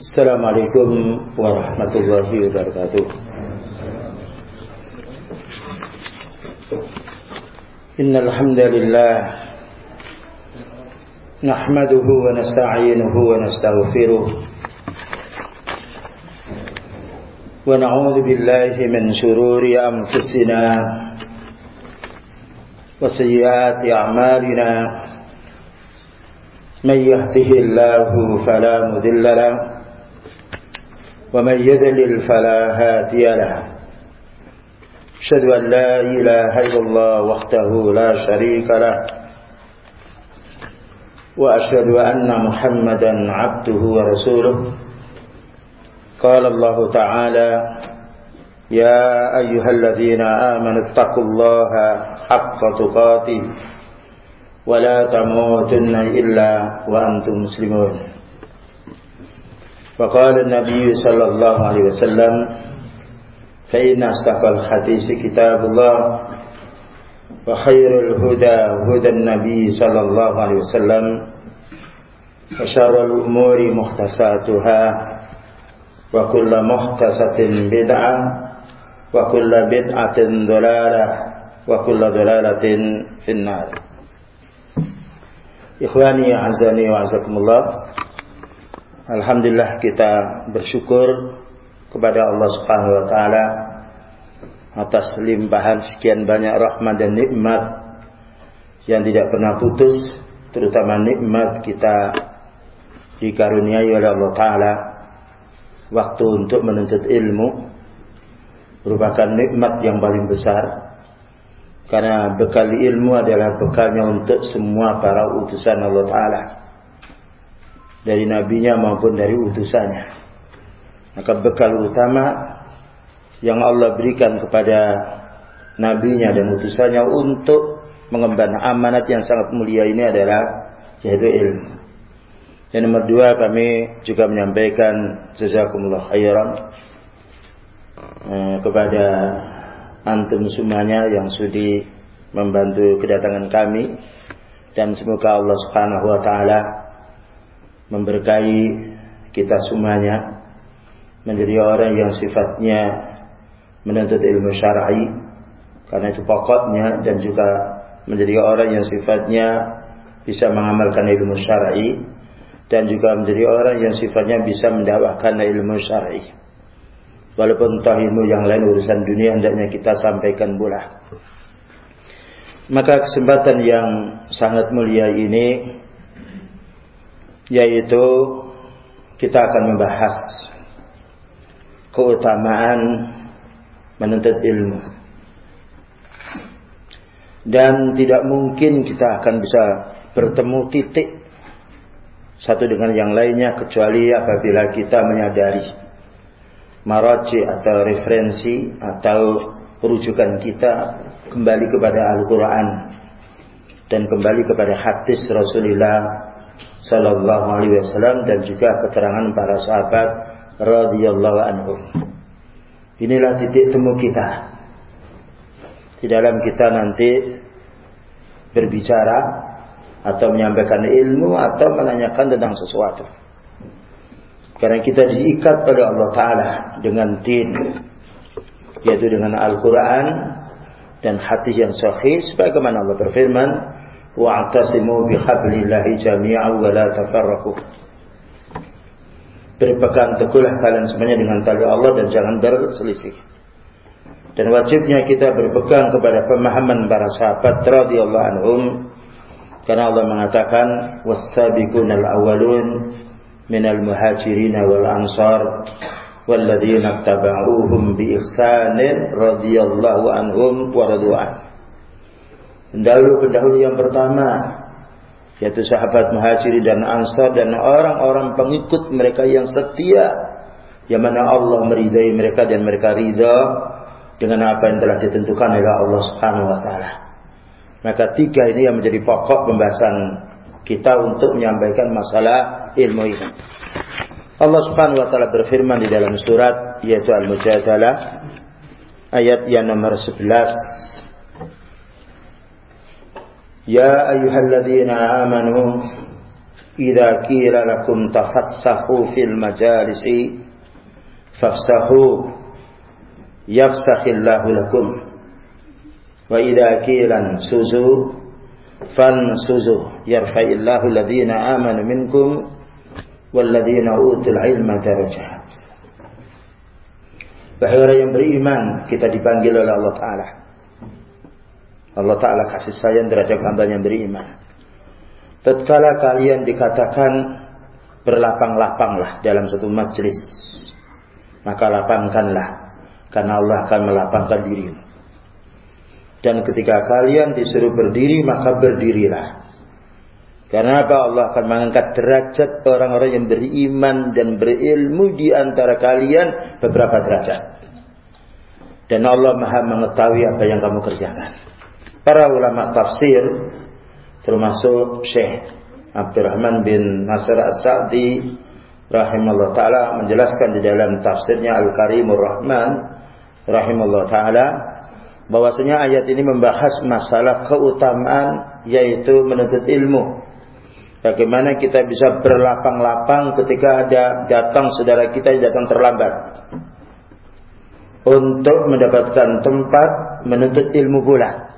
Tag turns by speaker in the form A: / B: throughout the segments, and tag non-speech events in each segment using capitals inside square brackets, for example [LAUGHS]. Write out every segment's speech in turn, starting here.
A: السلام عليكم ورحمة الله وبركاته. إن الحمد لله نحمده ونستعينه ونستغفره ونعوذ بالله من شرور أنفسنا وسيئات أعمالنا. من يهده الله فلا مذل له ومن يذلل فلا هادي له. أشهد أن لا إله إلا الله وحده لا شريك له. وأشهد أن محمدا عبده ورسوله. قال الله تعالى يا أيها الذين آمنوا اتقوا الله حق تقاته ولا تموتن إلا وأنتم مسلمون. وقال النبي صلى الله عليه وسلم فإن أصدق الحديث كتاب الله وخير الهدى هدى النبي صلى الله عليه وسلم وشر الأمور محدثاتها وكل محدثة بدعة وكل بدعة ضلالة وكل ضلالة في النار. Ikhwani azani wa azakumullah Alhamdulillah kita bersyukur kepada Allah Subhanahu wa taala atas limpahan sekian banyak rahmat dan nikmat yang tidak pernah putus, terutama nikmat kita dikaruniai oleh Allah taala. Waktu untuk menuntut ilmu merupakan nikmat yang paling besar karena bekal ilmu adalah bekalnya untuk semua para utusan Allah taala dari nabinya maupun dari utusannya maka bekal utama yang Allah berikan kepada nabinya dan utusannya untuk mengemban amanat yang sangat mulia ini adalah yaitu ilmu. Yang nomor dua kami juga menyampaikan jazakumullah khairan eh, kepada antum semuanya yang sudi membantu kedatangan kami dan semoga Allah Subhanahu wa taala memberkahi kita semuanya menjadi orang yang sifatnya menuntut ilmu syar'i karena itu pokoknya dan juga menjadi orang yang sifatnya bisa mengamalkan ilmu syar'i dan juga menjadi orang yang sifatnya bisa mendakwahkan ilmu syar'i. Walaupun entah ilmu yang lain urusan dunia hendaknya kita sampaikan pula. Maka kesempatan yang sangat mulia ini yaitu kita akan membahas keutamaan menuntut ilmu. Dan tidak mungkin kita akan bisa bertemu titik satu dengan yang lainnya kecuali apabila kita menyadari maraji atau referensi atau rujukan kita kembali kepada Al-Quran dan kembali kepada hadis Rasulullah Sallallahu Alaihi Wasallam dan juga keterangan para sahabat radhiyallahu anhu. Inilah titik temu kita. Di dalam kita nanti berbicara atau menyampaikan ilmu atau menanyakan tentang sesuatu. Karena kita diikat oleh Allah Ta'ala dengan din. Yaitu dengan Al-Quran dan hati yang sahih. Sebagaimana Allah berfirman. Wa'atasimu bihablillahi jami'a wa la tafarraku berpegang teguhlah kalian semuanya dengan tali Allah dan jangan berselisih. Dan wajibnya kita berpegang kepada pemahaman para sahabat radhiyallahu anhum karena Allah mengatakan was-sabiqunal awwalun minal muhajirin wal ansar walladzina tabauhum bi radhiyallahu anhum wa radwan. Pendahulu-pendahulu yang pertama yaitu sahabat muhajiri dan ansar dan orang-orang pengikut mereka yang setia yang mana Allah meridai mereka dan mereka ridha dengan apa yang telah ditentukan oleh Allah Subhanahu wa taala. Maka tiga ini yang menjadi pokok pembahasan kita untuk menyampaikan masalah ilmu ini. Allah Subhanahu wa taala berfirman di dalam surat yaitu Al-Mujadalah ayat yang nomor 11 Ya ayyuhalladzina amanu idza qila lakum tafassahu fil majalisi fafsahu yafsahillahu lakum wa idza qila suzu fansuzu yarfa'illahu alladhina amanu minkum walladzina utul ilma darajat Wahai orang yang beriman, kita dipanggil oleh Allah Ta'ala. Allah Ta'ala kasih sayang terhadap hamba yang beriman. Tatkala kalian dikatakan berlapang-lapanglah dalam satu majlis, maka lapangkanlah, karena Allah akan melapangkan dirimu. Dan ketika kalian disuruh berdiri, maka berdirilah. Karena apa Allah akan mengangkat derajat orang-orang yang beriman dan berilmu di antara kalian beberapa derajat. Dan Allah maha mengetahui apa yang kamu kerjakan. Para ulama tafsir termasuk Syekh Abdurrahman bin Nasir As-Sa'di rahimahullah taala menjelaskan di dalam tafsirnya Al-Karimur Rahman rahimahullah taala bahwasanya ayat ini membahas masalah keutamaan yaitu menuntut ilmu. Bagaimana kita bisa berlapang-lapang ketika ada datang saudara kita yang datang terlambat untuk mendapatkan tempat menuntut ilmu pula.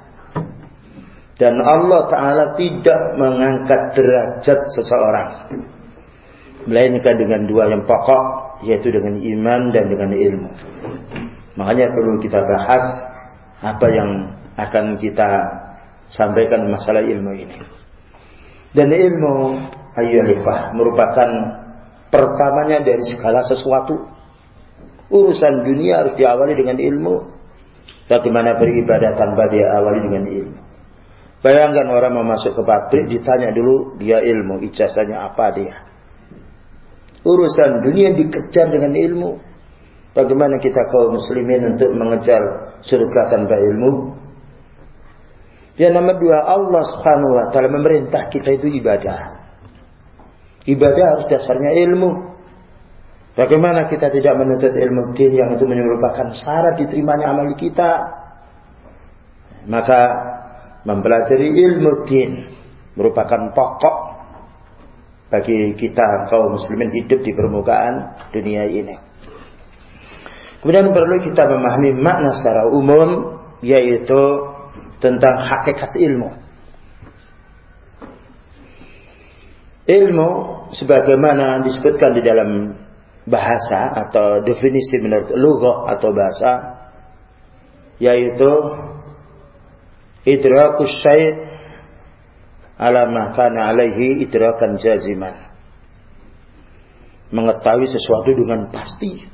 A: Dan Allah Ta'ala tidak mengangkat derajat seseorang. Melainkan dengan dua yang pokok, yaitu dengan iman dan dengan ilmu. Makanya perlu kita bahas apa yang akan kita sampaikan masalah ilmu ini. Dan ilmu ayyalifah merupakan pertamanya dari segala sesuatu. Urusan dunia harus diawali dengan ilmu. Bagaimana beribadah tanpa diawali dengan ilmu. Bayangkan orang mau masuk ke pabrik ditanya dulu dia ilmu, ijazahnya apa dia. Urusan dunia dikejar dengan ilmu. Bagaimana kita kaum muslimin untuk mengejar surga tanpa ilmu? Yang nomor dua, Allah subhanahu wa ta'ala memerintah kita itu ibadah. Ibadah harus dasarnya ilmu. Bagaimana kita tidak menuntut ilmu din yang itu merupakan syarat diterimanya amal kita? Maka mempelajari ilmu din merupakan pokok bagi kita kaum muslimin hidup di permukaan dunia ini. Kemudian perlu kita memahami makna secara umum yaitu tentang hakikat ilmu. Ilmu sebagaimana disebutkan di dalam bahasa atau definisi menurut lugah atau bahasa yaitu idrakus syai' ala ma kana alaihi idrakan jaziman. Mengetahui sesuatu dengan pasti.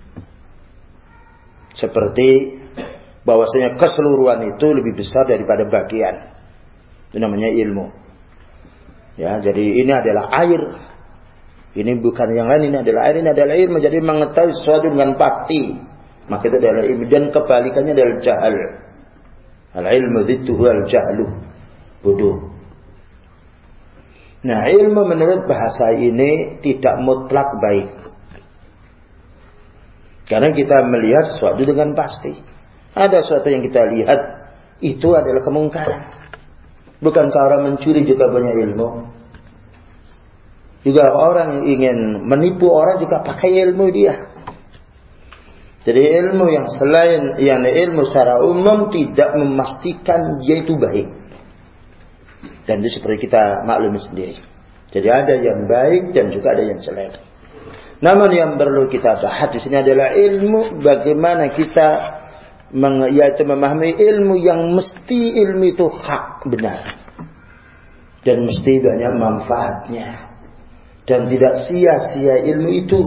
A: Seperti bahwasanya keseluruhan itu lebih besar daripada bagian. Itu namanya ilmu. Ya, jadi ini adalah air. Ini bukan yang lain, ini adalah air, ini adalah ilmu. Jadi mengetahui sesuatu dengan pasti. Maka itu adalah ilmu. Dan kebalikannya adalah jahal. Al-ilmu dhittuhu al-jahlu. Bodoh. Nah, ilmu menurut bahasa ini tidak mutlak baik. Karena kita melihat sesuatu dengan pasti. Ada sesuatu yang kita lihat, itu adalah kemungkaran. Bukankah orang mencuri juga punya ilmu? Juga orang yang ingin menipu orang juga pakai ilmu dia. Jadi ilmu yang selain yang ilmu secara umum tidak memastikan dia itu baik. Dan itu seperti kita maklumi sendiri. Jadi ada yang baik dan juga ada yang jelek. Namun yang perlu kita bahas di sini adalah ilmu bagaimana kita yaitu memahami ilmu yang mesti ilmu itu hak benar dan mesti banyak manfaatnya dan tidak sia-sia ilmu itu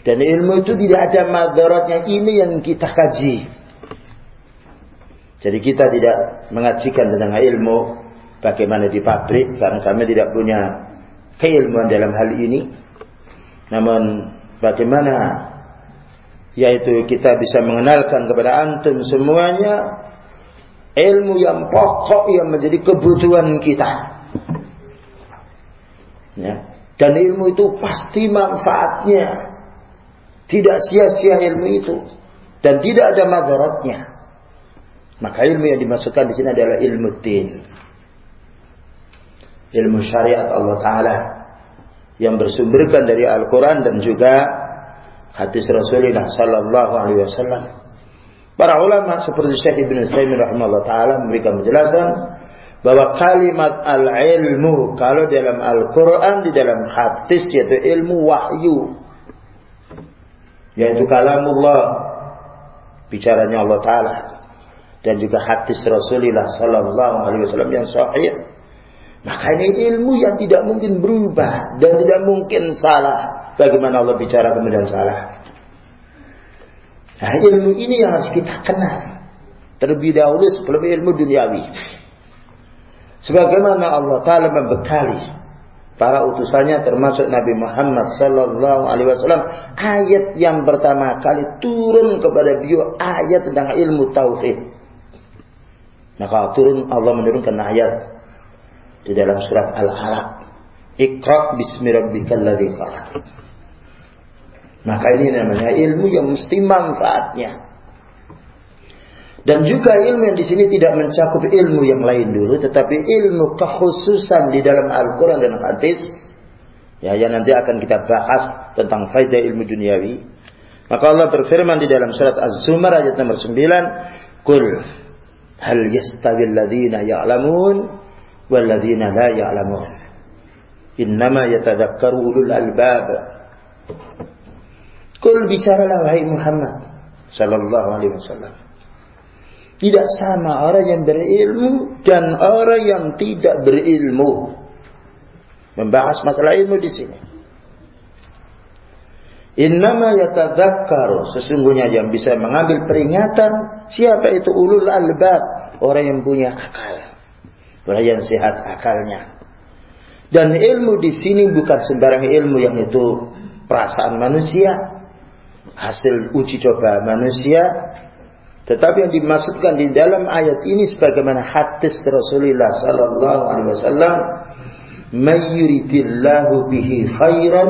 A: dan ilmu itu tidak ada madaratnya. Ini yang kita kaji. Jadi kita tidak mengajikan tentang ilmu bagaimana di pabrik karena kami tidak punya keilmuan dalam hal ini. Namun bagaimana yaitu kita bisa mengenalkan kepada antum semuanya ilmu yang pokok yang menjadi kebutuhan kita. Ya. Dan ilmu itu pasti manfaatnya tidak sia-sia ilmu itu. Dan tidak ada madaratnya. Maka ilmu yang dimasukkan di sini adalah ilmu din. Ilmu syariat Allah Ta'ala. yang bersumberkan dari Al-Quran dan juga hadis Rasulullah Sallallahu Alaihi Wasallam. Para ulama seperti Syekh Ibn Saimin rahimahullah taala memberikan penjelasan bahwa kalimat al-ilmu kalau dalam Al-Quran di dalam hadis yaitu ilmu wahyu yaitu kalamullah bicaranya Allah Taala dan juga hadis Rasulullah Sallallahu Alaihi Wasallam yang sahih maka ini ilmu yang tidak mungkin berubah dan tidak mungkin salah. Bagaimana Allah bicara kemudian salah. Nah, ilmu ini yang harus kita kenal. Terlebih dahulu sebelum ilmu duniawi. Sebagaimana Allah Ta'ala membekali para utusannya termasuk Nabi Muhammad Sallallahu Alaihi Wasallam ayat yang pertama kali turun kepada beliau ayat tentang ilmu tauhid. Maka turun Allah menurunkan ayat di dalam surat Al-Alaq. Iqra bismi rabbikal ladzi khalaq. Maka ini namanya ilmu yang mesti manfaatnya. Dan juga ilmu yang di sini tidak mencakup ilmu yang lain dulu, tetapi ilmu kekhususan di dalam Al-Quran dan Hadis, ya yang nanti akan kita bahas tentang faidah ilmu duniawi. Maka Allah berfirman di dalam surat Az-Zumar ayat nomor 9, "Qul hal yastawi alladziina ya'lamun wal ladziina la ya'lamun? Innama yatadzakkaru ulul albab." Qul bicaralah wahai Muhammad sallallahu alaihi wasallam tidak sama orang yang berilmu Dan orang yang tidak berilmu. Membahas masalah ilmu di sini. Innama yatadzakkaru Sesungguhnya yang bisa mengambil peringatan Siapa itu ulul albab? Orang yang punya akal. Yang sehat akalnya. Dan ilmu di sini bukan sembarang ilmu yang itu perasaan manusia, hasil uji coba manusia, tetapi yang dimaksudkan di dalam ayat ini sebagaimana hadis Rasulullah sallallahu alaihi wasallam, "Mayyuridillahu bihi khairan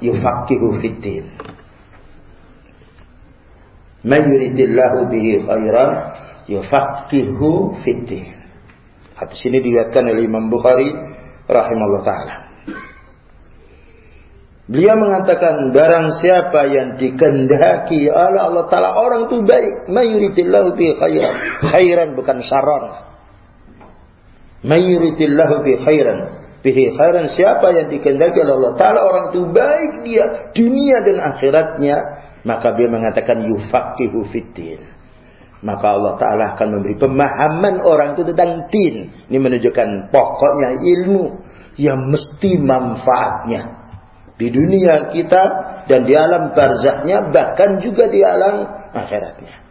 A: yufaqihu fiddin." Mayyuridillahu bihi khairan yufaqihu fiddin. Hadis ini dilihatkan oleh Imam Bukhari rahimahullah taala. Beliau mengatakan barang siapa yang dikendaki oleh Allah taala orang itu baik, mayuritillahu bi khairan. Khairan bukan syarar. Mayuritillahu bi khairan. Bihi khairan siapa yang dikendaki oleh Allah taala orang itu baik dia dunia dan akhiratnya, maka dia mengatakan yufaqihu fiddin maka Allah Ta'ala akan memberi pemahaman orang itu tentang din. Ini menunjukkan pokoknya ilmu yang mesti manfaatnya. Di dunia kita dan di alam barzahnya bahkan juga di alam akhiratnya.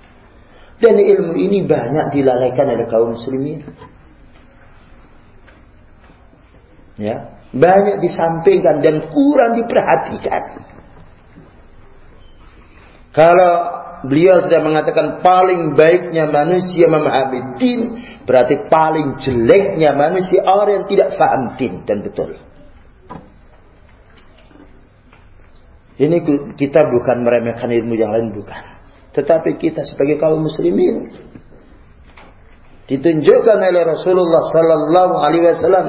A: Dan ilmu ini banyak dilalaikan oleh kaum muslimin. Ya, banyak disampaikan dan kurang diperhatikan. Kalau beliau sudah mengatakan paling baiknya manusia memahami din, berarti paling jeleknya manusia orang yang tidak faham din dan betul. Ini kita bukan meremehkan ilmu yang lain bukan. Tetapi kita sebagai kaum muslimin ditunjukkan oleh Rasulullah sallallahu alaihi wasallam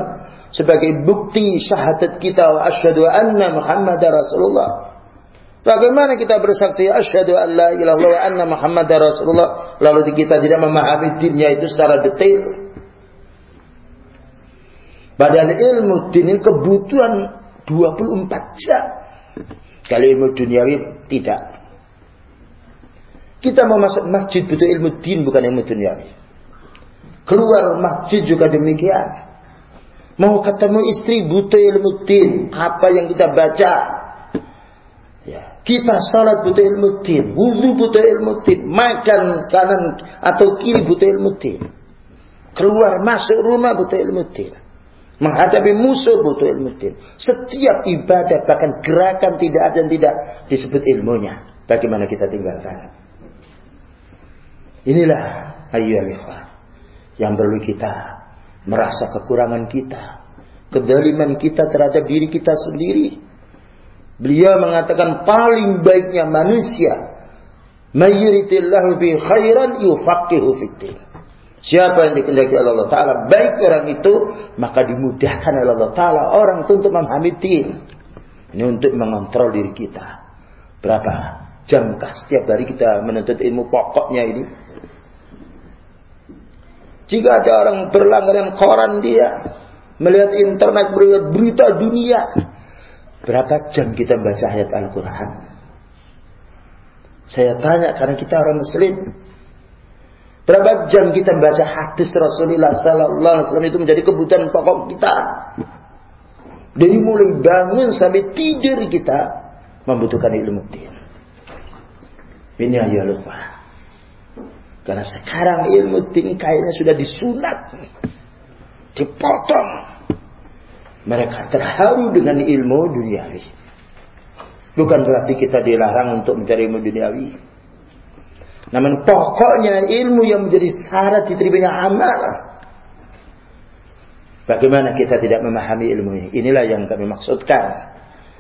A: sebagai bukti syahadat kita wa asyhadu anna Muhammadar Rasulullah Bagaimana kita bersaksi asyhadu an la ilaha wa anna muhammadar rasulullah lalu kita tidak memahami dinnya itu secara detail? Padahal ilmu din kebutuhan 24 jam. Kalau ilmu duniawi tidak. Kita mau masuk masjid butuh ilmu din bukan ilmu duniawi. Keluar masjid juga demikian. Mau ketemu istri butuh ilmu din. Apa yang kita baca kita salat butuh ilmu din, wudhu butuh ilmu din, makan kanan atau kiri butuh ilmu din. Keluar masuk rumah butuh ilmu din. Menghadapi musuh butuh ilmu din. Setiap ibadah bahkan gerakan tidak ada yang tidak disebut ilmunya. Bagaimana kita tinggalkan? Inilah ayu alifah yang perlu kita merasa kekurangan kita, kedaliman kita terhadap diri kita sendiri Beliau mengatakan paling baiknya manusia mayyuritillahu bi khairan yufaqihu fiddin. Siapa yang dikehendaki Allah Ta'ala baik orang itu maka dimudahkan oleh Allah Ta'ala orang itu untuk memahami din. Ini untuk mengontrol diri kita. Berapa jamkah setiap hari kita menuntut ilmu pokoknya ini? Jika ada orang berlangganan koran dia, melihat internet, melihat berita dunia, berapa jam kita baca ayat Al-Quran? Saya tanya karena kita orang Muslim, berapa jam kita baca hadis Rasulullah Sallallahu Alaihi Wasallam itu menjadi kebutuhan pokok kita? Dari mulai bangun sampai tidur kita membutuhkan ilmu din. Ini ya lupa. Karena sekarang ilmu din kayaknya sudah disunat. Dipotong. Mereka terharu dengan ilmu duniawi. Bukan berarti kita dilarang untuk mencari ilmu duniawi. Namun pokoknya ilmu yang menjadi syarat diterimanya amal. Bagaimana kita tidak memahami ilmu ini? Inilah yang kami maksudkan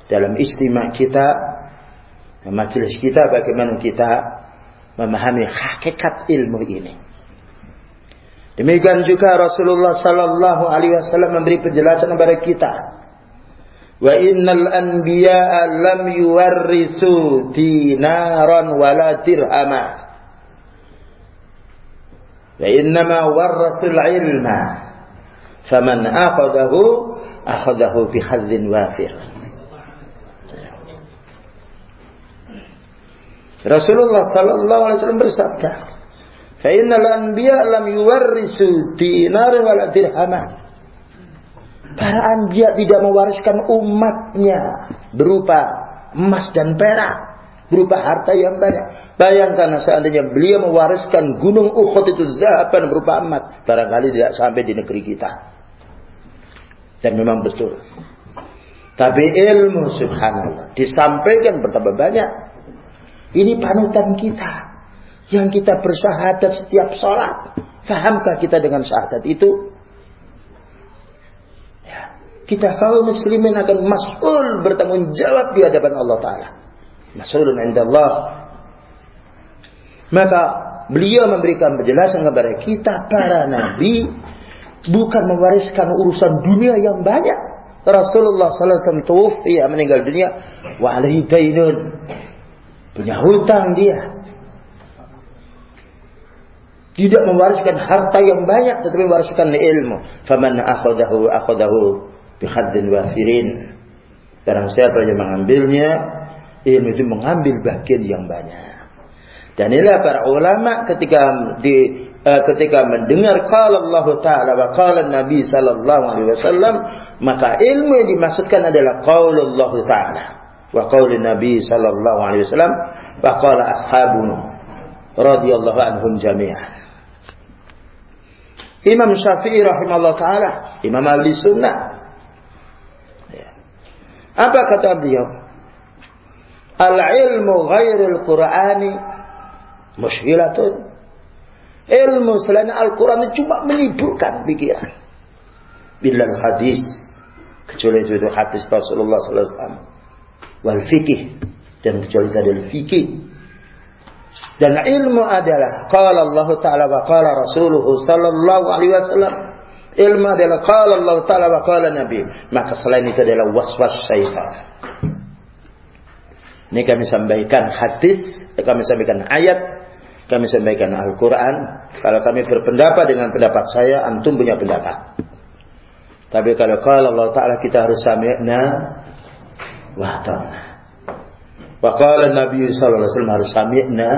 A: dalam istimewa kita, majelis kita, bagaimana kita memahami hakikat ilmu ini. Demikian juga Rasulullah sallallahu alaihi wasallam memberi penjelasan kepada kita. Wa innal anbiya'a lam yuwarrisu dinaran wala dirhama. Innama warrasul ilma. Faman akhadahu akhadahu bihadzin wafir. Rasulullah sallallahu alaihi wasallam bersabda, "Fa innal anbiya lam yuwarrisu dinar wala dirhama." Para anbiya tidak mewariskan umatnya berupa emas dan perak, berupa harta yang banyak. Bayangkan seandainya beliau mewariskan gunung Uhud itu zahaban berupa emas, barangkali tidak sampai di negeri kita. Dan memang betul. Tapi ilmu subhanallah disampaikan bertambah banyak ini panutan kita. Yang kita bersahadat setiap sholat. Fahamkah kita dengan syahadat itu? Ya. Kita kaum muslimin akan mas'ul bertanggung jawab di hadapan Allah Ta'ala. Mas'ulun Allah. Maka beliau memberikan penjelasan kepada kita para nabi bukan mewariskan urusan dunia yang banyak. Rasulullah sallallahu alaihi wasallam meninggal dunia wa alaihi dainun Punya hutang dia. Tidak mewariskan harta yang banyak tetapi mewariskan ilmu. Faman akhadahu akhadahu bihadzin wafirin. Barang siapa yang mengambilnya, ilmu itu mengambil bagian yang banyak. Dan inilah para ulama ketika di uh, ketika mendengar qala Allah taala wa qala Nabi sallallahu alaihi wasallam maka ilmu yang dimaksudkan adalah qaulullah taala wa qaul Nabi sallallahu alaihi wasallam wa qala ashabuna radhiyallahu anhum jami'an. Imam Syafi'i rahimahullah taala, Imam Ahli Sunnah. Ya. Apa kata beliau? Al-ilmu ghairul Qur'ani mushkilatun. Ilmu selain Al-Quran cuma menyibukkan pikiran. Bila hadis. Kecuali itu, itu hadis Rasulullah SAW wal fikih dan kecuali itu adalah fikih dan ilmu adalah qala Allah taala wa qala rasuluhu sallallahu alaihi wasallam ilmu adalah qala Allah taala wa qala nabi maka selain itu adalah waswas syaitan ini kami sampaikan hadis kami sampaikan ayat kami sampaikan Al-Quran kalau kami berpendapat dengan pendapat saya antum punya pendapat tapi kalau kalau Allah Ta'ala kita harus sami'na wa ta'na. Wa Nabi sallallahu alaihi wasallam harus sami'na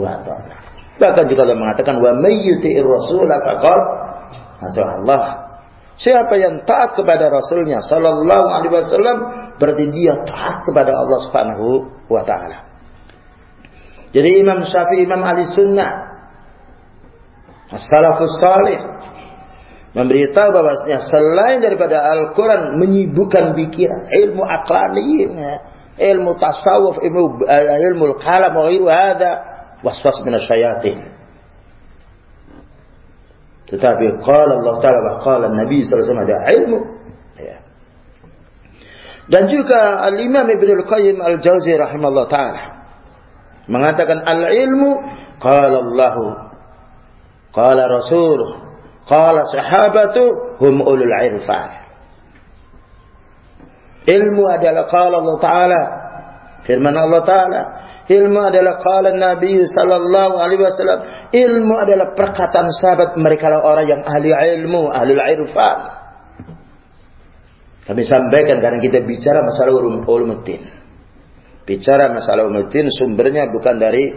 A: wa ta'na. Bahkan juga Allah mengatakan wa may yuti'ir rasul faqad atau Allah. Siapa yang taat kepada Rasulnya Sallallahu Alaihi Wasallam berarti dia taat kepada Allah Subhanahu Wa Taala. Jadi Imam Syafi'i, Imam Ali Sunnah, As-Salafus Salih memberitahu bahwasanya selain daripada Al-Quran menyibukkan pikiran, ilmu aklani, ilmu tasawuf, ilmu uh, ilmu kalam ghairu hadza waswas min asyayatin. Tetapi qala Allah Ta'ala wa qala Nabi sallallahu alaihi wasallam ada ilmu. Dan juga Al-Imam Ibnu Al-Qayyim Al-Jauzi rahimahullah taala mengatakan al-ilmu qala Allah qala Rasul Qala sahabatu hum ulul irfan. Ilmu adalah qala Allah Ta'ala. Firman Allah Ta'ala. Ilmu adalah qala Nabi sallallahu alaihi wasallam. Ilmu adalah perkataan sahabat mereka orang yang ahli ilmu, ahli irfan. Kami sampaikan karena kita bicara masalah ulumuddin. Bicara masalah ulumuddin sumbernya bukan dari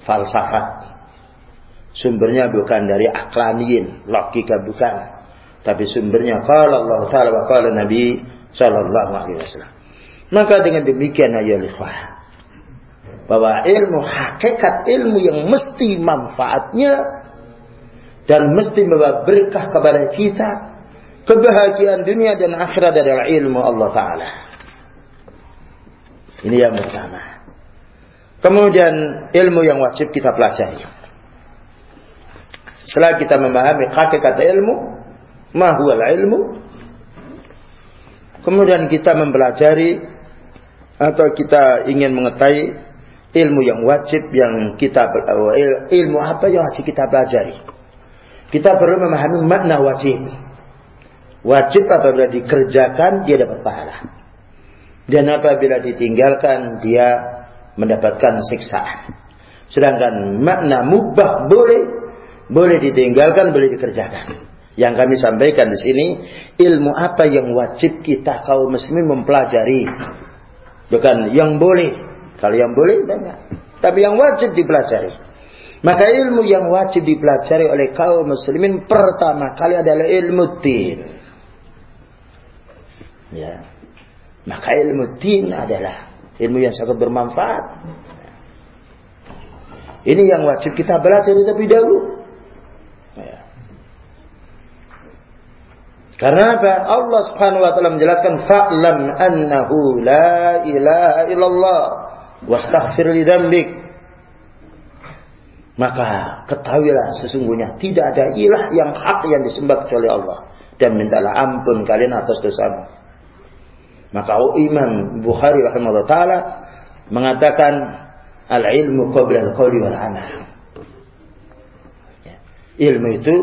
A: falsafat. Sumbernya bukan dari aklaniin, logika bukan. Tapi sumbernya qala Allah Ta'ala wa qala Nabi sallallahu alaihi wasallam. Maka dengan demikian ayat ikhwah bahwa ilmu hakikat ilmu yang mesti manfaatnya dan mesti membawa berkah kepada kita kebahagiaan dunia dan akhirat adalah ilmu Allah taala. Ini yang pertama. Kemudian ilmu yang wajib kita pelajari. Setelah kita memahami hakikat ilmu, mahwal ilmu, kemudian kita mempelajari atau kita ingin mengetahui ilmu yang wajib yang kita eh, ilmu apa yang wajib kita pelajari. Kita perlu memahami makna wajib. Wajib apabila dikerjakan dia dapat pahala. Dan apabila ditinggalkan dia mendapatkan siksaan. Sedangkan makna mubah boleh boleh ditinggalkan, boleh dikerjakan. Yang kami sampaikan di sini ilmu apa yang wajib kita kaum muslimin mempelajari. Bukan yang boleh kalau yang boleh banyak. Tapi yang wajib dipelajari. Maka ilmu yang wajib dipelajari oleh kaum muslimin pertama kali adalah ilmu din. Ya. Maka ilmu din adalah ilmu yang sangat bermanfaat. Ini yang wajib kita belajar terlebih dahulu. Ya. Karena apa? Allah Subhanahu wa taala menjelaskan fa'lam annahu la ilaha illallah wastaghfir li dzambik maka ketahuilah sesungguhnya tidak ada ilah yang hak yang disembah kecuali Allah dan mintalah ampun kalian atas dosamu maka Imam Bukhari rahimahullah taala mengatakan al ilmu qabla al qawli wal amal ya. ilmu itu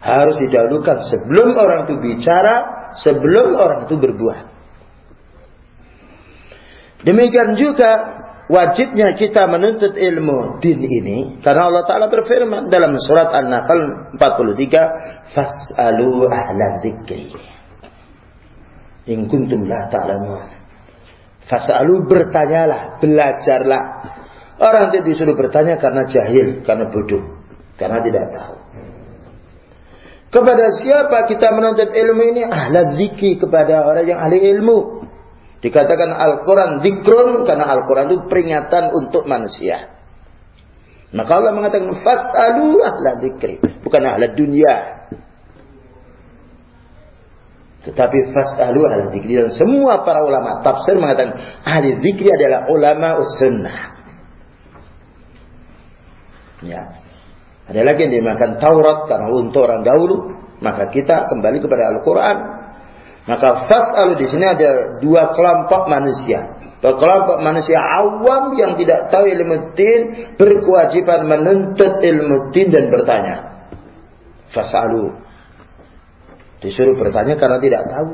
A: harus didahulukan sebelum orang itu bicara sebelum orang itu berbuat. Demikian juga wajibnya kita menuntut ilmu din ini karena Allah taala berfirman dalam surat An-Nahl 43 fas'alu ahla dzikri in kuntum la ta'lamun fas'alu bertanyalah belajarlah orang itu disuruh bertanya karena jahil karena bodoh karena tidak tahu kepada siapa kita menuntut ilmu ini ahla dzikri kepada orang yang ahli ilmu Dikatakan Al-Quran dikrun karena Al-Quran itu peringatan untuk manusia. Maka Allah mengatakan fas'alu ahla dikri. Bukan ahla dunia. Tetapi fas'alu ahla dikri. Dan semua para ulama tafsir mengatakan ahli dikri adalah ulama sunnah. Ya. Ada lagi yang dimakan Taurat karena untuk orang dahulu. Maka kita kembali kepada Al-Quran maka fas'alu di sini ada dua kelompok manusia. Kelompok manusia awam yang tidak tahu ilmu din berkewajiban menuntut ilmu din dan bertanya. Fas'alu. Disuruh bertanya karena tidak tahu.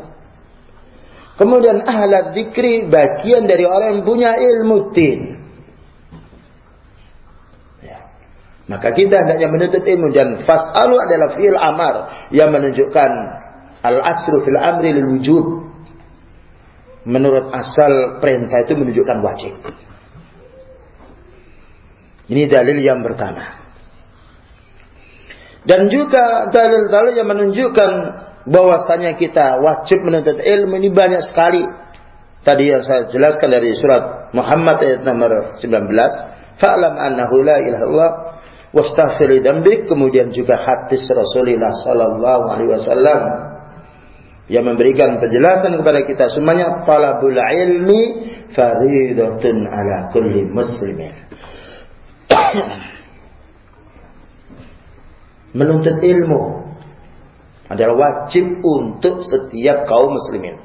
A: Kemudian ahlat dikri bagian dari orang yang punya ilmu din. Ya. Maka kita hendaknya menuntut ilmu dan fas'alu adalah fi'il amar yang menunjukkan Al-asru fil amri lil wujud. Menurut asal perintah itu menunjukkan wajib. Ini dalil yang pertama. Dan juga dalil-dalil yang menunjukkan bahwasanya kita wajib menuntut ilmu ini banyak sekali. Tadi yang saya jelaskan dari surat Muhammad ayat nomor 19. Fa'lam annahu la ilaha illallah wastaghfir kemudian juga hadis Rasulullah sallallahu alaihi wasallam yang memberikan penjelasan kepada kita semuanya talabul ilmi faridatun ala kulli muslimin [COUGHS] menuntut ilmu adalah wajib untuk setiap kaum muslimin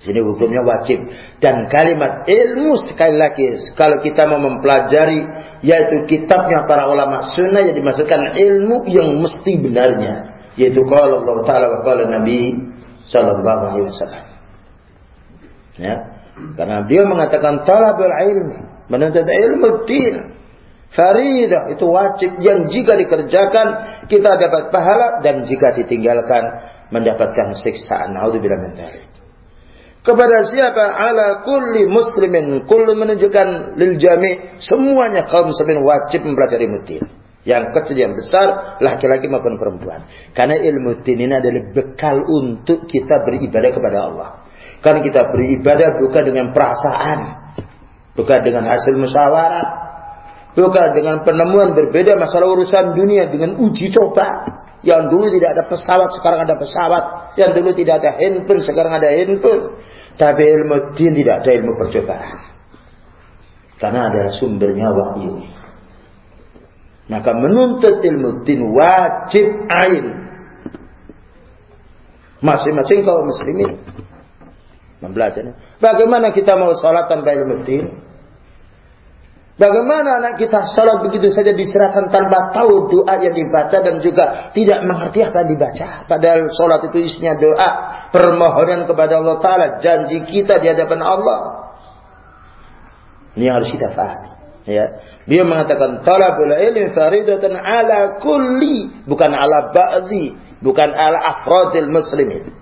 A: sini hukumnya wajib dan kalimat ilmu sekali lagi kalau kita mau mempelajari yaitu kitabnya para ulama sunnah yang dimasukkan ilmu yang mesti benarnya yaitu kalau Allah taala wa qala nabi sallallahu alaihi wasallam. Ya. Karena dia mengatakan talabul ilmi, menuntut ilmu din. Faridah itu wajib yang jika dikerjakan kita dapat pahala dan jika ditinggalkan mendapatkan siksaan. Naudzubillah min. Kepada siapa? Ala kulli muslimin. Kulli menunjukkan lil jami' semuanya kaum muslimin wajib mempelajari mutin. Yang kecil yang besar, laki-laki maupun perempuan. Karena ilmu din ini adalah bekal untuk kita beribadah kepada Allah. Karena kita beribadah bukan dengan perasaan. Bukan dengan hasil musyawarah. Bukan dengan penemuan berbeda masalah urusan dunia dengan uji coba. Yang dulu tidak ada pesawat, sekarang ada pesawat. Yang dulu tidak ada handphone, sekarang ada handphone. Tapi ilmu din tidak ada ilmu percobaan. Karena adalah sumbernya wahyu. Maka menuntut ilmu din wajib ain. Masing-masing kaum muslimin membelajarnya. Bagaimana kita mau sholat tanpa ilmu din? Bagaimana anak kita sholat begitu saja diserahkan tanpa tahu doa yang dibaca dan juga tidak mengerti apa yang dibaca. Padahal sholat itu isinya doa, permohonan kepada Allah Ta'ala, janji kita di hadapan Allah. Ini yang harus kita fahami. Ya. Dia mengatakan talabul ilmi faridatan ala kulli bukan ala ba'dhi, bukan ala afradil muslimin.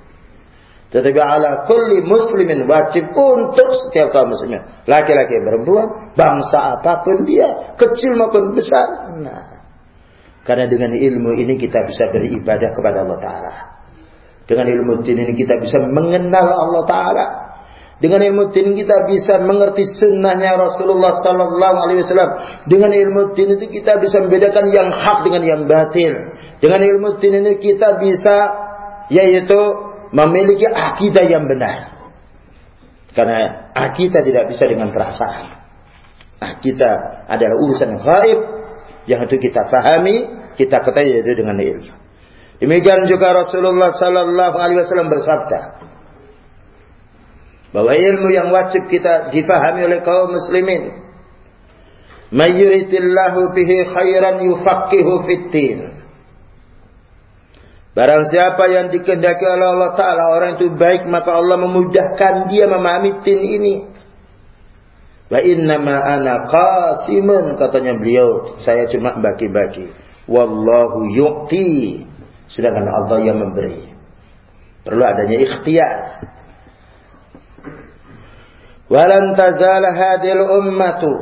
A: Tetapi ala kulli muslimin wajib untuk setiap kaum muslimin. Laki-laki perempuan, bangsa apa pun dia, kecil maupun besar. Nah, karena dengan ilmu ini kita bisa beribadah kepada Allah Ta'ala. Dengan ilmu ini kita bisa mengenal Allah Ta'ala. Dengan ilmu din kita bisa mengerti sunnahnya Rasulullah Sallallahu Alaihi Wasallam. Dengan ilmu din itu kita bisa membedakan yang hak dengan yang batil. Dengan ilmu din ini kita bisa yaitu memiliki akidah yang benar. Karena akidah tidak bisa dengan perasaan. Akidah adalah urusan gaib yang itu kita fahami, kita ketahui yaitu dengan ilmu. Demikian juga Rasulullah sallallahu alaihi wasallam bersabda, bahwa ilmu yang wajib kita difahami oleh kaum muslimin. Mayyuritillahu bihi khairan yufaqihu fiddin. Barang siapa yang dikehendaki oleh Allah Ta'ala orang itu baik maka Allah memudahkan dia memahami tin ini. Wa innama ana qasimun katanya beliau saya cuma bagi-bagi. Wallahu yu'ti sedangkan Allah yang memberi. Perlu adanya ikhtiar. Walan tazala hadil ummatu.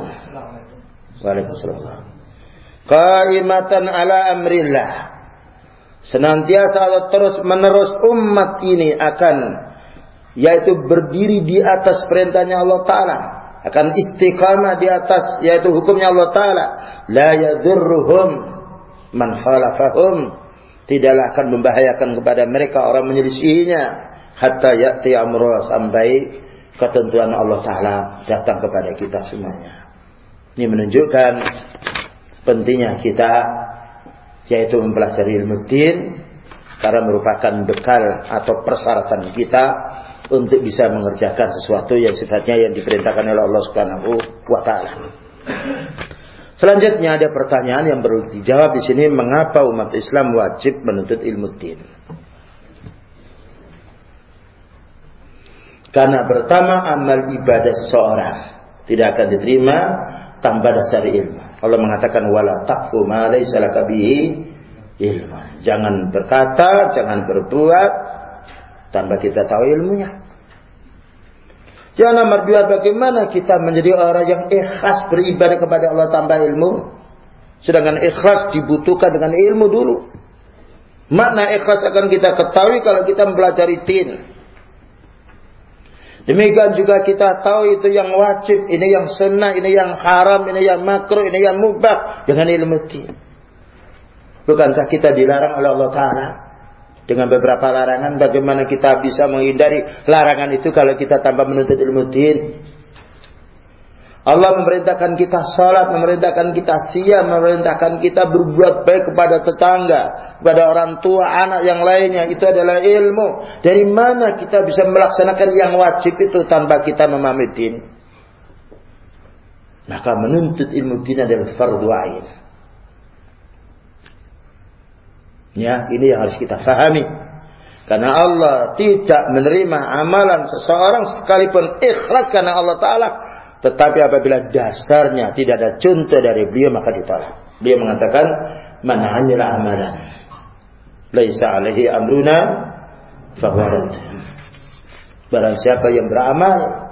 A: Waalaikumsalam. Qaimatan ala amrillah. Senantiasa Allah terus menerus umat ini akan yaitu berdiri di atas perintahnya Allah Ta'ala. Akan istiqamah di atas yaitu hukumnya Allah Ta'ala. La yadurruhum man khalafahum. Tidaklah akan membahayakan kepada mereka orang menyelisihinya. Hatta ya'ti amrullah sampai ketentuan Allah Ta'ala datang kepada kita semuanya. Ini menunjukkan pentingnya kita yaitu mempelajari ilmu din karena merupakan bekal atau persyaratan kita untuk bisa mengerjakan sesuatu yang sifatnya yang diperintahkan oleh Allah Subhanahu wa taala. Selanjutnya ada pertanyaan yang perlu dijawab di sini mengapa umat Islam wajib menuntut ilmu din? Karena pertama amal ibadah seseorang tidak akan diterima tanpa dasar ilmu. Allah mengatakan wala taqfu ma laysa laka bihi ilmu. Jangan berkata, jangan berbuat tanpa kita tahu ilmunya. Yang nomor dua, bagaimana kita menjadi orang yang ikhlas beribadah kepada Allah tanpa ilmu? Sedangkan ikhlas dibutuhkan dengan ilmu dulu. Makna ikhlas akan kita ketahui kalau kita mempelajari tin. Demikian juga kita tahu itu yang wajib, ini yang sunnah, ini yang haram, ini yang makruh, ini yang mubah dengan ilmu din. Bukankah kita dilarang oleh Allah Ta'ala dengan beberapa larangan bagaimana kita bisa menghindari larangan itu kalau kita tanpa menuntut ilmu din? Allah memerintahkan kita salat, memerintahkan kita siam, memerintahkan kita berbuat baik kepada tetangga, kepada orang tua, anak yang lainnya. Itu adalah ilmu. Dari mana kita bisa melaksanakan yang wajib itu tanpa kita memahami? Maka menuntut ilmu din adalah fardu ain. Ya, ini yang harus kita fahami. Karena Allah tidak menerima amalan seseorang sekalipun ikhlas karena Allah Ta'ala. Tetapi apabila dasarnya tidak ada contoh dari beliau maka ditolak. Beliau mengatakan, Man amila amalan. Laisa alaihi amruna fahuarad. Barang siapa yang beramal.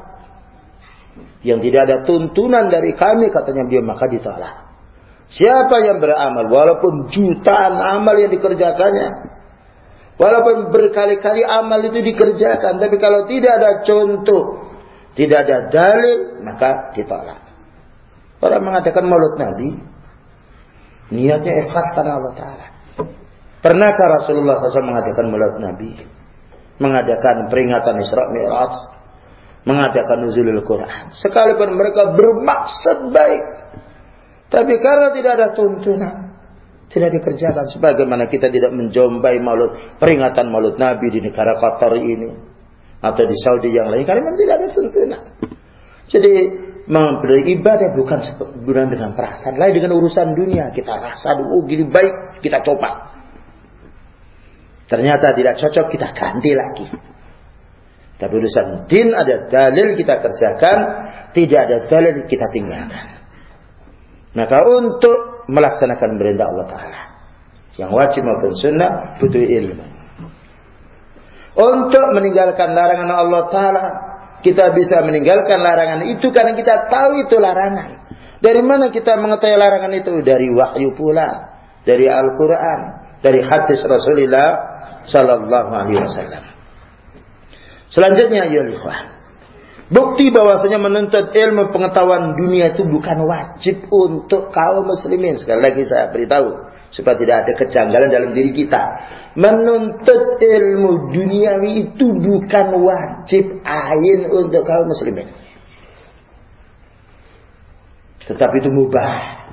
A: Yang tidak ada tuntunan dari kami katanya beliau maka ditolak. Siapa yang beramal walaupun jutaan amal yang dikerjakannya Walaupun berkali-kali amal itu dikerjakan, tapi kalau tidak ada contoh, tidak ada dalil, maka ditolak. Orang mengatakan maulud Nabi, niatnya ikhlas karena Allah Ta'ala. Pernahkah Rasulullah SAW mengadakan maulud Nabi? Mengadakan peringatan Isra Mi'raj? Mengadakan nuzulul Quran? Sekalipun mereka bermaksud baik. Tapi karena tidak ada tuntunan, tidak dikerjakan sebagaimana kita tidak menjombai maulud peringatan maulud Nabi di negara Qatar ini atau di Saudi yang lain karena memang tidak ada tuntunan. Jadi beribadah bukan bukan dengan perasaan lain dengan urusan dunia kita rasa oh gini baik kita coba ternyata tidak cocok kita ganti lagi tapi urusan din ada dalil kita kerjakan tidak ada dalil kita tinggalkan maka untuk melaksanakan perintah Allah Ta'ala. Yang wajib maupun sunnah butuh ilmu. Untuk meninggalkan larangan Allah Ta'ala. Kita bisa meninggalkan larangan itu karena kita tahu itu larangan. Dari mana kita mengetahui larangan itu? Dari wahyu pula. Dari Al-Quran. Dari hadis Rasulullah Sallallahu Alaihi Wasallam. Selanjutnya, ya Bukti bahwasanya menuntut ilmu pengetahuan dunia itu bukan wajib untuk kaum muslimin. Sekali lagi saya beritahu supaya tidak ada kejanggalan dalam diri kita. Menuntut ilmu duniawi itu bukan wajib ain untuk kaum muslimin. Tetapi itu mubah.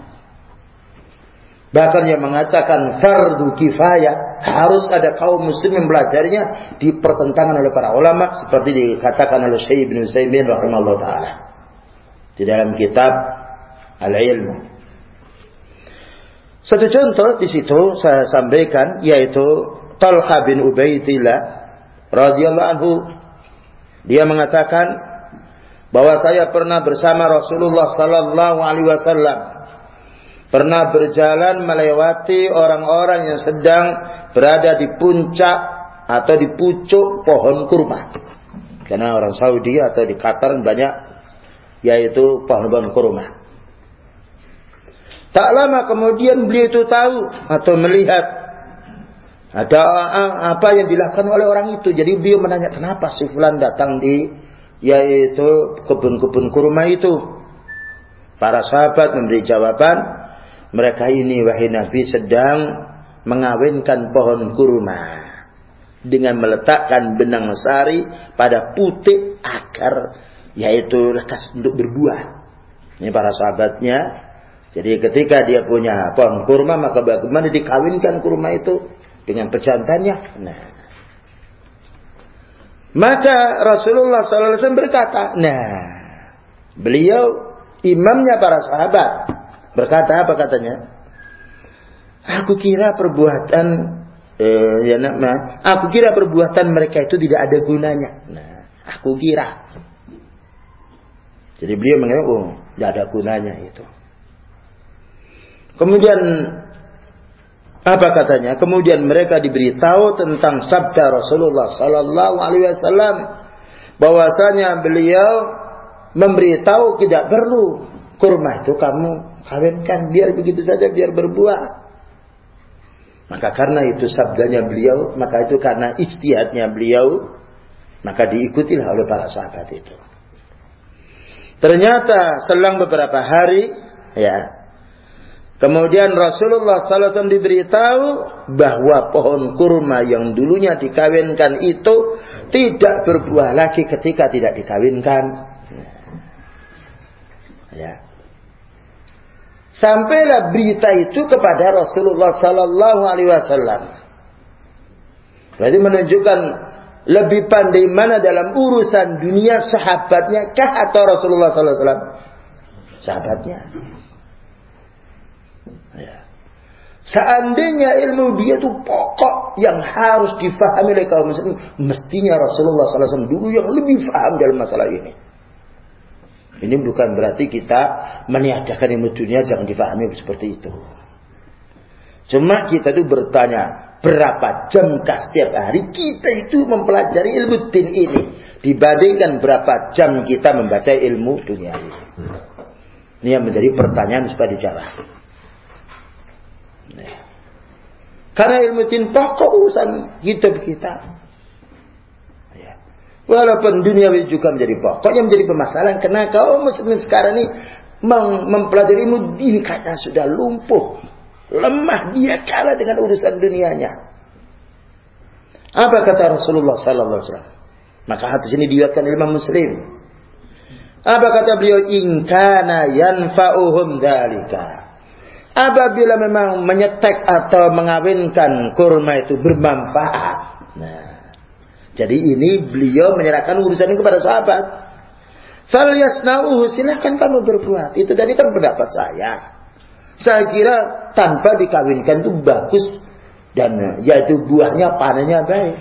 A: Bahkan yang mengatakan fardu kifayah harus ada kaum muslim yang belajarnya dipertentangkan oleh para ulama seperti dikatakan oleh Syekh Ibn Utsaimin rahimahullah taala di dalam kitab Al-Ilmu. Satu contoh di situ saya sampaikan yaitu Talha bin Ubaidillah radhiyallahu anhu dia mengatakan bahwa saya pernah bersama Rasulullah sallallahu alaihi wasallam pernah berjalan melewati orang-orang yang sedang berada di puncak atau di pucuk pohon kurma. Karena orang Saudi atau di Qatar banyak yaitu pohon-pohon kurma. Tak lama kemudian beliau itu tahu atau melihat ada apa yang dilakukan oleh orang itu. Jadi beliau menanya kenapa si Fulan datang di yaitu kebun-kebun kurma itu. Para sahabat memberi jawaban, mereka ini wahai Nabi sedang mengawinkan pohon kurma dengan meletakkan benang sari pada putih akar yaitu lekas untuk berbuah. Ini para sahabatnya. Jadi ketika dia punya pohon kurma maka bagaimana dikawinkan kurma itu dengan pejantannya? Nah. Maka Rasulullah SAW berkata, nah beliau imamnya para sahabat Berkata apa katanya? Aku kira perbuatan eh, ya nama, aku kira perbuatan mereka itu tidak ada gunanya. Nah, aku kira. Jadi beliau mengatakan, oh, tidak ada gunanya itu. Kemudian apa katanya? Kemudian mereka diberitahu tentang sabda Rasulullah Sallallahu Alaihi Wasallam bahwasanya beliau memberitahu tidak perlu kurma itu kamu Kawinkan biar begitu saja biar berbuah. Maka karena itu sabdanya beliau, maka itu karena istihadnya beliau, maka diikutilah oleh para sahabat itu. Ternyata selang beberapa hari, ya, kemudian Rasulullah SAW diberitahu bahwa pohon kurma yang dulunya dikawinkan itu tidak berbuah lagi ketika tidak dikawinkan. Ya. Sampailah berita itu kepada Rasulullah sallallahu alaihi wasallam. Berarti menunjukkan lebih pandai mana dalam urusan dunia sahabatnya kah atau Rasulullah sallallahu alaihi wasallam? Sahabatnya. Ya. Seandainya ilmu dia itu pokok yang harus difahami oleh kaum muslimin, mestinya Rasulullah SAW dulu yang lebih faham dalam masalah ini. Ini bukan berarti kita meniadakan ilmu dunia jangan difahami seperti itu. Cuma kita itu bertanya, berapa jam setiap hari kita itu mempelajari ilmu din ini dibandingkan berapa jam kita membaca ilmu dunia ini. Ini yang menjadi pertanyaan supaya dijawab. Karena ilmu din pokok urusan hidup kita. Ya. Walaupun dunia juga menjadi pokok yang menjadi permasalahan. Karena kaum muslimin sekarang ini mempelajari ilmu karena sudah lumpuh. Lemah dia kalah dengan urusan dunianya. Apa kata Rasulullah sallallahu alaihi wasallam? Maka hadis ini diriwayatkan Imam Muslim. Apa kata beliau? In kana yanfa'uhum dalika apabila memang menyetek atau mengawinkan kurma itu bermanfaat. Nah, jadi ini beliau menyerahkan urusan ini kepada sahabat. Falyasnauhu silahkan kamu berbuat. Itu tadi kan pendapat saya. Saya kira tanpa dikawinkan itu bagus dan yaitu buahnya panennya baik.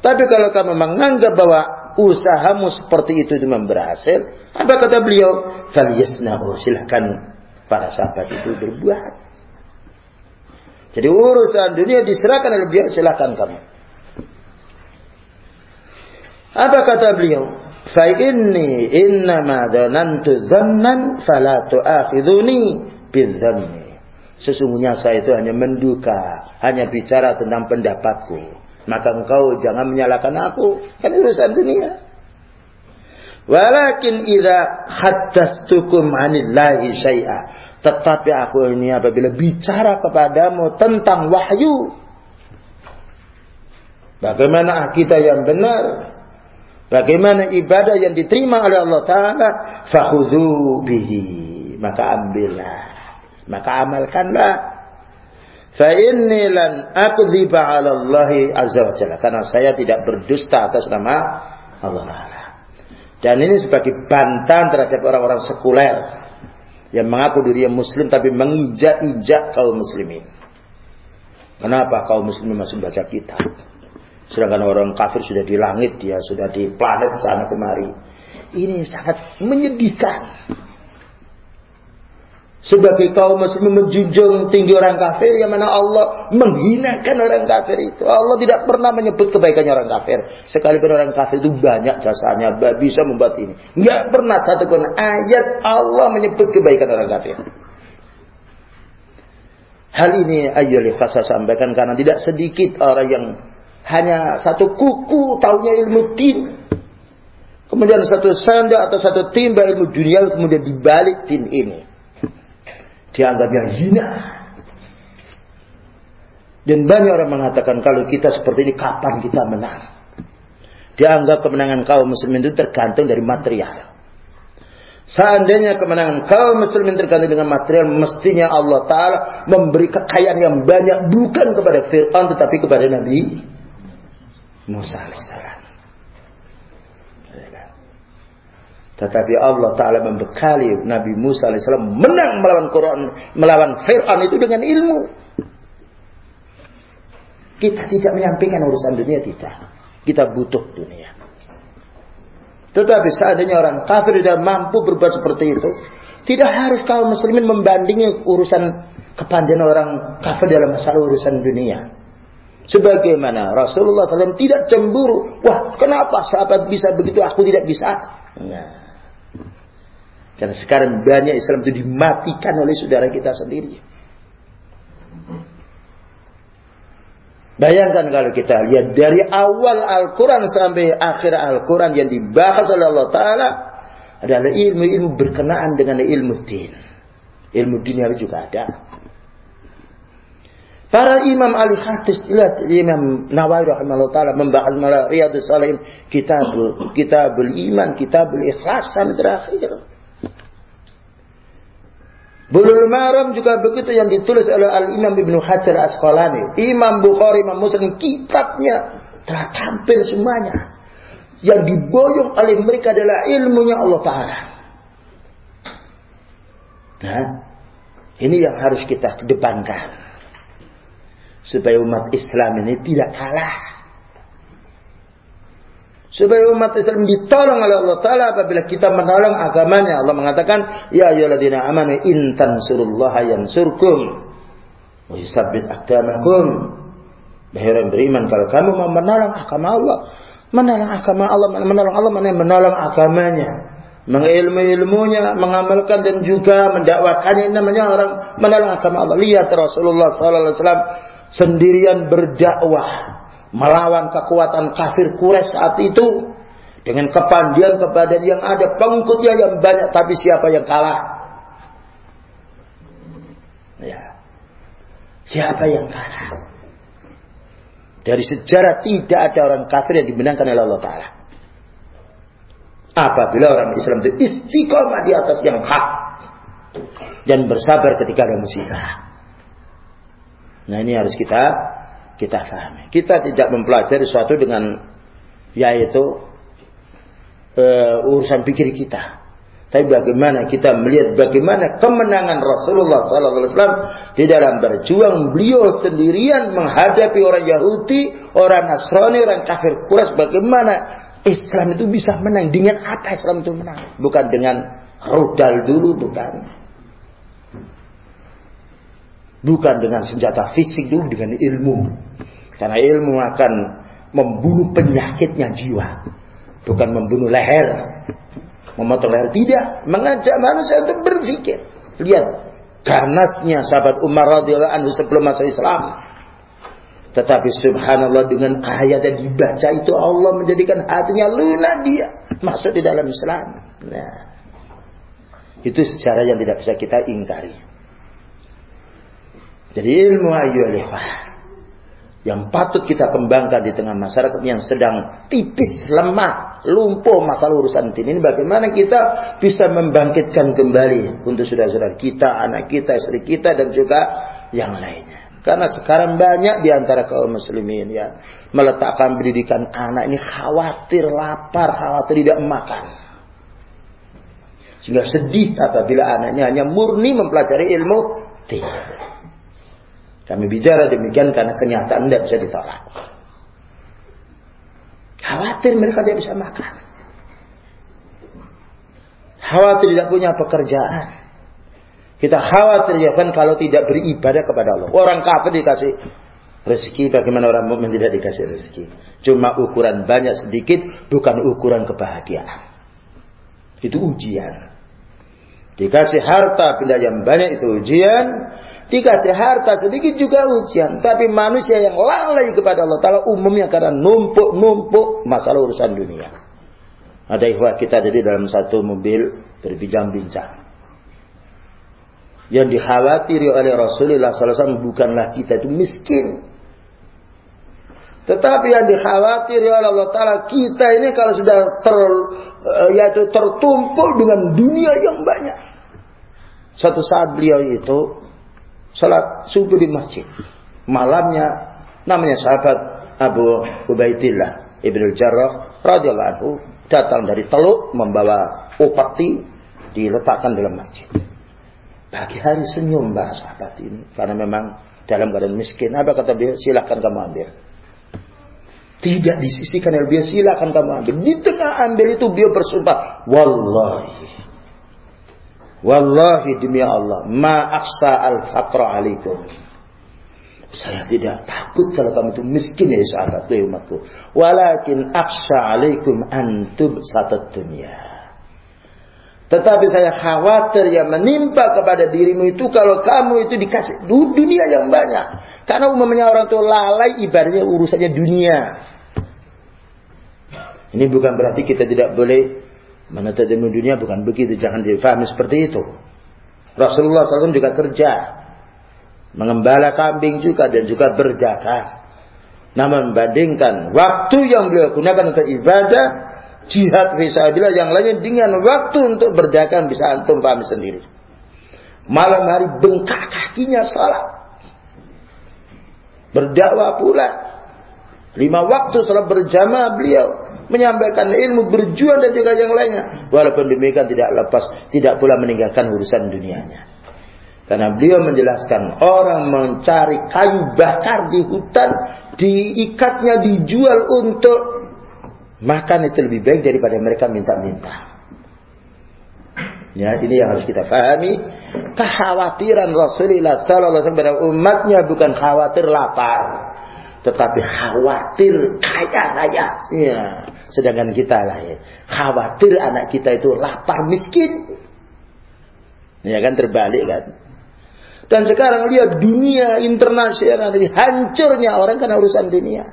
A: Tapi kalau kamu menganggap bahwa usahamu seperti itu itu berhasil, apa kata beliau? Falyasnauhu silahkan para sahabat itu berbuat. Jadi urusan dunia diserahkan oleh beliau silakan kamu. Apa kata beliau? Fa inni innama dhanantu dhannan fala tu'akhiduni bidzanni. Sesungguhnya saya itu hanya menduga, hanya bicara tentang pendapatku. Maka engkau jangan menyalahkan aku, kan urusan dunia. Walakin idza haddastukum anillahi syai'a. Tetapi aku ini apabila bicara kepadamu tentang wahyu. Bagaimana kita yang benar. Bagaimana ibadah yang diterima oleh Allah Ta'ala. Fahudu bihi. Maka ambillah. Maka amalkanlah. Fa inni lan akdziba 'ala Allah azza wa jalla karena saya tidak berdusta atas nama Allah Taala. Dan ini sebagai bantahan terhadap orang-orang sekuler yang mengaku dirinya muslim tapi menginjak-injak kaum muslimin. Kenapa kaum muslimin masih baca kitab? Sedangkan orang kafir sudah di langit, dia sudah di planet sana kemari. Ini sangat menyedihkan. Sebagai kaum muslim menjunjung tinggi orang kafir yang mana Allah menghinakan orang kafir itu. Allah tidak pernah menyebut kebaikannya orang kafir. Sekalipun orang kafir itu banyak jasanya, bisa membuat ini. Enggak pernah satupun ayat Allah menyebut kebaikan orang kafir. Hal ini ayo saya sampaikan karena tidak sedikit orang yang hanya satu kuku tahunya ilmu din. Kemudian satu sanda atau satu timba ilmu dunia kemudian dibalik tin ini dianggapnya hina. Dan banyak orang mengatakan kalau kita seperti ini kapan kita menang? Dianggap kemenangan kaum muslimin itu tergantung dari material. Seandainya kemenangan kaum muslimin tergantung dengan material, mestinya Allah Ta'ala memberi kekayaan yang banyak bukan kepada Fir'aun tetapi kepada Nabi Musa alaihissalam. Tetapi Allah Ta'ala membekali Nabi Musa AS menang melawan Quran, melawan Fir'aun itu dengan ilmu. Kita tidak menyampaikan urusan dunia, tidak. Kita butuh dunia. Tetapi seandainya orang kafir tidak mampu berbuat seperti itu, tidak harus kaum muslimin membandingi urusan kepandaian orang kafir dalam masalah urusan dunia. Sebagaimana Rasulullah SAW tidak cemburu. Wah, kenapa sahabat bisa begitu, aku tidak bisa? Nah. Karena sekarang banyak Islam itu dimatikan oleh saudara kita sendiri. Bayangkan kalau kita lihat dari awal Al-Quran sampai akhir Al-Quran yang dibahas oleh Allah Ta'ala adalah ilmu-ilmu berkenaan dengan ilmu din. Ilmu dunia juga ada. Para imam ahli hadis lihat Imam Nawawi rahimahullah taala membahas malah Riyadhus Shalihin kitab kitabul iman, kitabul ikhlas sampai terakhir. Bulul Maram juga begitu yang ditulis oleh Al-Imam Ibnu Hajar Asqalani. Imam Bukhari, Imam Muslim, kitabnya telah tampil semuanya. Yang diboyong oleh mereka adalah ilmunya Allah Ta'ala. Nah, ini yang harus kita kedepankan. supaya umat Islam ini tidak kalah. Supaya umat Islam ditolong oleh Allah Ta'ala apabila kita menolong agamanya. Allah mengatakan, Ya ayyuhalladzina amanu in tansurullaha yansurkum. Wa yusabbit akdamakum. Bahaya beriman, kalau kamu mau menolong agama Allah, menolong agama Allah, menolong Allah, menolong agamanya. Mengilmu-ilmunya, mengamalkan dan juga mendakwakannya. Namanya orang menolong agama Allah. Lihat Rasulullah SAW sendirian berdakwah melawan kekuatan kafir Quraisy saat itu dengan kepandian kepada yang ada pengikutnya yang banyak tapi siapa yang kalah? Ya. Siapa yang kalah? Dari sejarah tidak ada orang kafir yang dimenangkan oleh Allah Ta'ala. Apabila orang Islam itu istiqomah di atas yang hak dan bersabar ketika ada musibah. Nah ini harus kita kita pahami. Kita tidak mempelajari sesuatu dengan yaitu uh, urusan pikir kita. Tapi bagaimana kita melihat bagaimana kemenangan Rasulullah SAW di dalam berjuang beliau sendirian menghadapi orang Yahudi, orang Nasrani, orang kafir Quraisy. Bagaimana Islam itu bisa menang dengan apa Islam itu menang? Bukan dengan rudal dulu, bukan. Bukan dengan senjata fisik dulu, dengan ilmu. Karena ilmu akan membunuh penyakitnya jiwa. Bukan membunuh leher. Memotong leher. Tidak. Mengajak manusia untuk berpikir. Lihat. Ganasnya sahabat Umar radhiyallahu anhu sebelum masuk Islam. Tetapi subhanallah dengan ayat yang dibaca itu Allah menjadikan hatinya lunak dia. Masuk di dalam Islam. Nah. Itu secara yang tidak bisa kita ingkari. Jadi ilmu ayu yang patut kita kembangkan di tengah masyarakat yang sedang tipis, lemah, lumpuh masalah urusan ini. Bagaimana kita bisa membangkitkan kembali untuk saudara-saudara kita, anak kita, istri kita, dan juga yang lainnya. Karena sekarang banyak di antara kaum muslimin ya meletakkan pendidikan anak ini khawatir lapar, khawatir tidak makan. Sehingga sedih apabila anaknya hanya murni mempelajari ilmu tidak. Kami bicara demikian karena kenyataan tidak bisa ditolak. Khawatir mereka tidak bisa makan. Khawatir tidak punya pekerjaan. Kita khawatir ya kan kalau tidak beribadah kepada Allah. Orang kafir dikasih rezeki, bagaimana orang mukmin tidak dikasih rezeki? Cuma ukuran banyak sedikit, bukan ukuran kebahagiaan. Itu ujian. Dikasih harta bila yang banyak itu ujian, Dikasih harta sedikit juga ujian. Tapi manusia yang lalai kepada Allah Ta'ala umumnya karena numpuk-numpuk masalah urusan dunia. Ada ikhwah kita jadi dalam satu mobil berbincang-bincang. Yang dikhawatiri oleh Rasulullah SAW bukanlah kita itu miskin. Tetapi yang dikhawatiri oleh Allah Ta'ala kita ini kalau sudah ter, eh, yaitu tertumpuk dengan dunia yang banyak. Suatu saat beliau itu salat subuh di masjid. Malamnya namanya sahabat Abu Ubaidillah Ibnu Jarrah radhiyallahu anhu datang dari Teluk membawa upeti diletakkan dalam masjid. Pagi hari senyum mbak sahabat ini karena memang dalam keadaan miskin. Apa kata beliau? Silakan kamu ambil. Tidak disisikan oleh beliau, silakan kamu ambil. Di tengah ambil itu beliau bersumpah, wallahi Wallahi demi Allah, ma aksa al-faqra alaikum. Saya tidak takut kalau kamu itu miskin ya sahabatku ya umatku. Walakin aksa alaikum antub satat dunia. Tetapi saya khawatir yang menimpa kepada dirimu itu kalau kamu itu dikasih dunia yang banyak. Karena umumnya orang tua lalai ibaratnya urusannya dunia. Ini bukan berarti kita tidak boleh Menuntut ilmu dunia bukan begitu. Jangan difahami seperti itu. Rasulullah SAW juga kerja. Mengembala kambing juga dan juga berdagang. Namun bandingkan waktu yang beliau gunakan untuk ibadah, jihad fisabilillah yang lainnya dengan waktu untuk berdagang bisa antum pahami sendiri. Malam hari bengkak kakinya salat. Berdakwah pula. Lima waktu salat berjamaah beliau menyampaikan ilmu, berjuang dan juga yang lainnya. Walaupun demikian tidak lepas, tidak pula meninggalkan urusan dunianya. Karena beliau menjelaskan orang mencari kayu bakar di hutan, diikatnya dijual untuk makan itu lebih baik daripada mereka minta-minta. Ya, ini yang harus kita pahami. Kekhawatiran Rasulullah wasallam pada umatnya bukan khawatir lapar, tetapi khawatir kaya raya. Ya, sedangkan kita lah ya, khawatir anak kita itu lapar miskin. Ya kan terbalik kan. Dan sekarang lihat dunia internasional ini hancurnya orang karena urusan dunia.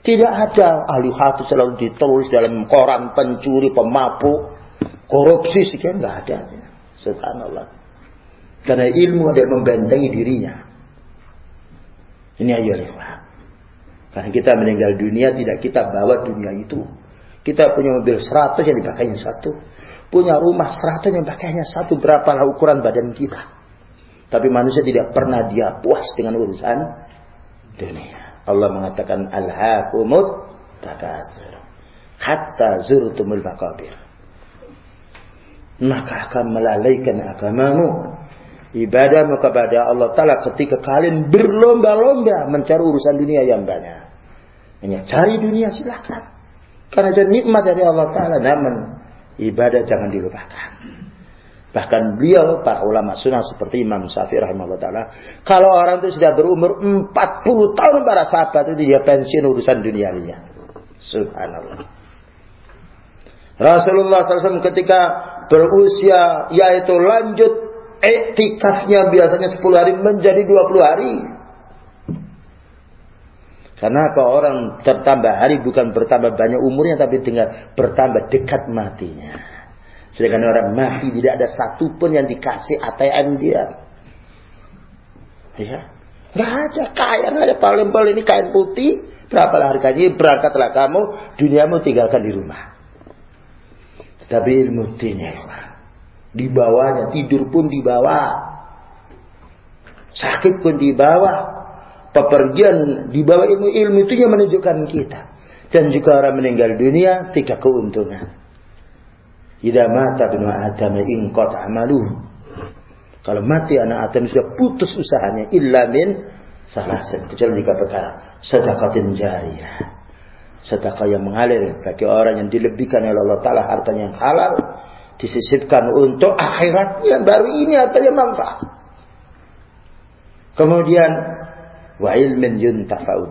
A: Tidak ada ahli hati selalu ditulis dalam koran pencuri, pemabuk, korupsi sekian nggak ada. Subhanallah. Karena ilmu ada membentengi dirinya. Ini ayo ikhwan. Karena kita meninggal dunia tidak kita bawa dunia itu. Kita punya mobil 100 yang dipakainya satu. Punya rumah 100 yang pakainya satu. Berapalah ukuran badan kita. Tapi manusia tidak pernah dia puas dengan urusan dunia. Allah mengatakan alhaakumut takasur hatta zurtumul maqabir. Maka akan melalaikan agamamu ibadahmu kepada Allah Ta'ala ketika kalian berlomba-lomba mencari urusan dunia yang banyak. Hanya cari dunia silakan. Karena itu nikmat dari Allah Ta'ala. Namun ibadah jangan dilupakan. Bahkan beliau, para ulama sunnah seperti Imam Syafi'i rahimahullah ta'ala. Kalau orang itu sudah berumur 40 tahun para sahabat itu dia pensiun urusan dunia dunianya. Subhanallah. Rasulullah SAW ketika berusia yaitu lanjut etikafnya biasanya 10 hari menjadi 20 hari. Karena apa orang tertambah hari bukan bertambah banyak umurnya tapi dengan bertambah dekat matinya. Sedangkan orang mati tidak ada satupun yang dikasih ATM dia. Ya. Nggak ada kaya, ada paling-paling ini kain putih. Berapa harganya? Berangkatlah kamu, duniamu tinggalkan di rumah. Tetapi ilmu dinya, dibawanya tidur pun dibawa, sakit pun dibawa, pepergian dibawa ilmu ilmu itu yang menunjukkan kita. Dan jika orang meninggal dunia, tiga keuntungan. Idza mata bin Adam in amaluhu. Kalau mati anak Adam sudah putus usahanya illa min salah kecuali jika perkara sedekatin jariyah. Sedekah yang mengalir bagi orang yang dilebihkan oleh Allah Taala hartanya yang halal disisipkan untuk akhiratnya baru ini hartanya manfaat. Kemudian wa ilmin yuntafa'u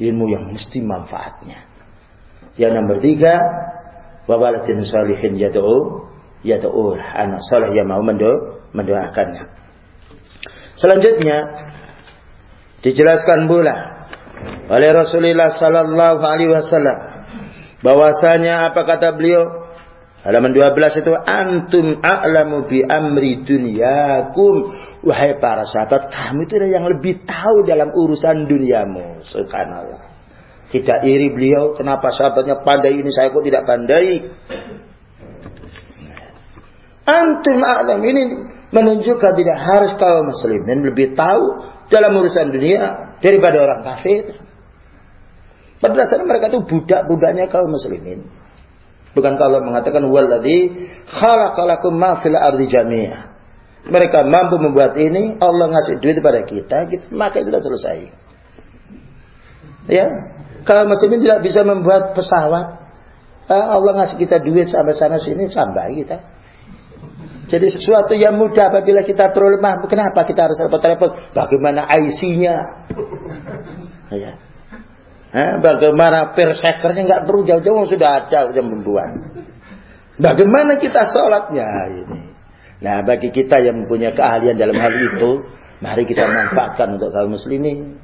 A: Ilmu yang mesti manfaatnya. Yang nomor tiga, wa waladin salihin yad'u yad'u anak saleh yang mau mendo mendoakannya. Selanjutnya dijelaskan pula oleh Rasulullah sallallahu alaihi wasallam bahwasanya apa kata beliau halaman 12 itu antum a'lamu bi amri dunyakum wahai para sahabat kamu itu yang lebih tahu dalam urusan duniamu subhanallah kita iri beliau, kenapa sahabatnya pandai ini saya kok tidak pandai? Antum alam ini menunjukkan tidak harus kaum muslimin lebih tahu dalam urusan dunia daripada orang kafir. Pada mereka itu budak-budaknya kaum muslimin. Bukan kalau mengatakan waladhi khalaqalakum ma fil ardi jami'ah. Mereka mampu membuat ini, Allah ngasih duit kepada kita, kita maka sudah selesai. Ya, kalau muslimin tidak bisa membuat pesawat, eh, Allah ngasih kita duit sampai sana sini, sampai kita. Jadi sesuatu yang mudah apabila kita perlu lemah, kenapa kita harus repot-repot? Bagaimana IC-nya? Ya. Eh, bagaimana persekernya nggak perlu jauh-jauh sudah ada yang membuat. Bagaimana kita sholatnya ini? Nah bagi kita yang mempunyai keahlian dalam hal itu, mari kita manfaatkan untuk kaum muslimin.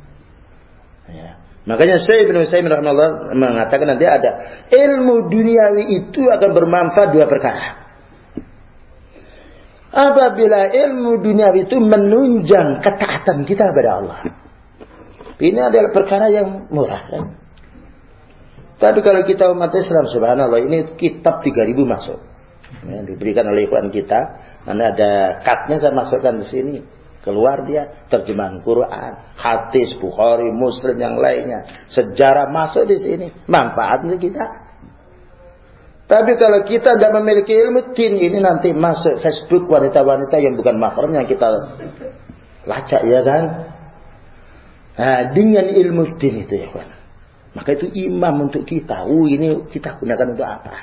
A: Ya. Makanya Syekh Ibn Utsaimin rahimahullah mengatakan nanti ada ilmu duniawi itu akan bermanfaat dua perkara. Apabila ilmu duniawi itu menunjang ketaatan kita kepada Allah. Ini adalah perkara yang murah kan. Tapi kalau kita umat Islam subhanallah ini kitab 3000 masuk. Yang diberikan oleh ikhwan kita. Nanti ada katnya saya masukkan di sini. Keluar dia terjemahan Quran, hadis, Bukhari, Muslim yang lainnya. Sejarah masuk di sini. Manfaat untuk kita. Tapi kalau kita tidak memiliki ilmu tin ini nanti masuk Facebook wanita-wanita yang bukan mahram yang kita lacak ya kan. Nah, dengan ilmu tin itu ya kan. Maka itu imam untuk kita. Uh, ini kita gunakan untuk apa?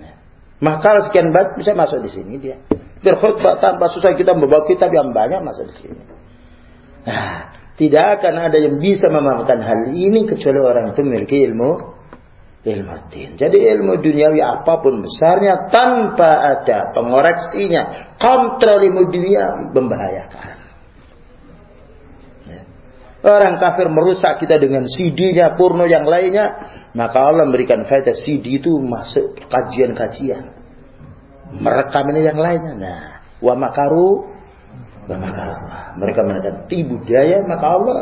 A: Nah, maka sekian banyak bisa masuk di sini dia. Berkhutbah tanpa susah kita membawa kitab yang banyak masuk di sini. Nah, tidak akan ada yang bisa memahamkan hal ini kecuali orang itu memiliki ilmu ilmu din. Jadi ilmu duniawi apa pun besarnya tanpa ada pengoreksinya, kontrol ilmu dunia membahayakan. Orang kafir merusak kita dengan CD-nya, porno yang lainnya, maka Allah memberikan faedah CD itu masuk kajian-kajian. Merekam ini yang lainnya. Nah, wa makaru wa makaru. Mereka menekan tipu daya, maka Allah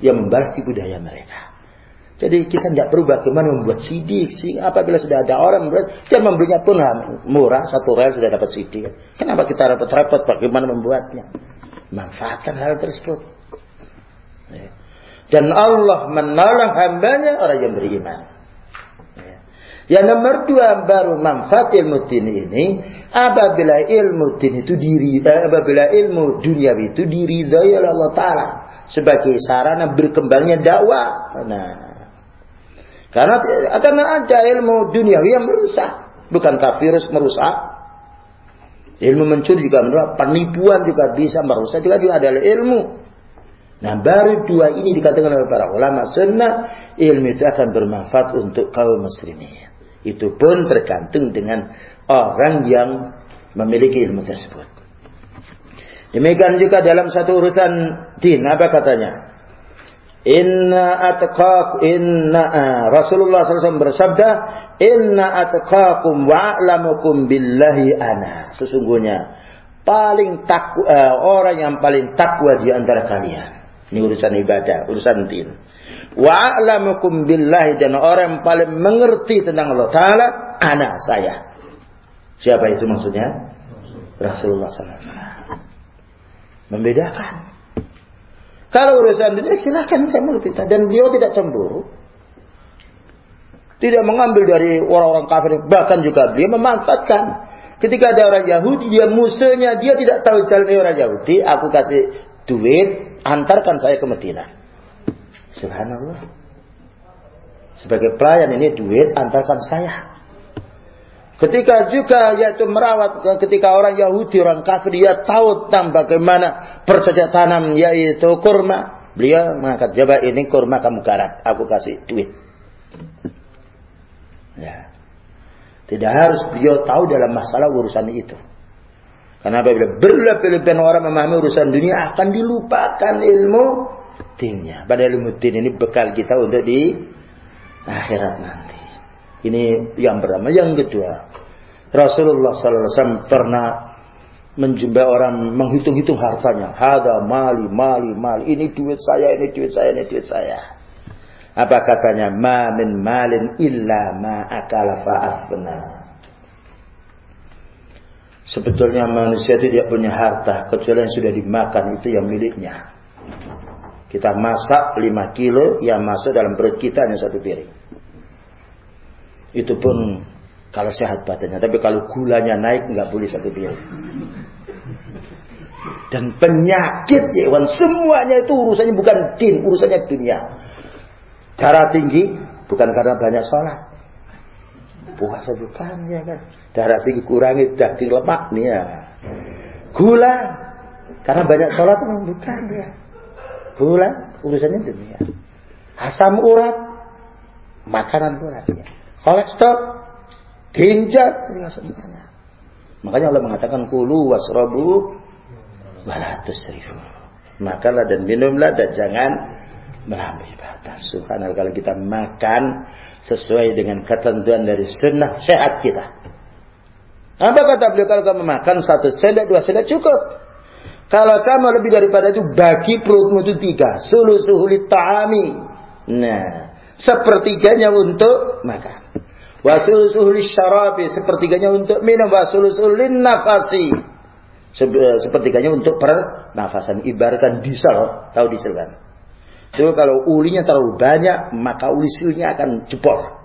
A: yang membalas tipu daya mereka. Jadi kita tidak perlu bagaimana membuat CD. Apabila sudah ada orang membuat, dia membelinya pun murah, satu rel sudah dapat CD. Kenapa kita repot-repot bagaimana membuatnya? Manfaatkan hal tersebut. Ya. Dan Allah menolong hambanya orang yang beriman. Ya. Yang nomor dua baru manfaat ilmu din ini apabila ilmu din itu diri eh, apabila ilmu dunia itu diridhai oleh Allah Taala sebagai sarana berkembangnya dakwah. Nah, karena karena ada ilmu duniawi yang merusak, bukan virus merusak. Ilmu mencuri juga merusak, penipuan juga bisa merusak, juga juga adalah ilmu. Nah baru dua ini dikatakan oleh para ulama sunnah, ilmu itu akan bermanfaat untuk kaum muslimin. Itu pun tergantung dengan orang yang memiliki ilmu tersebut. Demikian juga dalam satu urusan din, apa katanya? Inna atqakum inna uh, Rasulullah SAW bersabda, Inna atqakum wa'lamukum billahi ana. Sesungguhnya paling takwa uh, orang yang paling takwa di antara kalian. Ini urusan ibadah, urusan din. Wa'lamukum billahi dan orang yang paling mengerti tentang Allah Taala, ana saya. Siapa itu maksudnya? Rasulullah SAW. Membedakan. Kalau urusan dunia silahkan kamu kita. Dan beliau tidak cemburu. Tidak mengambil dari orang-orang kafir. Bahkan juga beliau memanfaatkan. Ketika ada orang Yahudi, dia musuhnya, dia tidak tahu jalan orang Yahudi. Aku kasih duit, antarkan saya ke Medina. Subhanallah. Sebagai pelayan ini duit, antarkan saya. Ketika juga yaitu merawat ketika orang Yahudi, orang kafir dia tahu tentang bagaimana bercocok tanam yaitu kurma. Beliau mengangkat jawab ini kurma kamu garap, aku kasih duit. Ya. Tidak harus beliau tahu dalam masalah urusan itu. Karena apabila berlebih-lebihan orang memahami urusan dunia akan dilupakan ilmu dinnya. Pada ilmu din ini bekal kita untuk di akhirat nanti. Ini yang pertama. Yang kedua, Rasulullah SAW pernah menjumpai orang menghitung-hitung hartanya. Hada mali, mali, mali. Ini duit saya, ini duit saya, ini duit saya. Apa katanya? Ma min malin illa ma akala fa'afna. Sebetulnya manusia itu tidak punya harta. Kecuali yang sudah dimakan itu yang miliknya. Kita masak 5 kilo, yang masuk dalam perut kita hanya satu piring. Itu pun kalau sehat badannya. Tapi kalau gulanya naik nggak boleh satu piring. Dan penyakit ya Iwan semuanya itu urusannya bukan din, urusannya dunia. Darah tinggi bukan karena banyak sholat. Puasa bukan ya kan. Darah tinggi kurangi daging lemak nih ya. Gula karena banyak sholat bukan ya. Gula urusannya dunia. Asam urat makanan urat ya. Kolesterol Ginjal semuanya. Makanya Allah mengatakan kulu wasrobu walatus tusrifu. Makanlah dan minumlah dan jangan melampaui batas. Karena kalau kita makan sesuai dengan ketentuan dari sunnah sehat kita. Apa kata beliau kalau kamu makan satu sendok dua sendok cukup. Kalau kamu lebih daripada itu bagi perutmu itu tiga. Sulu suhuli ta'ami. Nah, sepertiganya untuk makan. Wasulusul syarabi sepertiganya untuk minum wasulusul nafasi eh, sepertiganya untuk pernafasan ibaratkan diesel tahu diesel kan itu kalau ulinya terlalu banyak maka uli silnya akan jebol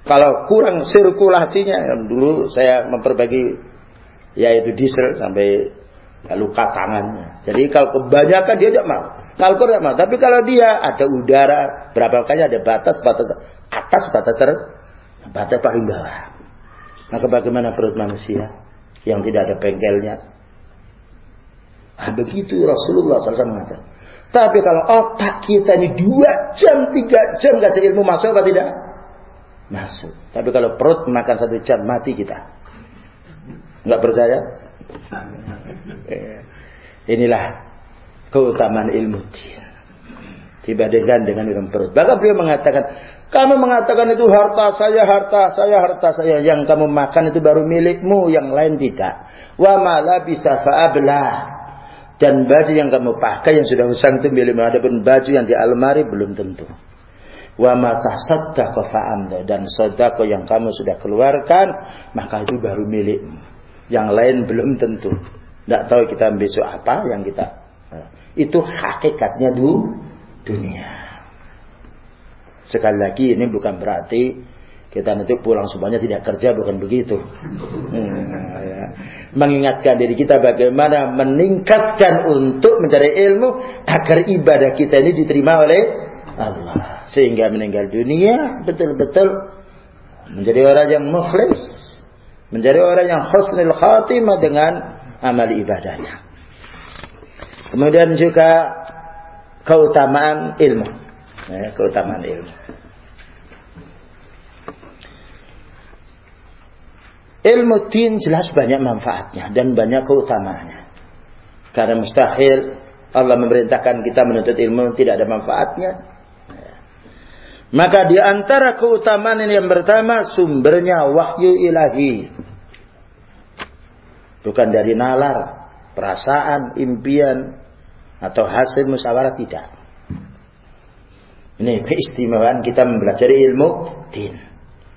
A: Kalau kurang sirkulasinya, dulu saya memperbaiki yaitu diesel sampai luka tangannya. Jadi kalau kebanyakan dia tidak mau. Kalau tidak mau. Tapi kalau dia ada udara, berapa kali ada batas, batas atas, batas ter, batas paling bawah. Maka bagaimana perut manusia yang tidak ada bengkelnya? Nah, begitu Rasulullah SAW mengatakan. Tapi kalau otak kita ini dua jam, tiga jam kasih ilmu masuk apa tidak? Masuk. Tapi kalau perut makan satu jam mati kita. Enggak percaya? Eh, inilah keutamaan ilmu din. Dibandingkan dengan ilmu perut. Bahkan beliau mengatakan, kamu mengatakan itu harta saya, harta saya, harta saya. Yang kamu makan itu baru milikmu, yang lain tidak. Wa mala bisa fa'ablah dan baju yang kamu pakai yang sudah usang itu milikmu. Adapun baju yang di almari belum tentu. Wa mata saddaqa fa'amda. Dan sodako yang kamu sudah keluarkan, maka itu baru milikmu. Yang lain belum tentu. Tidak tahu kita besok apa yang kita. Itu hakikatnya du, dunia. Sekali lagi ini bukan berarti kita nanti pulang semuanya tidak kerja bukan begitu. Hmm, ya. Mengingatkan diri kita bagaimana meningkatkan untuk mencari ilmu agar ibadah kita ini diterima oleh Allah. Sehingga meninggal dunia betul-betul menjadi orang yang mukhlis. Menjadi orang yang husnul khatimah dengan amal ibadahnya. Kemudian juga keutamaan ilmu. Ya, keutamaan ilmu. Ilmu din jelas banyak manfaatnya dan banyak keutamaannya. Karena mustahil Allah memerintahkan kita menuntut ilmu tidak ada manfaatnya. Maka di antara keutamaan ini yang pertama sumbernya wahyu ilahi. Bukan dari nalar, perasaan, impian, atau hasil musyawarah tidak. Ini keistimewaan kita mempelajari ilmu din.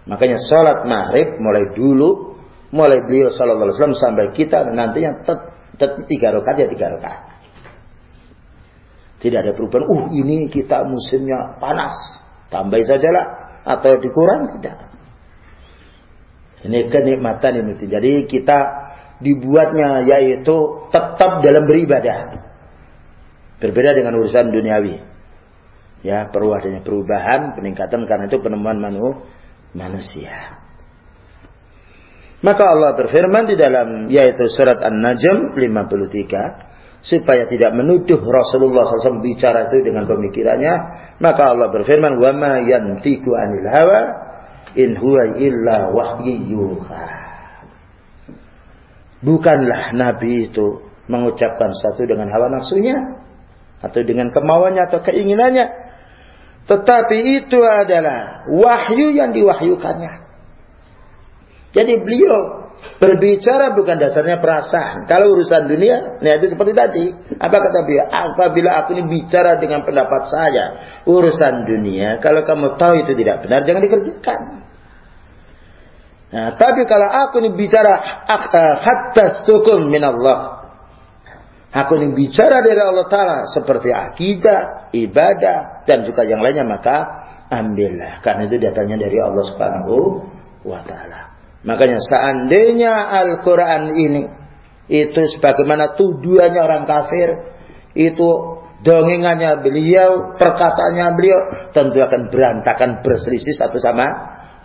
A: Makanya sholat maghrib mulai dulu mulai beliau sallallahu alaihi wasallam sampai kita nantinya tet, tiga rakaat ya tiga rakaat. Tidak ada perubahan. Uh ini kita musimnya panas, tambah sajalah atau dikurang tidak. Ini kenikmatan ini. Jadi kita dibuatnya yaitu tetap dalam beribadah. Berbeda dengan urusan duniawi. Ya, perlu adanya perubahan, peningkatan karena itu penemuan manu, manusia. Maka Allah berfirman di dalam yaitu surat An-Najm 53 supaya tidak menuduh Rasulullah SAW bicara itu dengan pemikirannya maka Allah berfirman wa ma yantiku anil hawa in huwa illa yuha. Bukanlah nabi itu mengucapkan satu dengan hawa nafsunya atau dengan kemauannya atau keinginannya. Tetapi itu adalah wahyu yang diwahyukannya jadi beliau berbicara bukan dasarnya perasaan. Kalau urusan dunia, nah itu seperti tadi. Apa kata beliau? Apabila aku ini bicara dengan pendapat saya, urusan dunia, kalau kamu tahu itu tidak benar, jangan dikerjakan. Nah, tapi kalau aku ini bicara hatta tukum min Allah. Aku ini bicara dari Allah Ta'ala seperti akidah, ibadah, dan juga yang lainnya, maka ambillah. Karena itu datangnya dari Allah Subhanahu wa Ta'ala. Makanya seandainya Al-Quran ini itu sebagaimana tuduhannya orang kafir, itu dongengannya beliau, perkataannya beliau tentu akan berantakan berselisih satu sama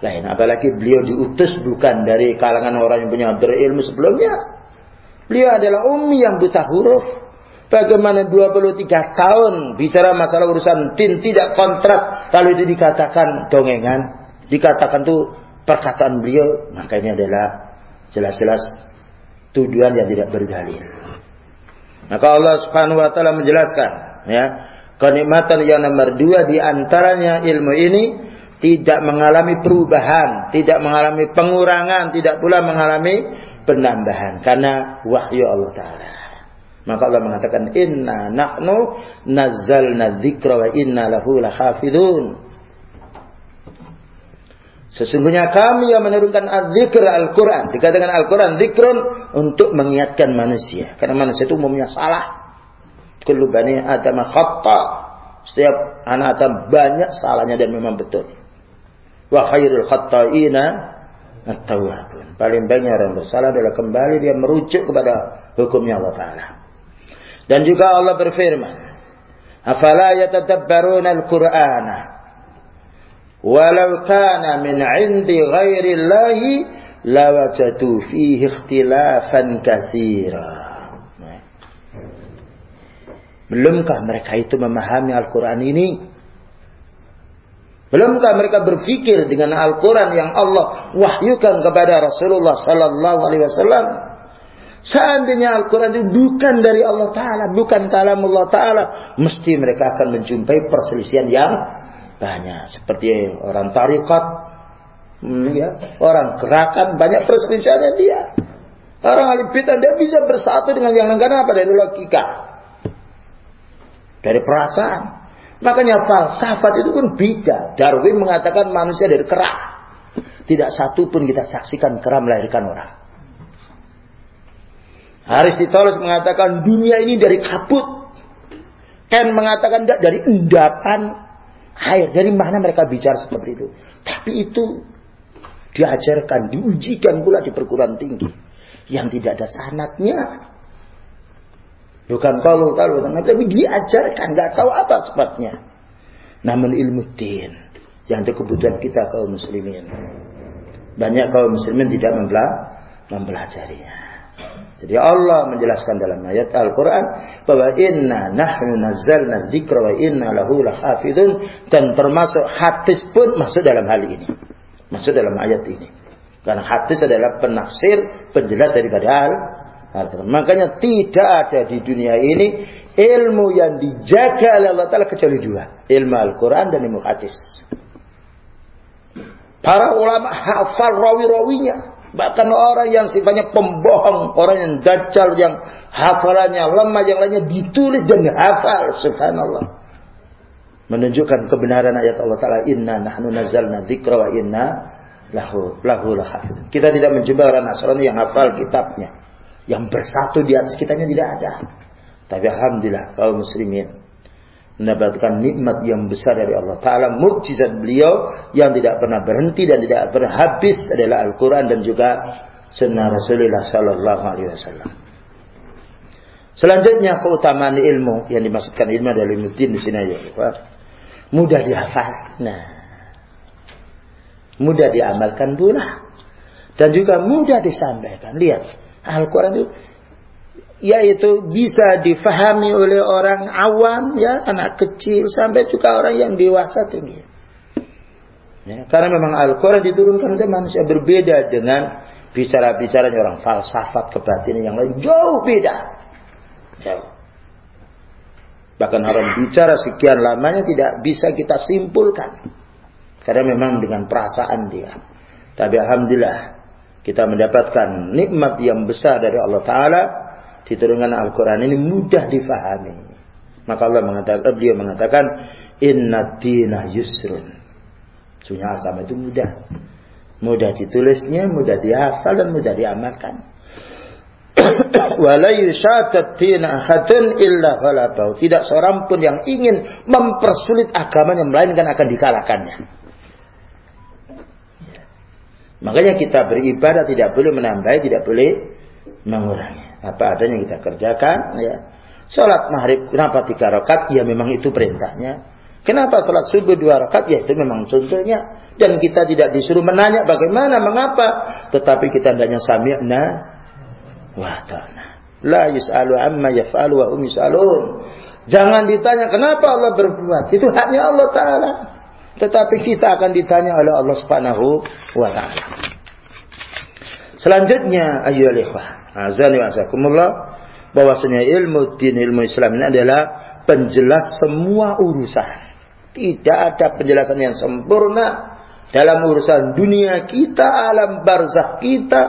A: lain. Apalagi beliau diutus bukan dari kalangan orang yang punya berilmu sebelumnya. Beliau adalah ummi yang buta huruf. Bagaimana 23 tahun bicara masalah urusan tin tidak kontras lalu itu dikatakan dongengan, dikatakan tuh perkataan beliau, maka ini adalah jelas-jelas tuduhan yang tidak berdalil. Maka Allah Subhanahu wa taala menjelaskan, ya, kenikmatan yang nomor dua di antaranya ilmu ini tidak mengalami perubahan, tidak mengalami pengurangan, tidak pula mengalami penambahan karena wahyu Allah taala. Maka Allah mengatakan inna nahnu nazzalna dzikra wa inna lahu lahafidun. Sesungguhnya kami yang menurunkan al-zikr Al-Quran. Dikatakan Al-Quran zikrun untuk mengingatkan manusia. Karena manusia itu umumnya salah. Kullu bani Adam khata. Setiap anak Adam banyak salahnya dan memang betul. Wa khairul khatta'ina at-tawwabun. Paling banyak orang bersalah adalah kembali dia merujuk kepada hukumnya Allah Ta'ala. Dan juga Allah berfirman, Afala yatadabbaruna al-Qur'ana walau kana min 'indi ghairi Allahi lawajadu fihi ikhtilafan katsira. Belumkah mereka itu memahami Al-Quran ini? Belumkah mereka berpikir dengan Al-Quran yang Allah wahyukan kepada Rasulullah Sallallahu Alaihi Wasallam? Seandainya Al-Quran itu bukan dari Allah Ta'ala, bukan kalam Allah Ta'ala, mesti mereka akan menjumpai perselisihan yang banyak. Seperti orang tarikat, hmm, ya, orang gerakan, banyak perselisihannya dia. Orang alim dia bisa bersatu dengan yang lain apa? Dari logika. Dari perasaan. Makanya falsafat itu pun beda. Darwin mengatakan manusia dari kera. Tidak satu pun kita saksikan kera melahirkan orang. Aristoteles mengatakan dunia ini dari kabut. Ken mengatakan dari endapan air. Dari mana mereka bicara seperti itu? Tapi itu diajarkan, diujikan pula di perguruan tinggi. Yang tidak ada sanatnya. Bukan kalau tahu, tapi diajarkan, nggak tahu apa sebabnya. Namun ilmu din yang itu kebutuhan kita kaum muslimin. Banyak kaum muslimin tidak mempelajarinya. Jadi Allah menjelaskan dalam ayat Al-Quran bahwa inna nahnu nazzalna dzikra wa inna lahu lahafidun dan termasuk hadis pun masuk dalam hal ini. Masuk dalam ayat ini. Karena hadis adalah penafsir, penjelas daripada al Makanya tidak ada di dunia ini ilmu yang dijaga oleh Allah Ta'ala kecuali dua. Ilmu Al-Quran dan ilmu hadis. Para ulama hafal rawi-rawinya. Bahkan orang yang sifatnya pembohong, orang yang dajjal, yang hafalannya lemah, yang lainnya ditulis dan hafal. Subhanallah. Menunjukkan kebenaran ayat Allah Ta'ala. Inna nahnu nazalna dzikra wa inna lahu, lahu. Kita tidak menjumpai orang Nasrani yang hafal kitabnya yang bersatu di atas kitanya tidak ada. Tapi alhamdulillah kaum muslimin mendapatkan nikmat yang besar dari Allah Taala, mukjizat beliau yang tidak pernah berhenti dan tidak pernah habis adalah Al-Qur'an dan juga sunnah Rasulullah sallallahu alaihi wasallam. Selanjutnya keutamaan ilmu yang dimaksudkan ilmu adalah ilmu din di sini ya. Mudah dihafal. Nah. Mudah diamalkan pula. Dan juga mudah disampaikan. Lihat. Al-Quran itu yaitu bisa difahami oleh orang awam ya anak kecil sampai juga orang yang dewasa tinggi. Ya, karena memang Al-Quran diturunkan ke manusia berbeda dengan bicara-bicaranya orang falsafat kebatinan yang lain. Jauh beda. Jauh. Bahkan orang bicara sekian lamanya tidak bisa kita simpulkan. Karena memang dengan perasaan dia. Tapi Alhamdulillah kita mendapatkan nikmat yang besar dari Allah Ta'ala diturunkan Al-Quran ini mudah difahami. Maka Allah mengatakan, beliau mengatakan, Inna dina yusrun. Sunya agama itu mudah. Mudah ditulisnya, mudah dihafal dan mudah diamalkan. [COUGHS] Wala yushatat dina ahadun illa ghalabau. Tidak seorang pun yang ingin mempersulit agamanya melainkan akan dikalahkannya. Makanya kita beribadah tidak boleh menambah, tidak boleh mengurangi. Apa adanya kita kerjakan, ya. Salat maghrib kenapa tiga rakaat? Ya memang itu perintahnya. Kenapa salat subuh dua rakaat? Ya itu memang contohnya. Dan kita tidak disuruh menanya bagaimana, mengapa. Tetapi kita hendaknya sami'na wa ta'na. La yus'alu amma yaf'alu wa um yus'alun. Jangan ditanya kenapa Allah berbuat. Itu haknya Allah Ta'ala. Tetapi kita akan ditanya oleh Allah Subhanahu wa taala. Selanjutnya ayyuhal ikhwah, azani azakumullah bahwasanya ilmu din ilmu Islam ini adalah penjelas semua urusan. Tidak ada penjelasan yang sempurna dalam urusan dunia kita, alam barzah kita,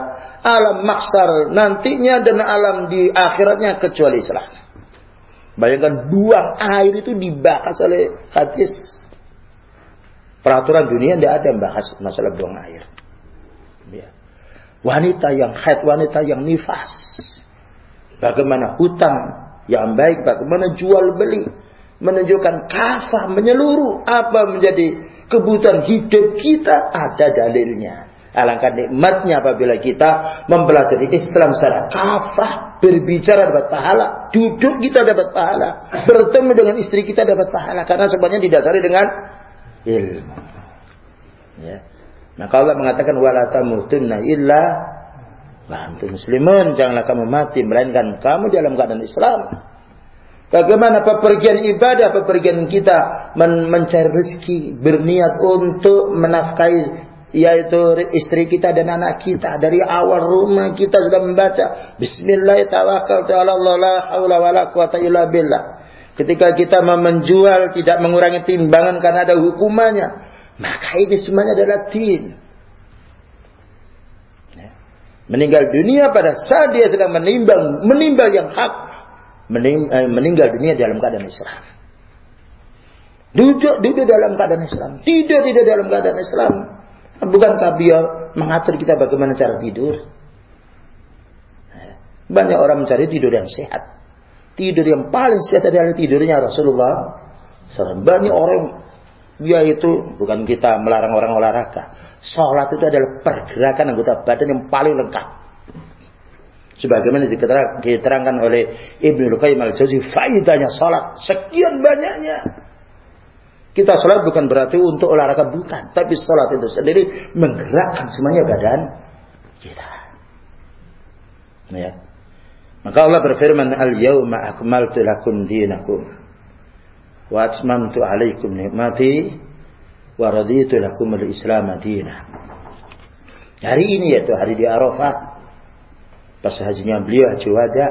A: alam maksar nantinya dan alam di akhiratnya kecuali Islam. Bayangkan buang air itu dibahas oleh hadis Peraturan dunia tidak ada yang bahas masalah buang air. Ya. Wanita yang haid, wanita yang nifas. Bagaimana hutang yang baik, bagaimana jual beli. Menunjukkan kafah menyeluruh. Apa menjadi kebutuhan hidup kita ada dalilnya. Alangkah nikmatnya apabila kita mempelajari Islam secara kafah, berbicara dapat pahala, duduk kita dapat pahala, bertemu dengan istri kita dapat pahala karena semuanya didasari dengan ilmu. Ya. Maka Allah mengatakan wala tamutunna illa wa antum muslimun, janganlah kamu mati melainkan kamu dalam keadaan Islam. Bagaimana pepergian ibadah, pepergian kita men mencari rezeki, berniat untuk menafkahi yaitu istri kita dan anak kita. Dari awal rumah kita sudah membaca Bismillahirrahmanirrahim ketika kita menjual tidak mengurangi timbangan karena ada hukumannya maka ini semuanya adalah din ya. meninggal dunia pada saat dia sedang menimbang menimbang yang hak eh, meninggal dunia dalam keadaan Islam duduk duduk dalam keadaan Islam tidur tidak dalam keadaan Islam Bukankah beliau mengatur kita bagaimana cara tidur? Banyak orang mencari tidur yang sehat. Tidur yang paling sehat adalah tidurnya Rasulullah Banyak orang dia itu bukan kita melarang orang olahraga. Sholat itu adalah pergerakan anggota badan yang paling lengkap. Sebagaimana diterangkan oleh Ibnu Qayyim al-Jauzi, faidahnya sholat sekian banyaknya. Kita sholat bukan berarti untuk olahraga bukan, tapi sholat itu sendiri menggerakkan semuanya badan kita. Ya. Maka Allah berfirman, "Al-yauma akmaltu lakum dinakum wa atmamtu 'alaikum ni'mati wa raditu lakum al-Islam madinah." Hari ini yaitu hari di Arafah. Pas hajinya beliau haji wada,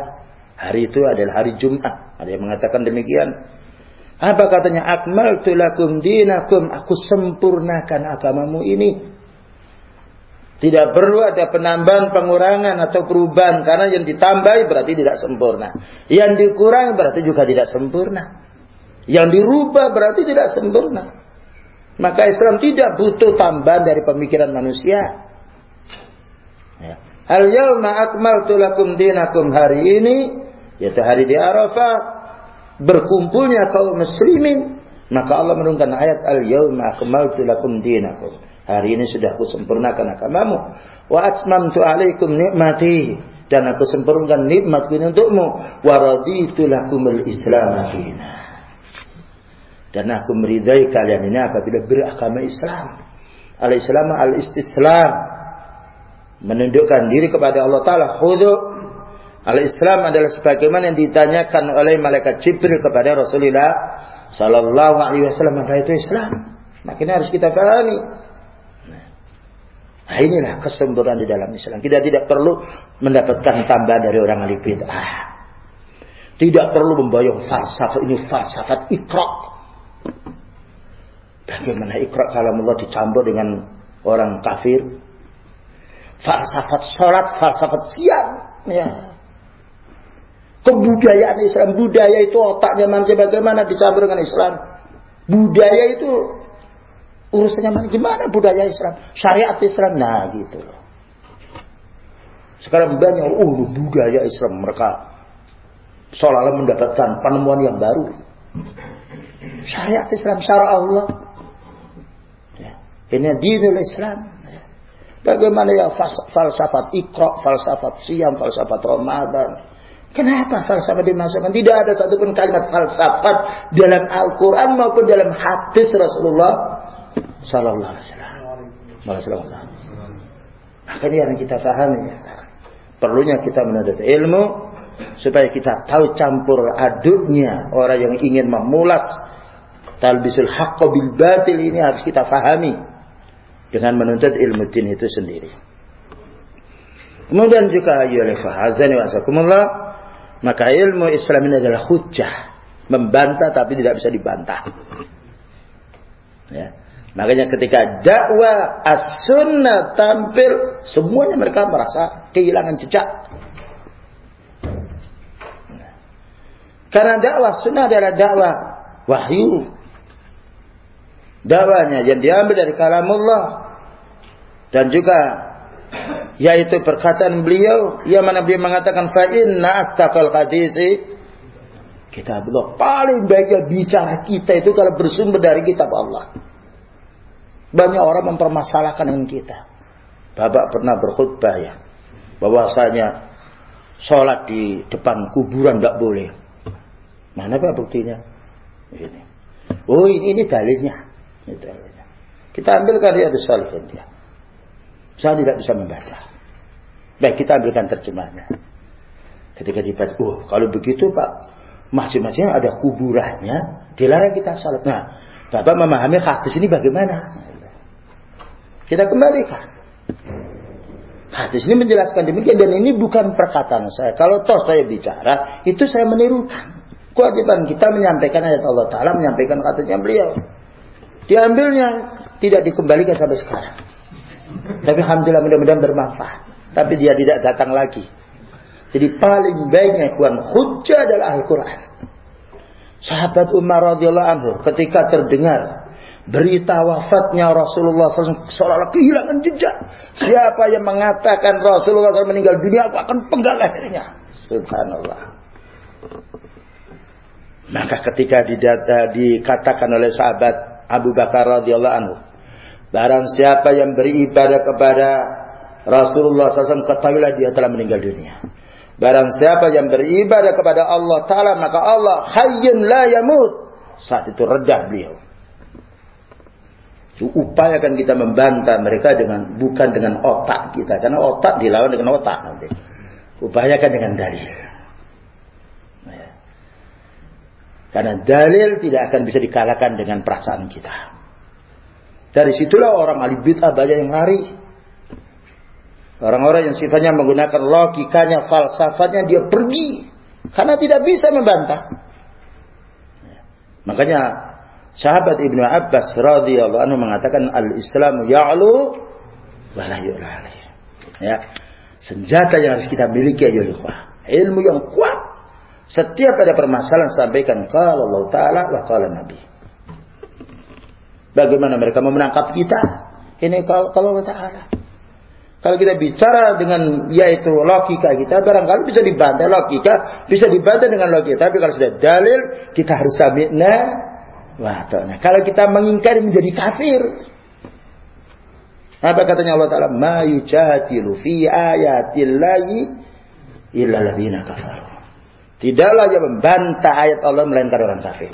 A: hari itu adalah hari Jumat. Ada yang mengatakan demikian. Apa katanya? Akmal tulakum dinakum. Aku sempurnakan agamamu ini. Tidak perlu ada penambahan, pengurangan atau perubahan. Karena yang ditambahi berarti tidak sempurna. Yang dikurangi berarti juga tidak sempurna. Yang dirubah berarti tidak sempurna. Maka Islam tidak butuh tambahan dari pemikiran manusia. Ya. Al yawma akmaltu lakum dinakum hari ini. Yaitu hari di Arafah berkumpulnya kaum muslimin maka Allah menurunkan ayat al-yauma akmaltu lakum dinakum hari ini sudah aku sempurnakan agamamu wa atmamtu alaikum nikmati dan aku sempurnakan nikmatku ini untukmu wa raditu lakumul islam dan aku meridai kalian ini apabila beragama Islam al-islam al-istislam menundukkan diri kepada Allah taala khudu Al-Islam adalah sebagaimana yang ditanyakan oleh malaikat Jibril kepada Rasulullah sallallahu alaihi wasallam apa itu Islam. Makanya harus kita pahami. Nah, inilah kesempurnaan di dalam Islam. Kita tidak perlu mendapatkan tambahan dari orang ahli bid'ah. Tidak perlu membayang falsafah ini falsafat ikrak. Bagaimana ikrak kalau Allah dicampur dengan orang kafir? Falsafat sholat, falsafat siang. Ya kebudayaan Islam. Budaya itu otaknya manusia bagaimana dicampur dengan Islam. Budaya itu urusannya mana? Gimana budaya Islam? Syariat Islam. Nah gitu loh. Sekarang banyak oh budaya Islam mereka seolah-olah mendapatkan penemuan yang baru. Syariat Islam, syara Allah. Ya. Ini dinul Islam. Ya. Bagaimana ya falsafat ikra, falsafat siam, falsafat Ramadan, Kenapa falsafah dimasukkan? Tidak ada satupun kalimat falsafat dalam Al-Quran maupun dalam hadis Rasulullah Sallallahu Alaihi Wasallam. Makanya yang kita pahami, perlunya kita menuntut ilmu supaya kita tahu campur aduknya orang yang ingin memulas talbisul haqqa bil batil ini harus kita pahami dengan menuntut ilmu din itu sendiri. Kemudian juga ya fahazani wa maka ilmu Islam ini adalah hujah. Membantah tapi tidak bisa dibantah. Ya. Makanya ketika dakwah as-sunnah tampil, semuanya mereka merasa kehilangan jejak. Karena dakwah sunnah adalah dakwah wahyu. Dakwanya yang diambil dari kalamullah. Dan juga yaitu perkataan beliau yang mana beliau mengatakan fa inna astaqal hadisi kitabullah paling baiknya bicara kita itu kalau bersumber dari kitab Allah Banyak orang mempermasalahkan dengan kita. Bapak pernah berkhutbah ya. Bahwasanya sholat di depan kuburan tidak boleh. Mana pak buktinya? Ini. Oh ini, ini dalilnya. Dalilnya. Kita ambil karya Salihin dia. Saya tidak bisa membaca. Baik kita ambilkan terjemahnya. Ketika dibaca, oh kalau begitu Pak, masing-masing ada kuburannya, dilarang kita salat. Nah, Bapak memahami hadis ini bagaimana? Kita kembalikan. Hadis ini menjelaskan demikian dan ini bukan perkataan saya. Kalau toh saya bicara, itu saya menirukan. Kewajiban kita menyampaikan ayat Allah Ta'ala, menyampaikan katanya beliau. Diambilnya, tidak dikembalikan sampai sekarang. Tapi Alhamdulillah mudah-mudahan bermanfaat. Tapi dia tidak datang lagi. Jadi paling baiknya ikhwan hujjah adalah Al-Quran. Sahabat Umar radhiyallahu anhu ketika terdengar berita wafatnya Rasulullah SAW seolah-olah kehilangan jejak. Siapa yang mengatakan Rasulullah SAW meninggal dunia, aku akan penggal lehernya. Subhanallah. Maka ketika didata, dikatakan oleh sahabat Abu Bakar radhiyallahu anhu, barang siapa yang beribadah kepada Rasulullah SAW ketahuilah dia telah meninggal dunia. Barang siapa yang beribadah kepada Allah Ta'ala maka Allah hayyun la yamut. Saat itu redah beliau. Upayakan kita membantah mereka dengan bukan dengan otak kita. Karena otak dilawan dengan otak nanti. Upayakan dengan dalil. Ya. Karena dalil tidak akan bisa dikalahkan dengan perasaan kita. Dari situlah orang ahli bid'ah banyak yang lari. Orang-orang yang sifatnya menggunakan logikanya, falsafatnya, dia pergi. Karena tidak bisa membantah. Makanya sahabat Ibnu Abbas radhiyallahu anhu mengatakan al-Islamu ya'lu wa la Ya. Senjata yang harus kita miliki ya ikhwah. Ilmu yang kuat. Setiap ada permasalahan sampaikan kalau Allah Ta'ala wa qala Nabi. Bagaimana mereka mau menangkap kita? Ini kalau Allah Ta'ala. Kalau kita bicara dengan yaitu logika kita, barangkali bisa dibantah logika, bisa dibantah dengan logika. Tapi kalau sudah dalil, kita harus sabitna wadana. Kalau kita mengingkari menjadi kafir. Apa katanya Allah Ta'ala? Ma yujadilu fi ayatillahi illa kafaru. Tidaklah yang membantah ayat Allah melainkan orang kafir.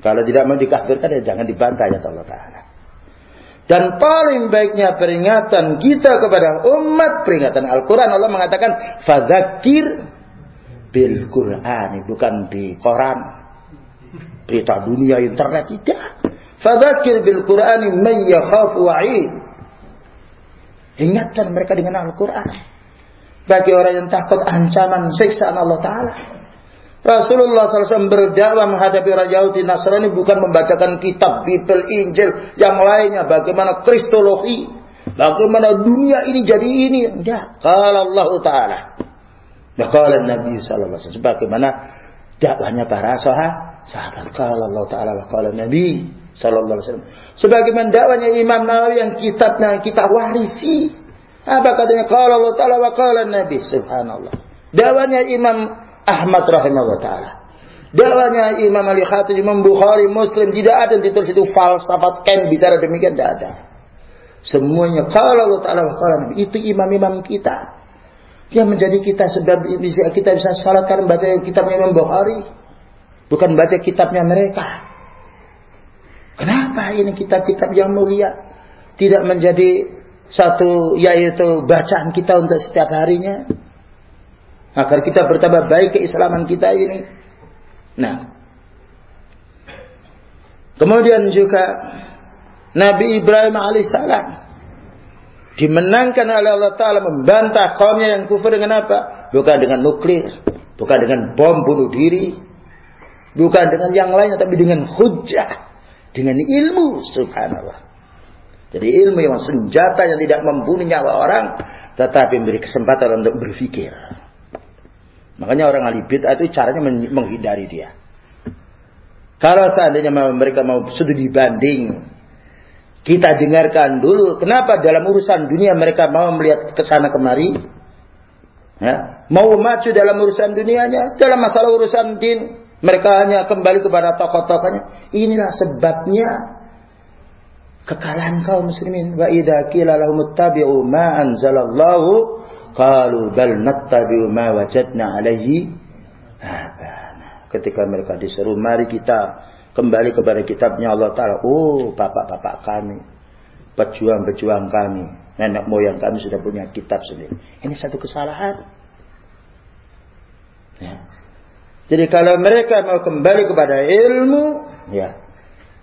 A: Kalau tidak mau dikafirkan ya jangan dibantah ayat Allah Ta'ala. Dan paling baiknya peringatan kita kepada umat peringatan Al-Quran. Allah mengatakan, Fadakir bil Quran. Bukan di koran. Berita dunia internet. Tidak. Fadakir bil Quran yakhafu wa'id. Ingatkan mereka dengan Al-Quran. Bagi orang yang takut ancaman siksaan Allah Ta'ala. Rasulullah SAW berdakwah menghadapi orang Yahudi Nasrani bukan membacakan kitab Bible, Injil, yang lainnya. Bagaimana kristologi. Bagaimana dunia ini jadi ini. Enggak. Kalau Allah Ta'ala. Ya kalau Nabi SAW. Sebagaimana dakwahnya para sahabat. Kalau Allah Ta'ala. Kalau Nabi SAW. Sebagaimana dakwahnya Imam Nawawi yang kitabnya kita warisi. Apa katanya? Kalau Allah Ta'ala. Kalau Nabi. Subhanallah. Dakwahnya Imam Ahmad rahimahullah taala. Dakwanya Imam Ali Khatib, Imam Bukhari, Muslim tidak ada yang ditulis itu falsafat ken bicara demikian tidak ada. Semuanya kalau Allah Taala kalau itu imam-imam kita yang menjadi kita sebab kita bisa salat karena baca kitab Imam Bukhari bukan baca kitabnya mereka. Kenapa ini kitab-kitab yang mulia tidak menjadi satu yaitu bacaan kita untuk setiap harinya? agar kita bertambah baik keislaman kita ini. Nah, kemudian juga Nabi Ibrahim alaihissalam dimenangkan oleh Allah Taala membantah kaumnya yang kufur dengan apa? Bukan dengan nuklir, bukan dengan bom bunuh diri, bukan dengan yang lainnya, tapi dengan hujah, dengan ilmu, subhanallah. Jadi ilmu yang senjata yang tidak membunuh nyawa orang, tetapi memberi kesempatan untuk berpikir. Makanya orang ahli bid'ah itu caranya menghindari dia. Kalau seandainya mereka mau sudah dibanding, kita dengarkan dulu kenapa dalam urusan dunia mereka mau melihat ke sana kemari. Ya, mau maju dalam urusan dunianya, dalam masalah urusan din, mereka hanya kembali kepada tokoh-tokohnya. Inilah sebabnya kekalahan kaum muslimin. Wa idza qila lahum ittabi'u ma anzalallahu qalu bal nattabi'u ma wajadna alaihi abana. Ketika mereka disuruh mari kita kembali kepada kitabnya Allah Ta'ala. Oh, bapak-bapak kami, pejuang-pejuang kami, nenek moyang kami sudah punya kitab sendiri. Ini satu kesalahan. Ya. Jadi kalau mereka mau kembali kepada ilmu, ya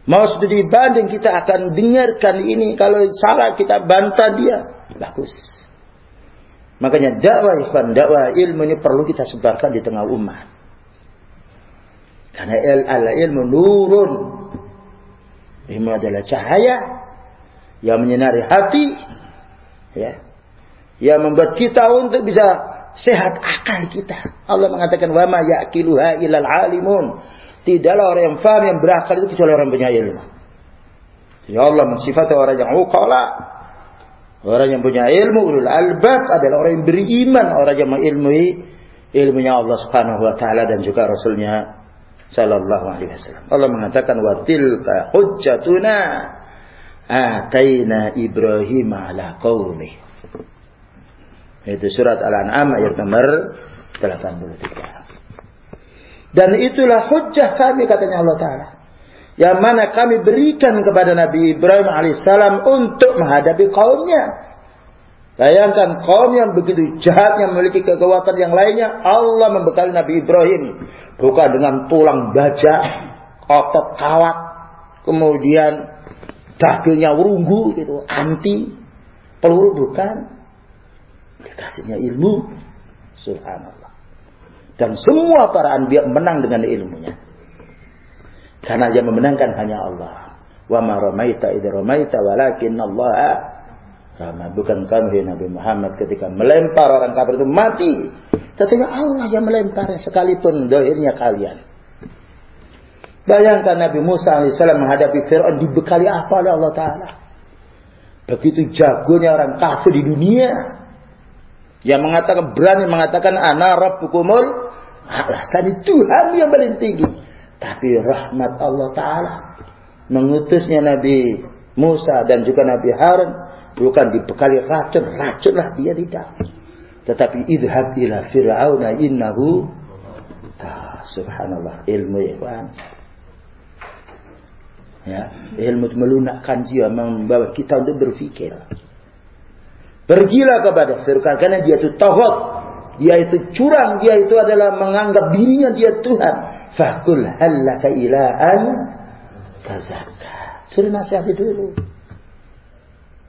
A: Mau studi banding kita akan dengarkan ini. Kalau salah kita bantah dia. Bagus. Makanya dakwah ikhwan, dakwah ilmu ini perlu kita sebarkan di tengah umat. Karena il, al ilmu nurun. Ilmu adalah cahaya yang menyinari hati. Ya. Yang membuat kita untuk bisa sehat akal kita. Allah mengatakan wa ma yaqiluha ilal alimun. Tidaklah orang yang faham, yang berakal itu kecuali orang punya ilmu. Ya Allah mensifati orang yang ukala. Orang yang punya ilmu, ulul albab adalah orang yang beriman, orang yang mengilmui ilmunya Allah Subhanahu wa taala dan juga rasulnya sallallahu alaihi wasallam. Allah mengatakan wa tilka hujjatuna ataina Ibrahim ala qaumi. Itu surat Al-An'am ayat nomor 83. Dan itulah hujah kami katanya Allah Ta'ala. Yang mana kami berikan kepada Nabi Ibrahim alaihissalam untuk menghadapi kaumnya. Bayangkan kaum yang begitu jahat yang memiliki kekuatan yang lainnya. Allah membekali Nabi Ibrahim. Bukan dengan tulang baja, otot kawat. Kemudian dagingnya urunggu gitu. Anti peluru bukan. Dikasihnya ilmu. Subhanallah. Dan semua para anbiya menang dengan ilmunya. Karena yang memenangkan hanya Allah. Wa ma ramaita idza ramaita walakin Allah rama. Bukan kamu Nabi Muhammad ketika melempar orang kafir itu mati. Tetapi Allah yang melempar sekalipun dohirnya kalian. Bayangkan Nabi Musa AS menghadapi Fir'aun dibekali apa oleh Allah Ta'ala. Begitu jagonya orang kafir di dunia. Yang mengatakan berani mengatakan ana rabbukumul alasan Tuhan yang paling tinggi. Tapi rahmat Allah Ta'ala mengutusnya Nabi Musa dan juga Nabi Harun bukan dibekali racun, racunlah dia tidak. Tetapi idhab ila fir'auna innahu ah, subhanallah ilmu kan. Ya, ilmu melunakkan jiwa membawa kita untuk berpikir. Pergilah kepada Fir'aun karena dia itu tauhid dia itu curang, dia itu adalah menganggap dirinya dia Tuhan. Fakul hallaka ila tazakka. Suruh dulu.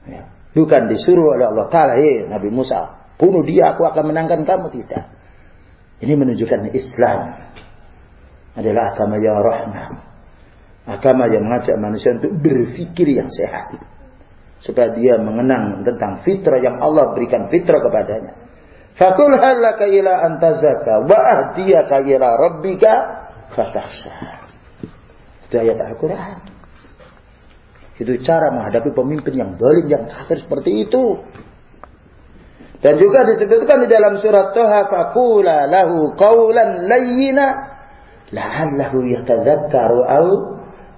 A: Ya. Bukan disuruh oleh Allah Ta'ala, hey, Nabi Musa, bunuh dia, aku akan menangkan kamu. Tidak. Ini menunjukkan Islam adalah agama yang rahmat. Agama yang mengajak manusia untuk berpikir yang sehat. Supaya dia mengenang tentang fitrah yang Allah berikan fitrah kepadanya. Fakul halaka ila antazaka wa ahdiyaka ila rabbika fatakhsha. Itu ayat Al-Quran. Itu cara menghadapi pemimpin yang dolim, yang kafir seperti itu. Dan juga disebutkan di dalam surat Toha, fakula lahu qawlan layyina la'allahu yatadzakkaru au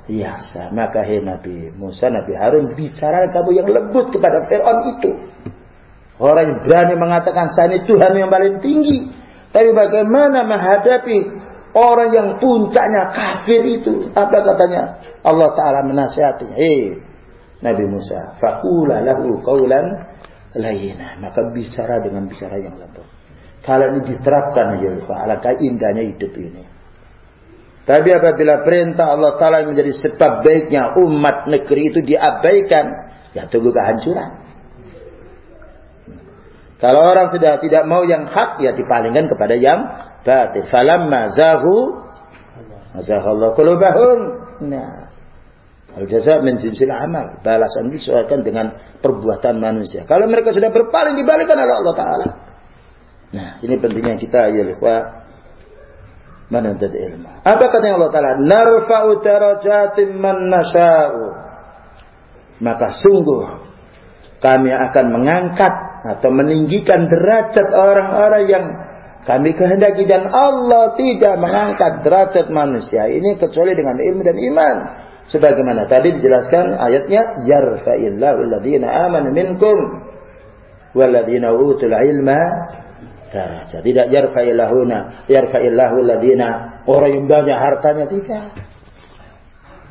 A: yasa. Maka hai Nabi Musa, Nabi Harun, bicara kamu yang lembut kepada Fir'aun itu. Orang yang berani mengatakan saya ini Tuhan yang paling tinggi. Tapi bagaimana menghadapi orang yang puncaknya kafir itu? Apa katanya? Allah Ta'ala menasihatinya. Eh, Nabi Musa. Fakula lahu qawlan layina. Maka bicara dengan bicara yang lembut. Kalau ini diterapkan aja. Alangkah indahnya hidup ini. Tapi apabila perintah Allah Ta'ala menjadi sebab baiknya umat negeri itu diabaikan. Ya tunggu kehancuran. Kalau orang sudah tidak mau yang hak, ya dipalingkan kepada yang batil. Falamma zahu, Allah qulubahum. Nah, al-jaza min jinsil amal. Balasan disesuaikan dengan perbuatan manusia. Kalau mereka sudah berpaling, dibalikkan oleh Allah Ta'ala. Nah, ini pentingnya kita, ya ikhwah, menuntut ilmu. Apa kata Allah Ta'ala? Narfa'u darajatim man nasha'u. Maka sungguh kami akan mengangkat atau meninggikan derajat orang-orang yang kami kehendaki dan Allah tidak mengangkat derajat manusia ini kecuali dengan ilmu dan iman. Sebagaimana tadi dijelaskan ayatnya yarfa'illahu alladziina amanu minkum walladziina utul ilma darajat. Tidak yarfa'illahuna, yarfa'illahu alladziina orang yang banyak hartanya tidak.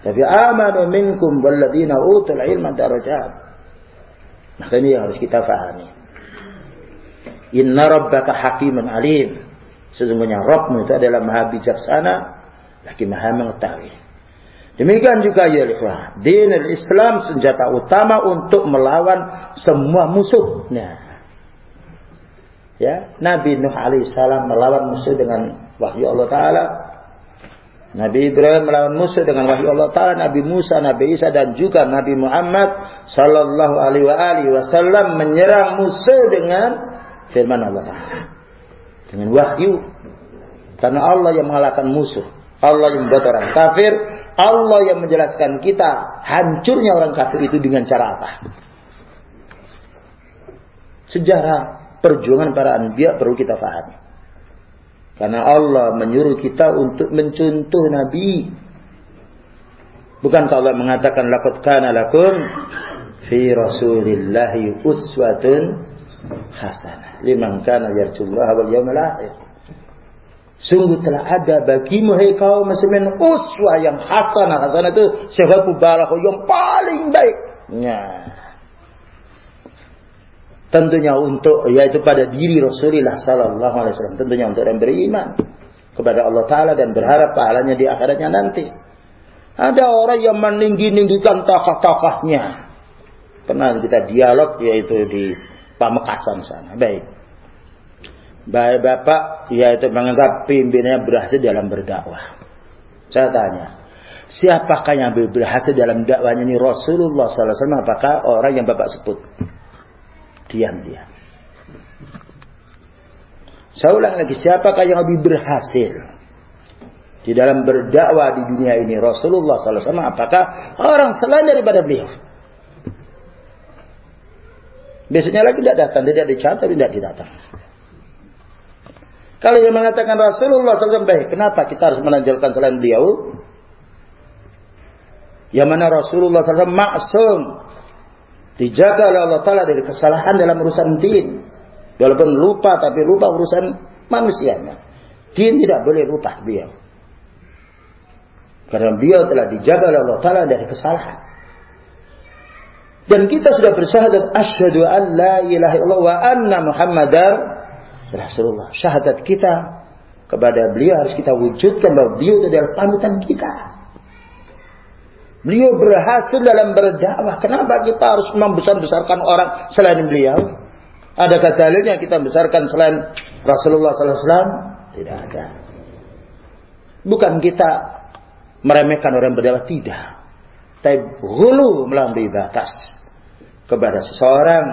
A: Tapi amanu minkum walladziina utul ilma darajat. Maka ini yang harus kita fahami. Inna rabbaka hakimun alim. Sesungguhnya Rabbmu itu adalah maha bijaksana, lagi maha mengetahui. Demikian juga ya ikhwah. Dinul Islam senjata utama untuk melawan semua musuh. Nah. Ya, Nabi Nuh alaihissalam melawan musuh dengan wahyu Allah taala. Nabi Ibrahim melawan musuh dengan wahyu Allah taala, Nabi Musa, Nabi Isa dan juga Nabi Muhammad sallallahu alaihi wasallam menyerang musuh dengan firman Allah. Dengan wahyu. Karena Allah yang mengalahkan musuh. Allah yang membuat orang kafir, Allah yang menjelaskan kita hancurnya orang kafir itu dengan cara apa? Sejarah perjuangan para anbiya perlu kita pahami. Karena Allah menyuruh kita untuk mencontoh Nabi. Bukan Allah mengatakan laqad kana fi Rasulillahi uswatun hasanah liman kana yarjullaha wal yawmal akhir. Sungguh telah ada bagimu hai kaum muslimin uswah yang hasanah. Hasanah itu sehat mubarak yang paling baik. Ya. Tentunya untuk yaitu pada diri Rasulullah sallallahu alaihi wasallam. Tentunya untuk orang beriman kepada Allah taala dan berharap pahalanya di akhiratnya nanti. Ada orang yang meninggi-ninggikan tokoh-tokohnya. Pernah kita dialog yaitu di Pamekasan sana. Baik. Baik bapak yaitu menganggap pimpinannya berhasil dalam berdakwah. Saya tanya, siapakah yang berhasil dalam dakwahnya ini Rasulullah SAW? Apakah orang yang bapak sebut? Diam dia. Saya ulang lagi, siapakah yang lebih berhasil di dalam berdakwah di dunia ini Rasulullah SAW? Apakah orang selain daripada beliau? Biasanya lagi tidak datang, tidak dicatat, tidak didatang. Kalau yang mengatakan Rasulullah SAW baik, kenapa kita harus menanjalkan selain beliau? Yang mana Rasulullah SAW maksum. Dijaga oleh Allah Ta'ala dari kesalahan dalam urusan din. Walaupun lupa, tapi lupa urusan manusianya. Din tidak boleh lupa beliau. Karena beliau telah dijaga oleh Allah Ta'ala dari kesalahan. Dan kita sudah bersyahadat asyhadu an la ilaha illallah wa anna muhammadar Rasulullah. Syahadat kita kepada beliau harus kita wujudkan bahwa beliau itu adalah panutan kita. Beliau berhasil dalam berdakwah. Kenapa kita harus membesar-besarkan orang selain beliau? Ada kata yang kita besarkan selain Rasulullah SAW? Tidak ada. Bukan kita meremehkan orang berdakwah, tidak. Tapi hulu melampaui batas kepada seseorang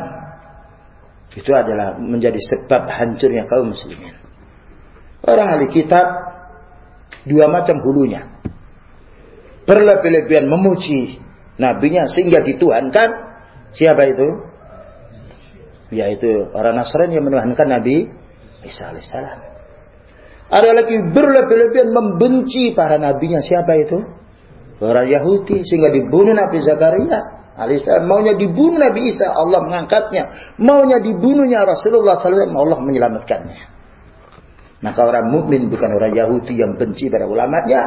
A: itu adalah menjadi sebab hancurnya kaum muslimin. Orang ahli kitab dua macam hulunya. Berlebih-lebihan memuji nabinya sehingga dituhankan. Siapa itu? Yaitu orang Nasrani yang menuhankan Nabi Isa alaihissalam. Ada lagi berlebih-lebihan membenci para nabinya. Siapa itu? Orang Yahudi sehingga dibunuh Nabi Zakaria alaihissalam maunya dibunuh Nabi Isa Allah mengangkatnya. Maunya dibunuhnya Rasulullah SAW Allah menyelamatkannya. Maka orang mukmin bukan orang Yahudi yang benci pada ulamanya.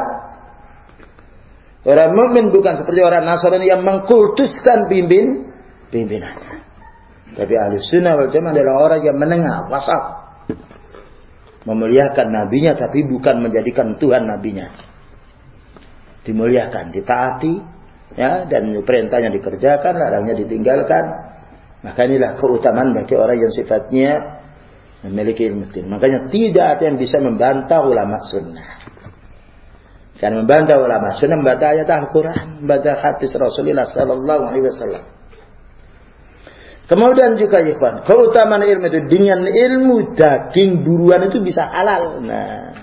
A: Orang mukmin bukan seperti orang Nasrani yang mengkultuskan pimpin pimpinannya tapi ahli sunnah wal jamaah adalah orang yang menengah wasat. Memuliakan nabinya tapi bukan menjadikan Tuhan nabinya. Dimuliakan ditaati ya dan perintahnya dikerjakan, larangnya ditinggalkan. Maka inilah keutamaan bagi orang yang sifatnya memiliki ilmu din. Makanya tidak ada yang bisa membantah ulama sunnah. Karena membantah ulama sunnah, membantah ayat Al-Quran, membantah hadis Rasulullah Sallallahu Alaihi Wasallam. Kemudian juga ikhwan, keutamaan ilmu itu dengan ilmu daging buruan itu bisa halal. Nah,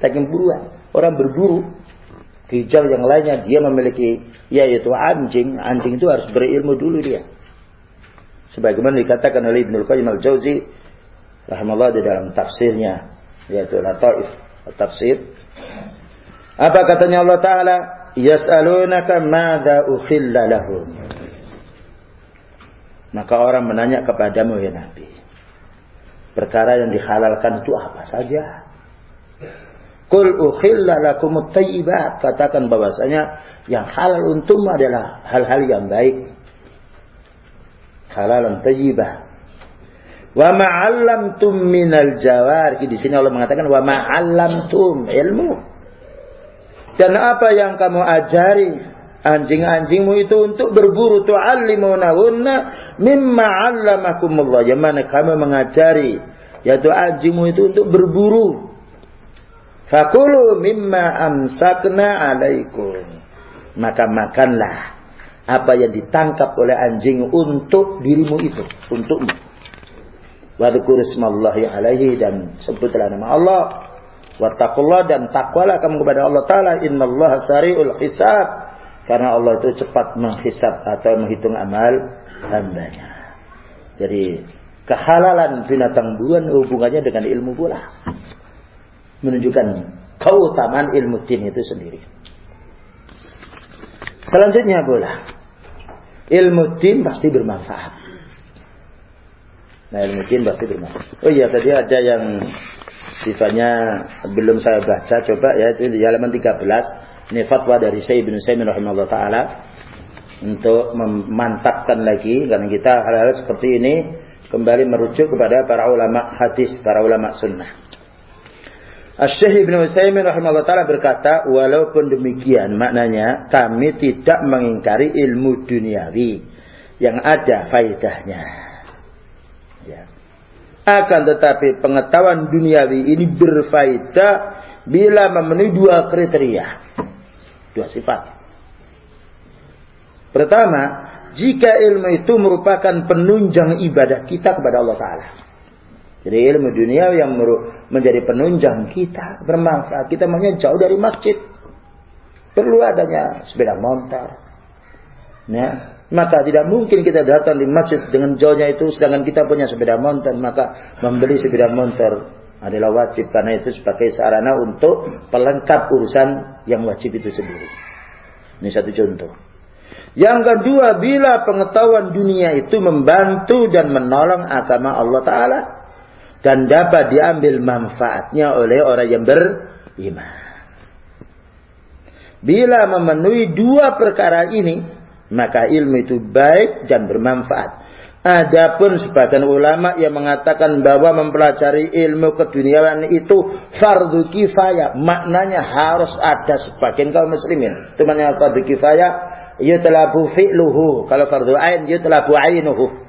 A: daging buruan, orang berburu, hijau yang lainnya dia memiliki yaitu anjing, anjing itu harus berilmu dulu dia. Sebagaimana dikatakan oleh Ibnu Qayyim al-Jauzi rahimahullah di dalam tafsirnya yaitu Lataif tafsir. Apa katanya Allah taala? yas'alunaka madza ukhilla lahum. Maka orang menanya kepadamu ya Nabi. Perkara yang dihalalkan itu apa saja? Kul ukhilla lakumut tayyibat. Katakan bahwasanya yang halal untukmu adalah hal-hal yang baik. Halalan tayyibah. Wa ma'allamtum minal jawar. Di sini Allah mengatakan wa ma'allamtum ilmu. Dan apa yang kamu ajari anjing-anjingmu itu untuk berburu tu'allimunahunna mimma 'allamakumullah. Yang mana kamu mengajari yaitu anjingmu itu untuk berburu. Fakulu mimma amsakna alaikum. Maka makanlah apa yang ditangkap oleh anjing untuk dirimu itu, untukmu. Wadhkur ismallahi alaihi dan sebutlah nama Allah. Wattaqullah dan takwalah kamu kepada Allah Ta'ala. Innallaha sari'ul hisab karena Allah itu cepat menghisap atau menghitung amal hambanya. Jadi kehalalan binatang buruan hubungannya dengan ilmu pula. Menunjukkan keutamaan ilmu tin itu sendiri. Selanjutnya pula. Ilmu tin pasti bermanfaat. Nah ilmu tin pasti bermanfaat. Oh iya tadi ada yang sifatnya belum saya baca. Coba ya itu di halaman 13 ini fatwa dari Syekh bin Saimin rahimahullah taala untuk memantapkan lagi karena kita hal-hal seperti ini kembali merujuk kepada para ulama hadis, para ulama sunnah. Asy-Syaikh Ibnu Utsaimin rahimahullah taala berkata, walaupun demikian maknanya kami tidak mengingkari ilmu duniawi yang ada faedahnya. Ya. Akan tetapi pengetahuan duniawi ini berfaedah bila memenuhi dua kriteria. Dua sifat. Pertama, jika ilmu itu merupakan penunjang ibadah kita kepada Allah Ta'ala. Jadi ilmu dunia yang menjadi penunjang kita, bermanfaat. Kita maunya jauh dari masjid. Perlu adanya sepeda motor. Ya, maka tidak mungkin kita datang di masjid dengan jauhnya itu sedangkan kita punya sepeda motor maka membeli sepeda motor adalah wajib karena itu sebagai sarana untuk pelengkap urusan yang wajib itu sendiri. Ini satu contoh. Yang kedua, bila pengetahuan dunia itu membantu dan menolong agama Allah Ta'ala. Dan dapat diambil manfaatnya oleh orang yang beriman. Bila memenuhi dua perkara ini, maka ilmu itu baik dan bermanfaat. Adapun sebagian ulama yang mengatakan bahwa mempelajari ilmu keduniawan itu fardu kifayah, maknanya harus ada sebagian kaum muslimin. Itu maknanya fardu kifayah, yutlabu fi'luhu. Kalau fardu ain yutlabu ainuhu.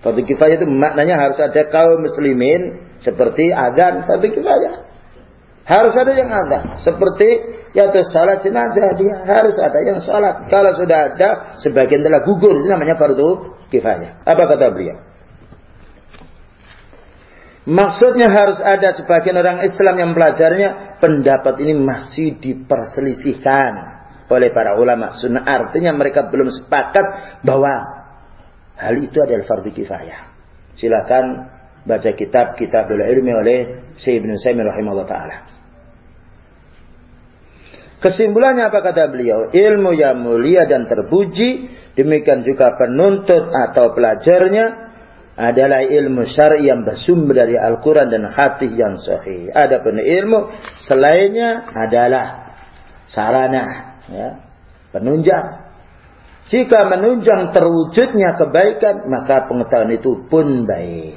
A: Fardu kifayah itu maknanya harus ada kaum muslimin seperti adan fardu kifayah. Harus ada yang ada. Seperti yaitu salat jenazah dia harus ada yang salat. Kalau sudah ada sebagian telah gugur itu namanya fardu kifayah. Apa kata beliau? Maksudnya harus ada sebagian orang Islam yang belajarnya. Pendapat ini masih diperselisihkan oleh para ulama sunnah. Artinya mereka belum sepakat bahwa hal itu adalah fardu kifayah. Silakan baca kitab kitab ilmi oleh Syekh Ibn Saimin rahimahullah ta'ala. Kesimpulannya apa kata beliau? Ilmu yang mulia dan terpuji Demikian juga penuntut atau pelajarnya adalah ilmu syar'i yang bersumber dari Al-Quran dan hadis yang sahih. Adapun ilmu selainnya adalah sarana, ya, penunjang. Jika menunjang terwujudnya kebaikan, maka pengetahuan itu pun baik.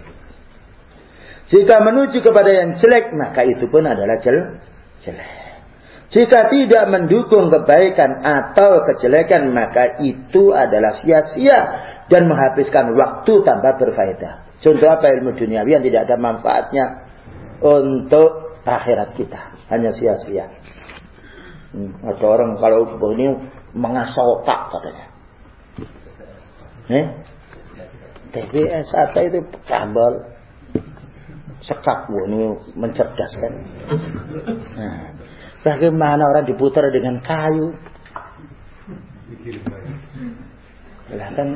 A: Jika menuju kepada yang jelek, maka itu pun adalah jelek. Jika tidak mendukung kebaikan atau kejelekan, maka itu adalah sia-sia dan menghabiskan waktu tanpa berfaedah. Contoh apa ilmu duniawi yang tidak ada manfaatnya untuk akhirat kita. Hanya sia-sia. Hmm, ada orang kalau ini mengasah otak katanya. Eh? TBS atau itu kabel sekap ini mencerdaskan. Nah, Bagaimana orang diputar dengan kayu? Lah kan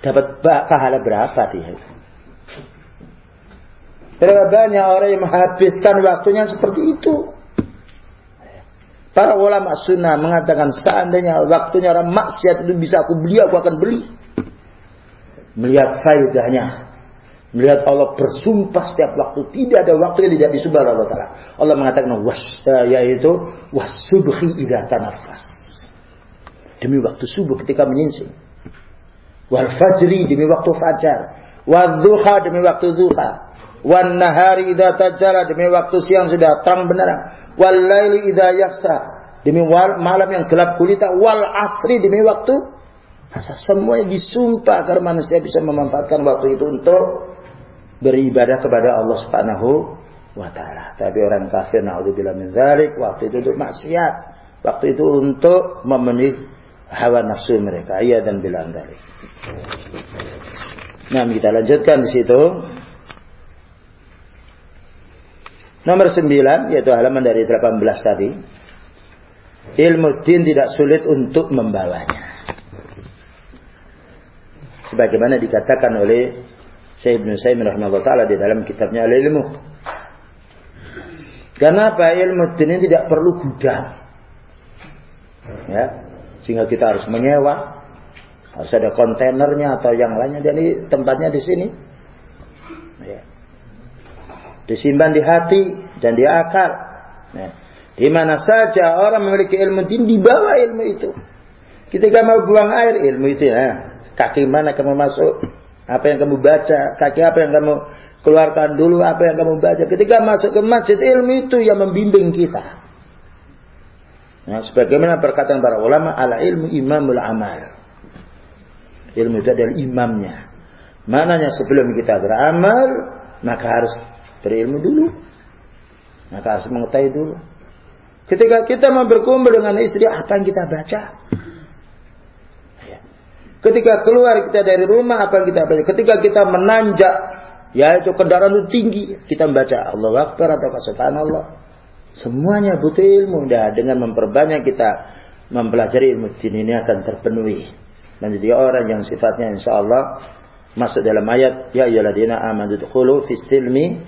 A: dapat pahala berapa dia? Berapa banyak orang yang menghabiskan waktunya seperti itu? Para ulama sunnah mengatakan seandainya waktunya orang maksiat itu bisa aku beli, aku akan beli. Melihat faedahnya. Melihat Allah bersumpah setiap waktu. Tidak ada waktu yang tidak disumpah Allah Ta'ala. Allah mengatakan, was, yaitu wasubhi idha tanafas. Demi waktu subuh ketika menyingsing. Wal fajri demi waktu fajar. Wal demi waktu duha. Wan nahari idha tajala demi waktu siang sudah terang benar. Wal laili yaksa demi malam yang gelap gulita. Wal asri demi waktu asar. Semuanya disumpah agar manusia bisa memanfaatkan waktu itu untuk beribadah kepada Allah Subhanahu wa taala. Tapi orang kafir naudzubillah min dzalik, waktu itu untuk maksiat. Waktu itu untuk memenuhi hawa nafsu mereka. Iya dan bilang dzalik. Nah, kita lanjutkan di situ. Nomor 9 yaitu halaman dari 18 tadi. Ilmu din tidak sulit untuk membawanya. Sebagaimana dikatakan oleh Syekh Ibn Saimin rahimahullah ta'ala di dalam kitabnya Al-Ilmu. Kenapa ilmu ini tidak perlu gudang? Ya, sehingga kita harus menyewa, harus ada kontainernya atau yang lainnya. Jadi tempatnya di sini. Ya. Disimpan di hati dan di akal. Ya. Di mana saja orang memiliki ilmu din dibawa ilmu itu. Ketika mau buang air ilmu itu ya. Kaki mana kamu masuk? Apa yang kamu baca, kaki apa yang kamu keluarkan dulu, apa yang kamu baca. Ketika masuk ke masjid, ilmu itu yang membimbing kita. Nah, sebagaimana perkataan para ulama, ala ilmu imamul amal. Ilmu itu adalah imamnya. Mananya sebelum kita beramal, maka harus berilmu dulu. Maka harus mengetahui dulu. Ketika kita mau berkumpul dengan istri, apa yang kita baca? Ketika keluar kita dari rumah apa yang kita baca? Ketika kita menanjak yaitu kendaraan itu tinggi, kita membaca Allah Akbar atau Allah. Semuanya butuh ilmu. Dah dengan memperbanyak kita mempelajari ilmu din ini akan terpenuhi. Menjadi orang yang sifatnya insya Allah masuk dalam ayat ya ayyuhalladzina amanu fis silmi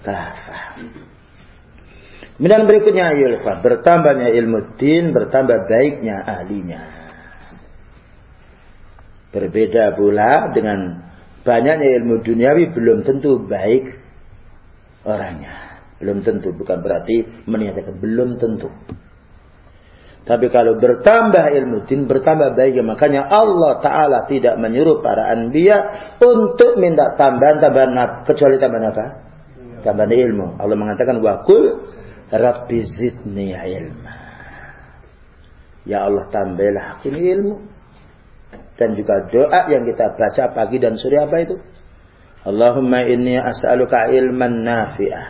A: kafah. Kemudian berikutnya ayat bertambahnya ilmu din, bertambah baiknya ahlinya. Berbeda pula dengan banyaknya ilmu duniawi belum tentu baik orangnya. Belum tentu, bukan berarti menyatakan belum tentu. Tapi kalau bertambah ilmu din, bertambah baik. Makanya Allah Ta'ala tidak menyuruh para anbiya untuk minta tambahan-tambahan kecuali tambahan apa? Tambahan ilmu. Allah mengatakan, Wakul Rabbi zidni ilma. Ya Allah tambahlah aku ini ilmu dan juga doa yang kita baca pagi dan sore apa itu? Allahumma inni as'aluka ilman nafi'ah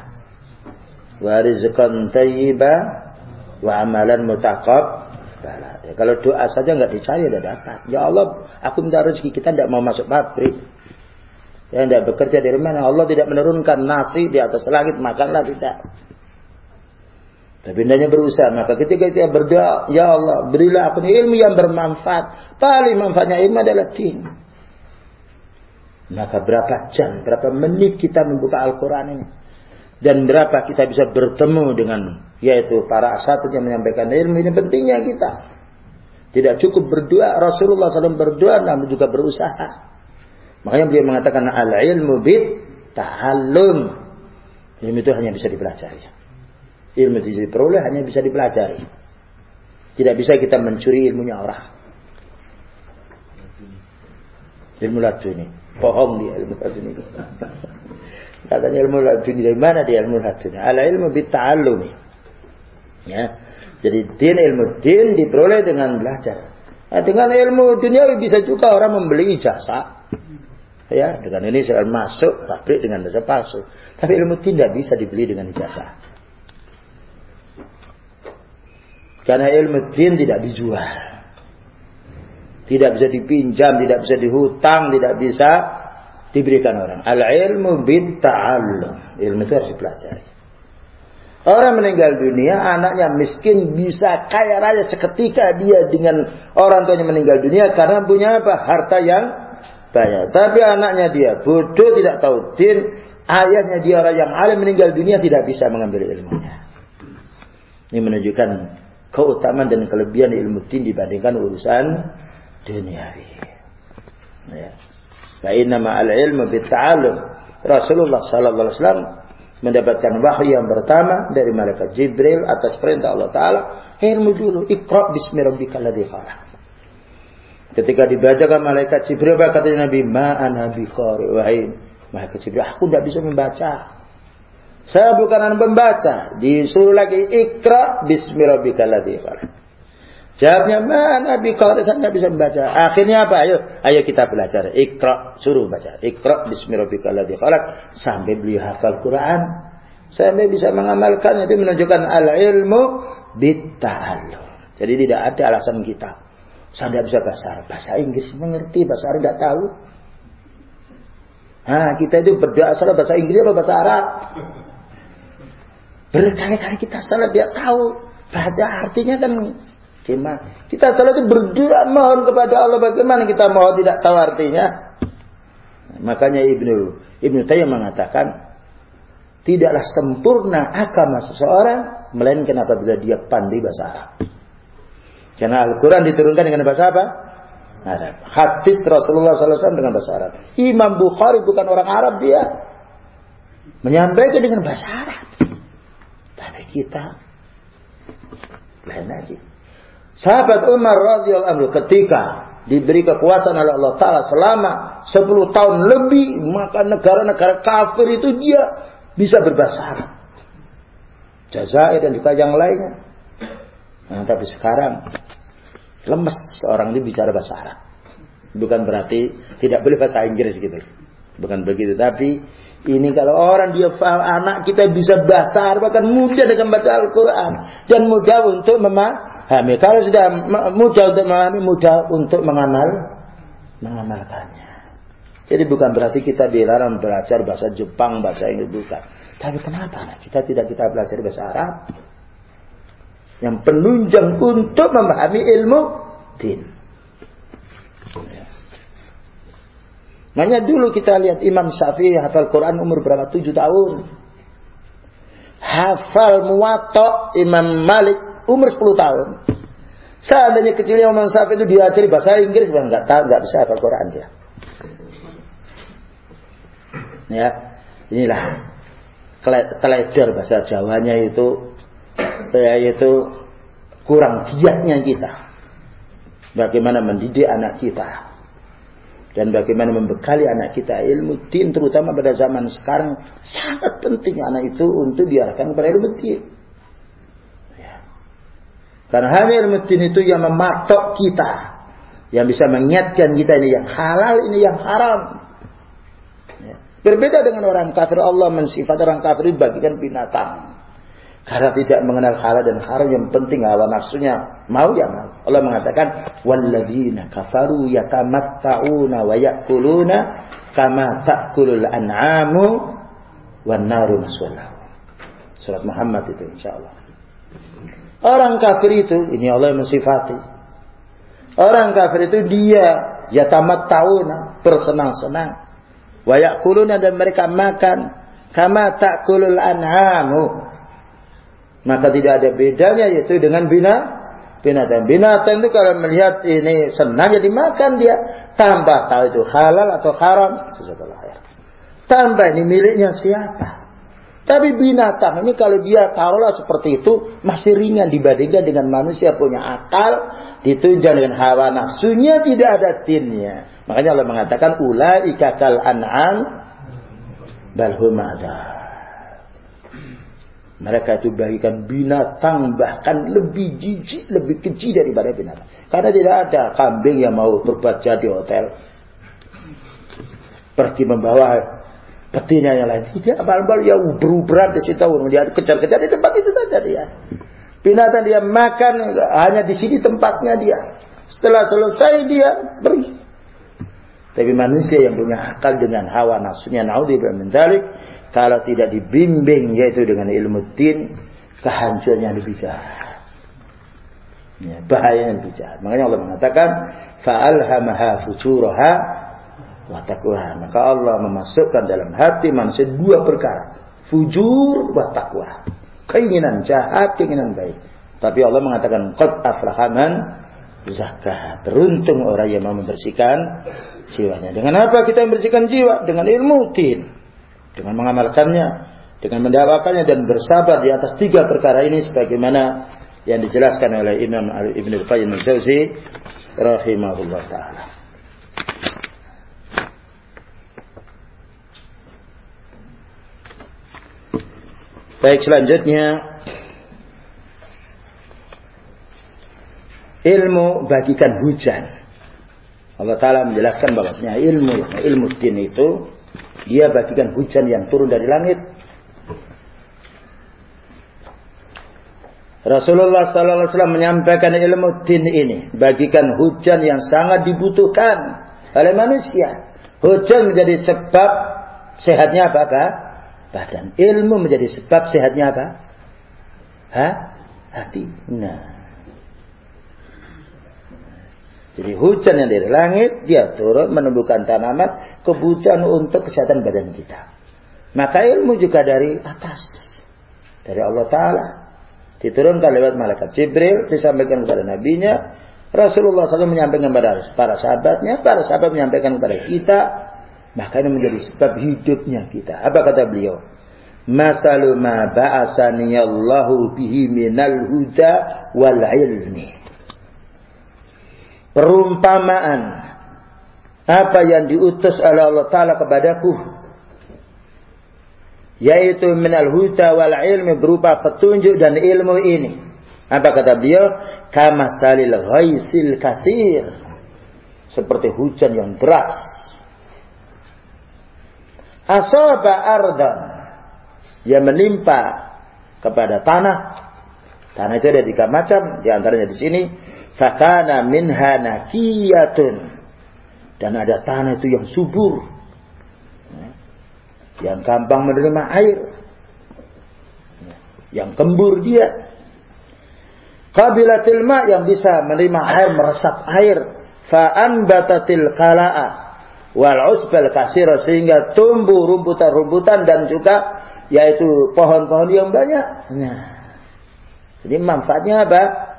A: wa rizqan tayyiba wa amalan mutaqab. Ya, kalau doa saja nggak dicari tidak dapat. Ya Allah, aku minta rezeki kita tidak mau masuk pabrik. Ya tidak bekerja dari mana? Allah tidak menurunkan nasi di atas langit, makanlah tidak. Tapi hendaknya berusaha. Maka ketika dia berdoa, Ya Allah, berilah aku ilmu yang bermanfaat. Paling manfaatnya ilmu adalah tin. Maka berapa jam, berapa menit kita membuka Al-Quran ini. Dan berapa kita bisa bertemu dengan, yaitu para asatid yang menyampaikan ilmu. Ini pentingnya kita. Tidak cukup berdoa. Rasulullah SAW berdoa, namun juga berusaha. Makanya beliau mengatakan, Al-ilmu bid tahallum. Ilmu itu hanya bisa dipelajari. Ilmu itu diperoleh hanya bisa dipelajari. Tidak bisa kita mencuri ilmunya orang. Ilmu laduni. Bohong dia ilmu laduni. [LAUGHS] Katanya ilmu laduni dari mana dia ilmu laduni? Ala ilmu bitta'allumi. Ya. Jadi din ilmu din diperoleh dengan belajar. Nah, dengan ilmu duniawi bisa juga orang membeli jasa. Ya, dengan ini saya masuk pabrik dengan jasa palsu. Tapi ilmu tidak bisa dibeli dengan ijazah. Karena ilmu din tidak dijual. Tidak bisa dipinjam, tidak bisa dihutang, tidak bisa diberikan orang. Al-ilmu bitta'allum. Ilmu itu harus dipelajari. Orang meninggal dunia, anaknya miskin bisa kaya raya seketika dia dengan orang tuanya meninggal dunia karena punya apa? Harta yang banyak. Tapi anaknya dia bodoh, tidak tahu din. Ayahnya dia orang yang alim meninggal dunia tidak bisa mengambil ilmunya. Ini menunjukkan keutamaan dan kelebihan ilmu din dibandingkan urusan duniawi. Ya. Inna ma'al ilmu bitta'allum. Rasulullah sallallahu alaihi wasallam mendapatkan wahyu yang pertama dari malaikat Jibril atas perintah Allah taala, ilmu dulu, Iqra bismi rabbikal ladzi khalaq. Ketika dibacakan malaikat Jibril kata Nabi, "Ma ana biqari wahai malaikat Jibril, aku tidak bisa membaca." Saya bukan anak pembaca. Disuruh lagi ikra bismi rabbikal ladzi Jawabnya mana biqari saya nggak bisa membaca. Akhirnya apa? Ayo, ayo kita belajar. Ikra, suruh baca. Ikra bismi rabbikal ladzi sampai beliau hafal Quran. Sampai bisa mengamalkan itu menunjukkan al-ilmu bitta'allum. Jadi tidak ada alasan kita. Saya tidak bisa bahasa Arab. Bahasa Inggris mengerti, bahasa Arab tidak tahu. Nah, kita itu berdoa salah bahasa Inggris atau bahasa Arab. Berkali-kali kita salah dia tahu baca artinya kan gimana. Kita salah itu berdoa mohon kepada Allah bagaimana kita mohon tidak tahu artinya. Makanya Ibnu Ibnu Tayyib mengatakan tidaklah sempurna agama seseorang melainkan apabila dia pandai bahasa Arab. Karena Al-Quran diturunkan dengan bahasa apa? Arab. Hadis Rasulullah SAW dengan bahasa Arab. Imam Bukhari bukan orang Arab dia. Menyampaikan dengan bahasa Arab. Tapi kita lain lagi. Sahabat Umar radhiyallahu anhu ketika diberi kekuasaan oleh Allah Taala selama 10 tahun lebih maka negara-negara kafir itu dia bisa berbahasa Arab. Jazair dan juga yang lainnya. Nah, tapi sekarang lemes orang ini bicara bahasa Arab. Bukan berarti tidak boleh bahasa Inggris gitu. Bukan begitu, tapi ini kalau orang dia faham anak kita bisa bahasa Arab akan mudah dengan baca Al-Quran. Dan mudah untuk memahami. Kalau sudah mudah untuk memahami, mudah untuk mengamal, mengamalkannya. Jadi bukan berarti kita dilarang belajar bahasa Jepang, bahasa Inggris, bukan. Tapi kenapa kita tidak kita belajar bahasa Arab? Yang penunjang untuk memahami ilmu din. Makanya dulu kita lihat Imam Syafi'i hafal Quran umur berapa? Tujuh tahun. Hafal muwatta Imam Malik umur sepuluh tahun. Seandainya kecilnya Imam Syafi'i itu diajari bahasa Inggris, nggak tahu, nggak bisa hafal Quran dia. Ya, inilah teledor bahasa Jawanya itu, ya, itu kurang giatnya kita. Bagaimana mendidik anak kita dan bagaimana membekali anak kita ilmu din terutama pada zaman sekarang sangat penting anak itu untuk diarahkan kepada ilmu din. Ya. Karena hanya ilmu din itu yang mematok kita, yang bisa mengingatkan kita ini yang halal, ini yang haram. Ya. Berbeda dengan orang kafir Allah mensifat orang kafir bagikan binatang. Karena tidak mengenal halal dan haram yang penting hawa nafsunya mau ya mau. Allah mengatakan walladzina kafaru yatamatta'una wa ya'kuluna kama ta'kulul an'amu wan naru maswallahu. Surat Muhammad itu insyaallah. Orang kafir itu ini Allah mensifati. Orang kafir itu dia yatamatta'una bersenang-senang wa ya'kuluna dan mereka makan kama ta'kulul an'amu maka tidak ada bedanya yaitu dengan bina binatang. Binatang itu kalau melihat ini senang jadi makan dia. Tambah tahu itu halal atau haram. Tambah ini miliknya siapa. Tapi binatang ini kalau dia taruhlah seperti itu masih ringan dibandingkan dengan manusia punya akal ditunjang dengan hawa nafsunya tidak ada tinnya. Makanya Allah mengatakan ulaika kal an'am bal ada. Mereka itu bagikan binatang bahkan lebih jijik, lebih keji daripada binatang. Karena tidak ada kambing yang mau berbuat jadi hotel. Pergi membawa petinya yang lain. Tidak, bal-bal ya beruberan di situ. Dia kejar-kejar di tempat itu saja dia. Binatang dia makan hanya di sini tempatnya dia. Setelah selesai dia pergi. Tapi manusia yang punya akal dengan hawa nafsunya naudzubillah min dzalik kalau tidak dibimbing yaitu dengan ilmu tin kehancurannya lebih jahat. Ya, bahaya yang lebih jahat. Makanya Allah mengatakan, fa'alhamaha fujuraha wa taqwa. Maka Allah memasukkan dalam hati manusia dua perkara, fujur wa taqwa. Keinginan jahat, keinginan baik. Tapi Allah mengatakan qad aflahaman zakah. Beruntung orang yang mau membersihkan jiwanya. Dengan apa kita membersihkan jiwa? Dengan ilmu tin. Dengan mengamalkannya, dengan mendapatkannya dan bersabar di atas tiga perkara ini sebagaimana yang dijelaskan oleh Imam Ibn Al-Qayyim Al-Jauzi rahimahullah taala. Baik selanjutnya ilmu bagikan hujan. Allah Ta'ala menjelaskan bahwasanya ilmu ilmu din itu dia bagikan hujan yang turun dari langit. Rasulullah Sallallahu Alaihi Wasallam menyampaikan ilmu din ini bagikan hujan yang sangat dibutuhkan oleh manusia. Hujan menjadi sebab sehatnya apa, apa? Badan. Ilmu menjadi sebab sehatnya apa? Hah? Hati. Nah. Jadi hujan yang dari langit, dia turun menumbuhkan tanaman, kebutuhan untuk kesehatan badan kita. Maka ilmu juga dari atas. Dari Allah Ta'ala. Diturunkan lewat malaikat Jibril, disampaikan kepada nabinya. Rasulullah SAW menyampaikan kepada para sahabatnya, para sahabat menyampaikan kepada kita. Maka ini menjadi sebab hidupnya kita. Apa kata beliau? Masalu ma ba'asaniyallahu bihi minal huda wal ilmi perumpamaan. Apa yang diutus oleh Allah Ta'ala kepadaku? Yaitu minal huda wal ilmi berupa petunjuk dan ilmu ini. Apa kata beliau? Kama salil ghaisil kasir seperti hujan yang deras. Asaba ardan. Yang menimpa kepada tanah. Tanah itu ada tiga macam di antaranya di sini Fakana minha nakiyatun. Dan ada tanah itu yang subur. Yang gampang menerima air. Yang kembur dia. Qabilatil ma yang bisa menerima air, meresap air. Fa'anbatatil kala'a. Wal usbal kasira sehingga tumbuh rumputan-rumputan dan juga yaitu pohon-pohon yang banyak. Nah, jadi manfaatnya apa?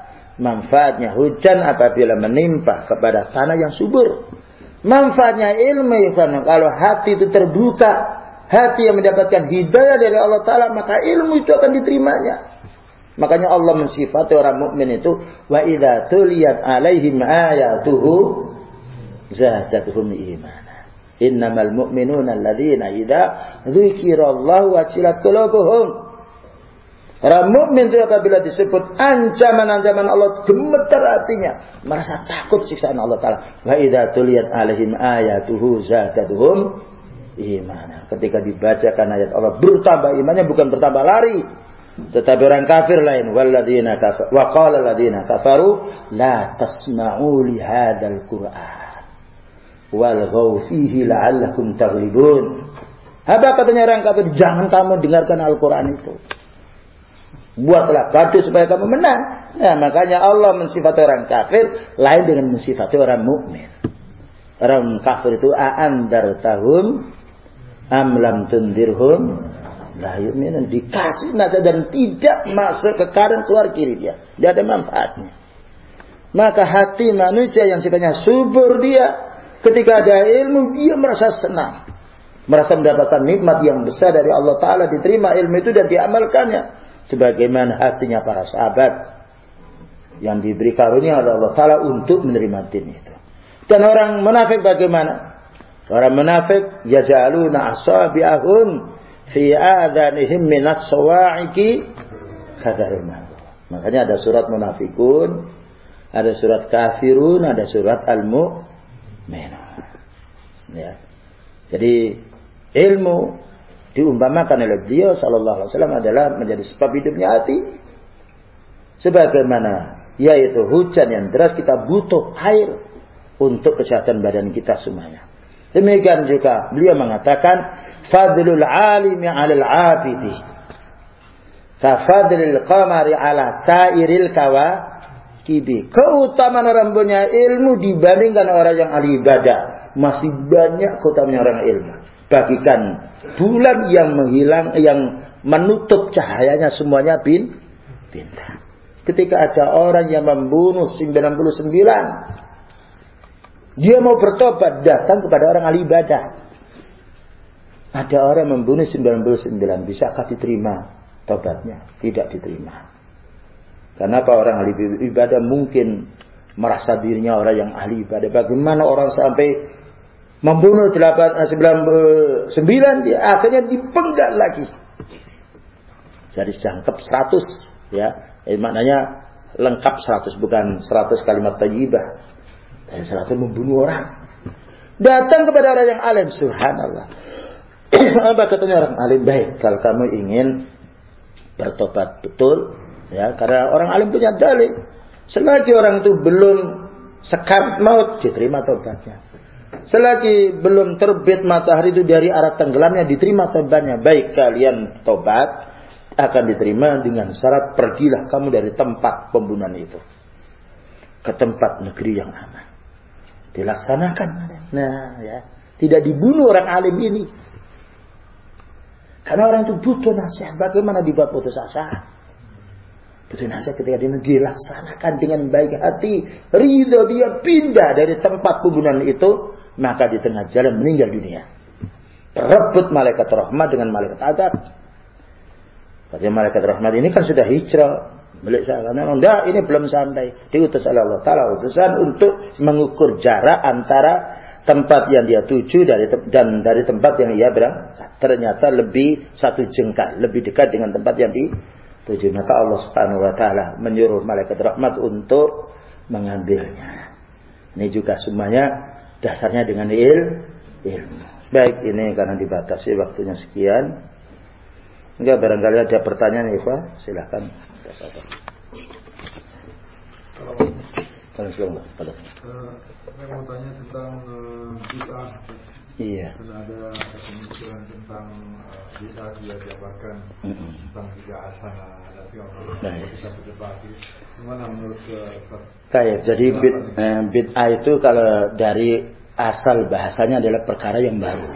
A: Manfaatnya hujan apabila menimpa kepada tanah yang subur. Manfaatnya ilmu ya kalau hati itu terbuka, hati yang mendapatkan hidayah dari Allah Taala, maka ilmu itu akan diterimanya. Makanya Allah mensifati orang mukmin itu wa idza tuliyat alaihim ayatuhu zadatuhum imana. Innamal mu'minuna alladzina idza dzukirallahu wajilat qulubuhum Orang mukmin itu apabila disebut ancaman-ancaman Allah gemetar hatinya, merasa takut siksaan Allah taala. Wa idza tuliyat alaihim ayatuhu zadatuhum imana. Ketika dibacakan ayat Allah bertambah imannya bukan bertambah lari, tetapi orang kafir lain walladzina kafar wa qala alladzina kafaru la tasma'u li hadzal qur'an wal fihi la'allakum taghlibun. Apa katanya orang kafir? Jangan kamu dengarkan Al-Qur'an itu. Buatlah gaduh supaya kamu menang. Nah, makanya Allah mensifati orang kafir lain dengan mensifati orang mukmin. Orang kafir itu aandar tahum amlam tundirhum la yu'minun dikasih nasihat dan tidak masuk ke kanan keluar kiri dia. Tidak ada manfaatnya. Maka hati manusia yang sifatnya subur dia ketika ada ilmu dia merasa senang. Merasa mendapatkan nikmat yang besar dari Allah Ta'ala diterima ilmu itu dan diamalkannya sebagaimana hatinya para sahabat yang diberi karunia oleh Allah Taala untuk menerima din itu. Dan orang munafik bagaimana? Orang munafik yaj'aluna asabi'ahum fi adanihim minas sawa'iqi kadarima. Makanya ada surat munafikun, ada surat kafirun, ada surat al-mu'minun. Ya. Jadi ilmu diumpamakan oleh beliau sallallahu alaihi wasallam adalah menjadi sebab hidupnya hati. Sebagaimana yaitu hujan yang deras kita butuh air untuk kesehatan badan kita semuanya. Demikian juga beliau mengatakan fadlul alimi 'alal 'abidi kafadlil qamari 'ala sairil kawakibi. Keutamaan orang punya ilmu dibandingkan orang yang ahli ibadah masih banyak keutamaan orang ilmu bagikan bulan yang menghilang yang menutup cahayanya semuanya bin bintang. Ketika ada orang yang membunuh 99. Dia mau bertobat datang kepada orang ahli ibadah. Ada orang membunuh 99. Bisakah diterima tobatnya? Tidak diterima. Kenapa orang ahli ibadah mungkin merasa dirinya orang yang ahli ibadah? Bagaimana orang sampai membunuh 99 dia akhirnya dipenggal lagi. Jadi jangkep 100 ya Eh, maknanya lengkap 100 bukan 100 kalimat tayyibah. Dan 100 membunuh orang. Datang kepada orang yang alim, subhanallah. [CLEARS THROAT] Apa katanya orang alim? Baik, kalau kamu ingin bertobat betul, ya, karena orang alim punya dalil. Selagi orang itu belum sekar maut, diterima tobatnya. Selagi belum terbit matahari itu dari arah tenggelamnya, diterima tobatnya. Baik kalian tobat, akan diterima dengan syarat pergilah kamu dari tempat pembunuhan itu ke tempat negeri yang aman. Dilaksanakan. Nah, ya. Tidak dibunuh orang alim ini. Karena orang itu butuh nasihat. Bagaimana dibuat putus asa? Butuh nasihat ketika dia dilaksanakan dengan baik hati. Ridho dia pindah dari tempat pembunuhan itu. Maka di tengah jalan meninggal dunia. Rebut malaikat rahmat dengan malaikat adab. Katanya malaikat rahmat ini kan sudah hijrah. Milik saya enggak ini belum sampai. Diutus oleh Allah Taala utusan untuk mengukur jarak antara tempat yang dia tuju dari dan dari tempat yang ia berangkat. Ternyata lebih satu jengkal, lebih dekat dengan tempat yang dituju. Maka Allah Subhanahu wa taala menyuruh malaikat rahmat untuk mengambilnya. Ini juga semuanya dasarnya dengan il, ilmu. Baik ini karena dibatasi waktunya sekian. Enggak barangkali ada pertanyaan ya Pak, silakan.
B: Kalau silakan Pak. Saya mau tanya tentang uh,
A: Iya.
B: Dan ada pemikiran tentang bid'ah dia jabarkan tentang tiga asana nah, uh,
A: Kayak jadi bid, eh, bid'ah itu kalau dari asal bahasanya adalah perkara yang baru.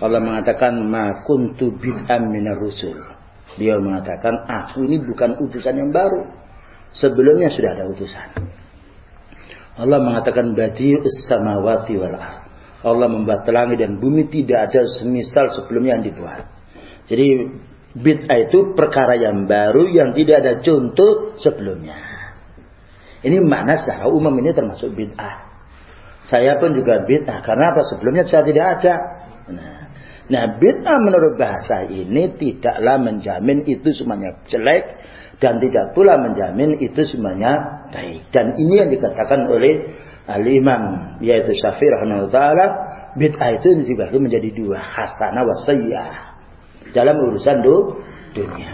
A: Allah mengatakan ma kuntu bid'an minar rusul. Dia mengatakan aku ini bukan utusan yang baru. Sebelumnya sudah ada utusan. Allah mengatakan badi'us samawati wal ard. Allah membuat langit dan bumi tidak ada semisal sebelumnya yang dibuat. Jadi bid'ah itu perkara yang baru yang tidak ada contoh sebelumnya. Ini makna secara umum ini termasuk bid'ah. Saya pun juga bid'ah karena apa sebelumnya saya tidak ada. Nah, Nah bid'ah menurut bahasa ini tidaklah menjamin itu semuanya jelek dan tidak pula menjamin itu semuanya baik. Dan ini yang dikatakan oleh al-imam yaitu Syafi'i rahimahullah taala bid'ah itu dibagi menjadi dua hasanah wa sayyah dalam urusan du, dunia.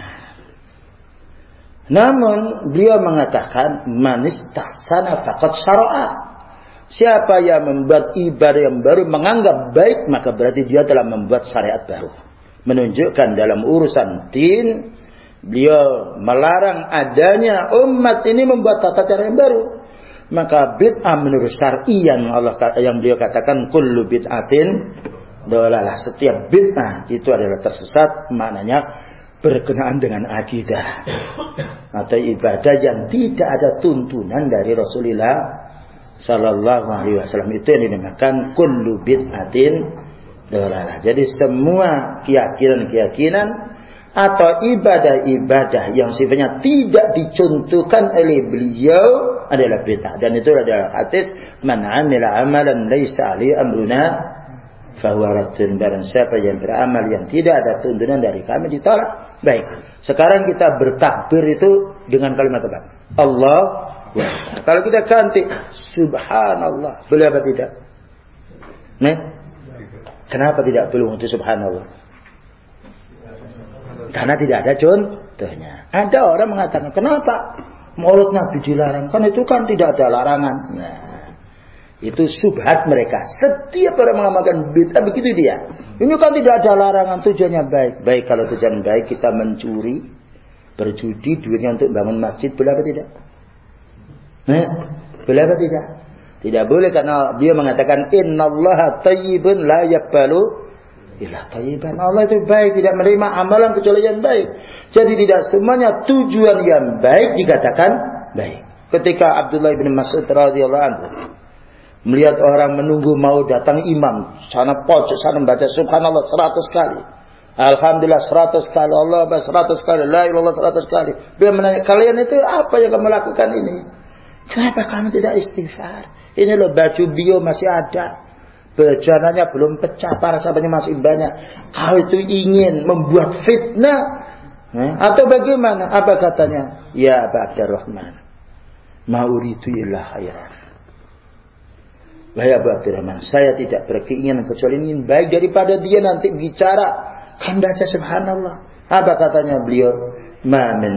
A: Namun beliau mengatakan manis taksana fakat syara'a Siapa yang membuat ibadah yang baru menganggap baik, maka berarti dia telah membuat syariat baru. Menunjukkan dalam urusan din, beliau melarang adanya umat ini membuat tata cara yang baru. Maka bid'ah menurut syar'i yang Allah yang beliau katakan kullu bid'atin dolalah. Setiap bid'ah itu adalah tersesat, maknanya berkenaan dengan akidah atau ibadah yang tidak ada tuntunan dari Rasulullah Sallallahu Alaihi Wasallam itu yang dinamakan kullu bid'atin dolalah. Jadi semua keyakinan-keyakinan atau ibadah-ibadah yang sifatnya tidak dicontohkan oleh beliau adalah bid'ah dan itu adalah hadis man amila amalan laisa ali amruna fahuwa raddun barang siapa yang beramal yang tidak ada tuntunan dari kami ditolak baik sekarang kita bertakbir itu dengan kalimat apa Allah kalau kita ganti subhanallah, boleh apa tidak? Nih? Kenapa tidak boleh untuk subhanallah? Karena tidak ada contohnya. Ada orang mengatakan, kenapa mulut Nabi dilarang? Kan itu kan tidak ada larangan. Nah, itu subhat mereka. Setiap orang mengamalkan bid'ah begitu dia. Ini kan tidak ada larangan, tujuannya baik. Baik kalau tujuan baik kita mencuri, berjudi, duitnya untuk bangun masjid, boleh apa tidak? Eh, boleh apa tidak? Tidak boleh karena dia mengatakan innallaha tayyibun la yaqbalu Ilah tayyiban. Allah itu baik, tidak menerima amalan kecuali yang baik. Jadi tidak semuanya tujuan yang baik dikatakan baik. Ketika Abdullah bin Mas'ud radhiyallahu anhu melihat orang menunggu mau datang imam, sana pojok sana membaca subhanallah seratus kali. Alhamdulillah seratus kali, Allah seratus kali, la ilallah seratus kali. Dia menanya, kalian itu apa yang kamu lakukan ini? Kenapa kamu tidak istighfar? Ini loh baju bio masih ada. Bejananya belum pecah, para sahabatnya masih banyak. Kau itu ingin membuat fitnah. Eh? Atau bagaimana? Apa katanya? Ya Abu Abdurrahman. Ma'uritu illa khairan. Wahai Abu Abdurrahman, saya tidak berkeinginan kecuali ingin baik daripada dia nanti bicara. Kan baca subhanallah. Apa katanya beliau? Ma min,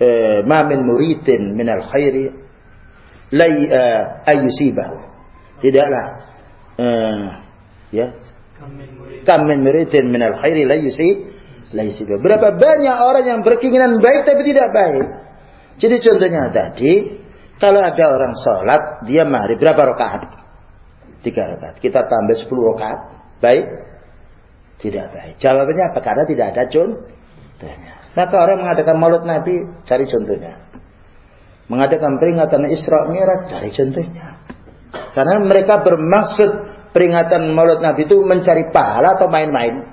A: eh, ma min muridin minal khairi lay uh, ayusibahu. Tidaklah uh, ya kamin muridin minal khairi la yusi la Berapa banyak orang yang berkeinginan baik tapi tidak baik. Jadi contohnya tadi, kalau ada orang sholat, dia mari berapa rakaat? Tiga rakaat. Kita tambah sepuluh rakaat. Baik? Tidak baik. Jawabannya apa? Karena tidak ada contohnya. Maka orang mengadakan maulid Nabi, cari contohnya. Mengadakan peringatan Isra Mi'raj, cari contohnya. Karena mereka bermaksud peringatan Maulid Nabi itu mencari pahala atau main-main?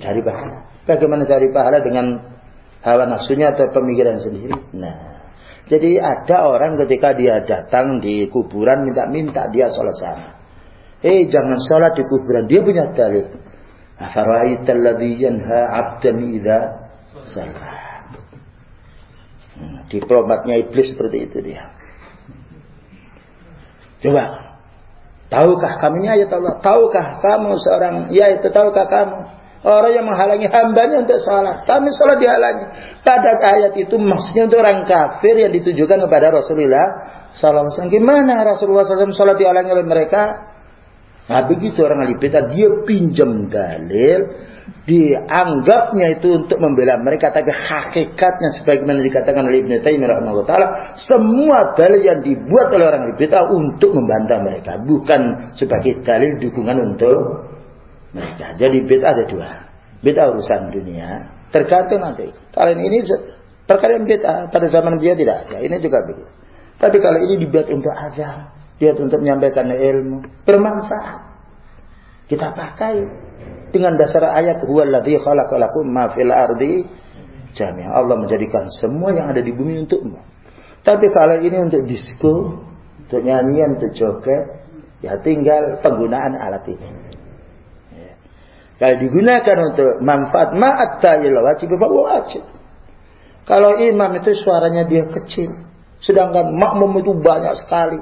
A: Cari pahala. Bagaimana cari pahala dengan hawa nafsunya atau pemikiran sendiri? Nah, jadi ada orang ketika dia datang di kuburan minta-minta dia sholat sana. Eh jangan sholat di kuburan. Dia punya dalil. Afara'aital ladzi yanha 'abdan idza salat. Hmm, diplomatnya iblis seperti itu dia. Coba. Tahukah kami ayat Allah? Tahukah kamu seorang ya itu tahukah kamu orang yang menghalangi hambanya untuk salat? Kami salat dihalangi. Pada ayat itu maksudnya untuk orang kafir yang ditujukan kepada Rasulullah wasallam. Gimana Rasulullah SAW salat dihalangi oleh mereka? Nah begitu orang ahli bid'ah dia pinjam dalil, dianggapnya itu untuk membela mereka, tapi hakikatnya sebagaimana dikatakan oleh Ibnu Taimiyah rahimahullah taala, semua dalil yang dibuat oleh orang ahli bid'ah untuk membantah mereka, bukan sebagai dalil dukungan untuk mereka. Jadi bid'ah ada dua. Bid'ah urusan dunia, tergantung nanti. Kalian ini perkara yang bid'ah pada zaman dia tidak ada. Ini juga begitu. Tapi kalau ini dibuat untuk azab, dia untuk menyampaikan ilmu. Bermanfaat. Kita pakai. Dengan dasar ayat. Huwaladhi khalaqalakum ma fil ardi. Jami'ah. Allah menjadikan semua yang ada di bumi untukmu. Tapi kalau ini untuk disco. Untuk nyanyian, untuk joget. Ya tinggal penggunaan alat ini. Kalau digunakan untuk manfaat ma'at ta'il wajib wajib. Kalau imam itu suaranya dia kecil. Sedangkan makmum itu banyak sekali.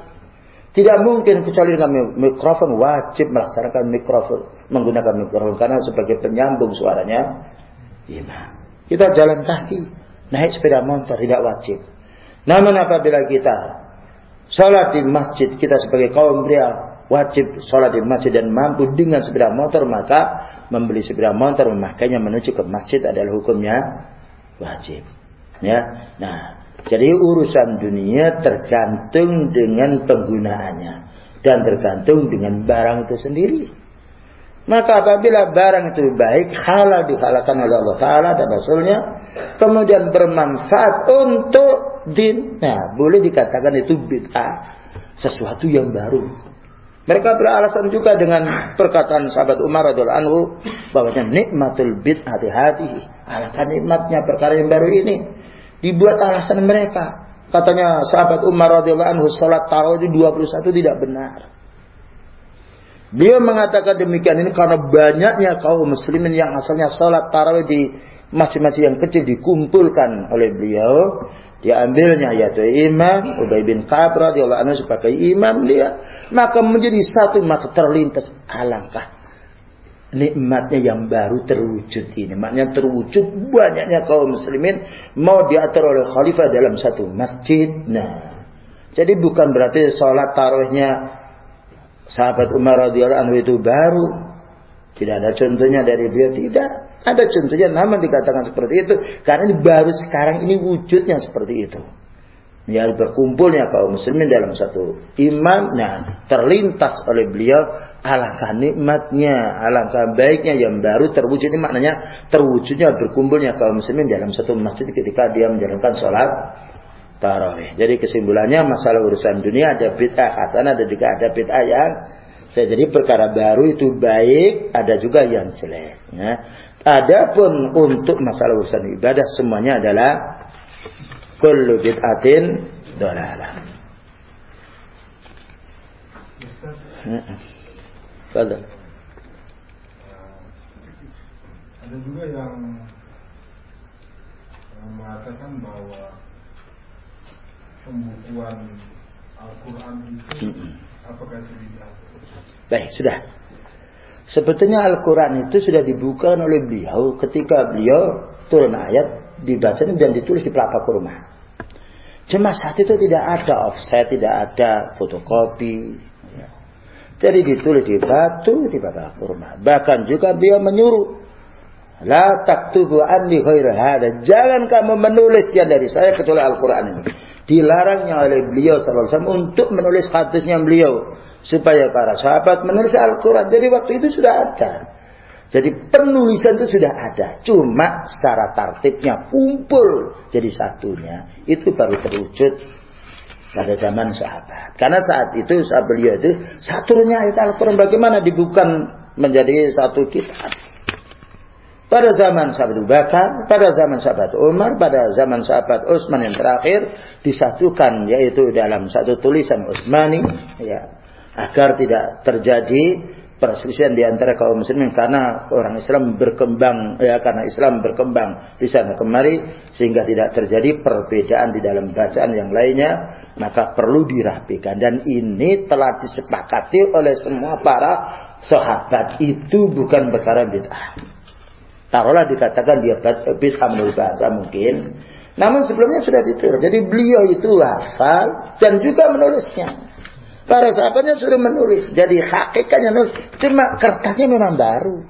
A: Tidak mungkin kecuali dengan mikrofon wajib melaksanakan mikrofon, menggunakan mikrofon karena sebagai penyambung suaranya imam. Kita jalan kaki, naik sepeda motor tidak wajib. Namun apabila kita sholat di masjid, kita sebagai kaum pria wajib sholat di masjid dan mampu dengan sepeda motor maka membeli sepeda motor memakainya menuju ke masjid adalah hukumnya wajib. Ya, nah jadi urusan dunia tergantung dengan penggunaannya dan tergantung dengan barang itu sendiri. Maka apabila barang itu baik, halal dihalalkan oleh Allah Ta'ala dan Rasulnya, kemudian bermanfaat untuk din, nah boleh dikatakan itu bid'ah, sesuatu yang baru. Mereka beralasan juga dengan perkataan sahabat Umar radhiallahu anhu bahwasanya nikmatul bid'ati hati, alangkah nikmatnya perkara yang baru ini. Dibuat alasan mereka. Katanya sahabat Umar radhiyallahu anhu salat tarawih itu 21 tidak benar. Beliau mengatakan demikian ini karena banyaknya kaum muslimin yang asalnya salat tarawih di masjid-masjid yang kecil dikumpulkan oleh beliau. Diambilnya yaitu imam Ubay bin Ka'ab radhiyallahu anhu sebagai imam dia. Maka menjadi satu maka terlintas alangkah nikmatnya yang baru terwujud ini. Maknanya terwujud banyaknya kaum muslimin mau diatur oleh khalifah dalam satu masjid. Nah, jadi bukan berarti sholat taruhnya sahabat Umar radhiyallahu anhu itu baru. Tidak ada contohnya dari dia tidak. Ada contohnya namun dikatakan seperti itu. Karena ini baru sekarang ini wujudnya seperti itu. ya berkumpulnya kaum muslimin dalam satu imam nah terlintas oleh beliau alangkah nikmatnya alangkah baiknya yang baru terwujud. Ini maknanya terwujudnya berkumpulnya kaum muslimin dalam satu masjid ketika dia menjalankan sholat tarawih. Jadi kesimpulannya masalah urusan dunia ada bid'ah hasanah dan juga ada bid'ah yang jadi perkara baru itu baik ada juga yang jelek ya. Adapun untuk masalah urusan ibadah semuanya adalah kullu bid'atin dalalah.
B: Kada. Ada juga yang mengatakan bahwa pembukuan Al-Quran itu apakah itu?
A: Baik, sudah. Sebetulnya Al-Quran itu sudah dibuka oleh beliau ketika beliau turun ayat dibaca dan ditulis di pelapa kurma. Cuma saat itu tidak ada offset, tidak ada fotokopi. Jadi ditulis di batu, di pelapa kurma. Bahkan juga beliau menyuruh. La taktubu anni khaira hada. Jangan kamu menulis yang dari saya kecuali Al-Quran ini. Dilarangnya oleh beliau SAW untuk menulis hadisnya beliau. Supaya para sahabat menulis Al-Quran. Jadi waktu itu sudah ada. Jadi penulisan itu sudah ada. Cuma secara tartibnya kumpul jadi satunya. Itu baru terwujud pada zaman sahabat. Karena saat itu saat beliau itu satunya ayat Al-Quran bagaimana dibuka menjadi satu kitab. Pada zaman sahabat Bakar, pada zaman sahabat Umar, pada zaman sahabat Utsman yang terakhir disatukan yaitu dalam satu tulisan Utsmani ya agar tidak terjadi perselisihan di antara kaum muslimin karena orang Islam berkembang ya karena Islam berkembang di sana kemari sehingga tidak terjadi perbedaan di dalam bacaan yang lainnya maka perlu dirapikan. Dan ini telah disepakati oleh semua para sahabat. Itu bukan perkara bid'ah. Taruhlah dikatakan dia bid'ah menurut bahasa mungkin. Namun sebelumnya sudah ditulis. Jadi beliau itu hafal dan juga menulisnya Para sahabatnya sudah menulis. Jadi hakikatnya nulis. Cuma kertasnya memang baru.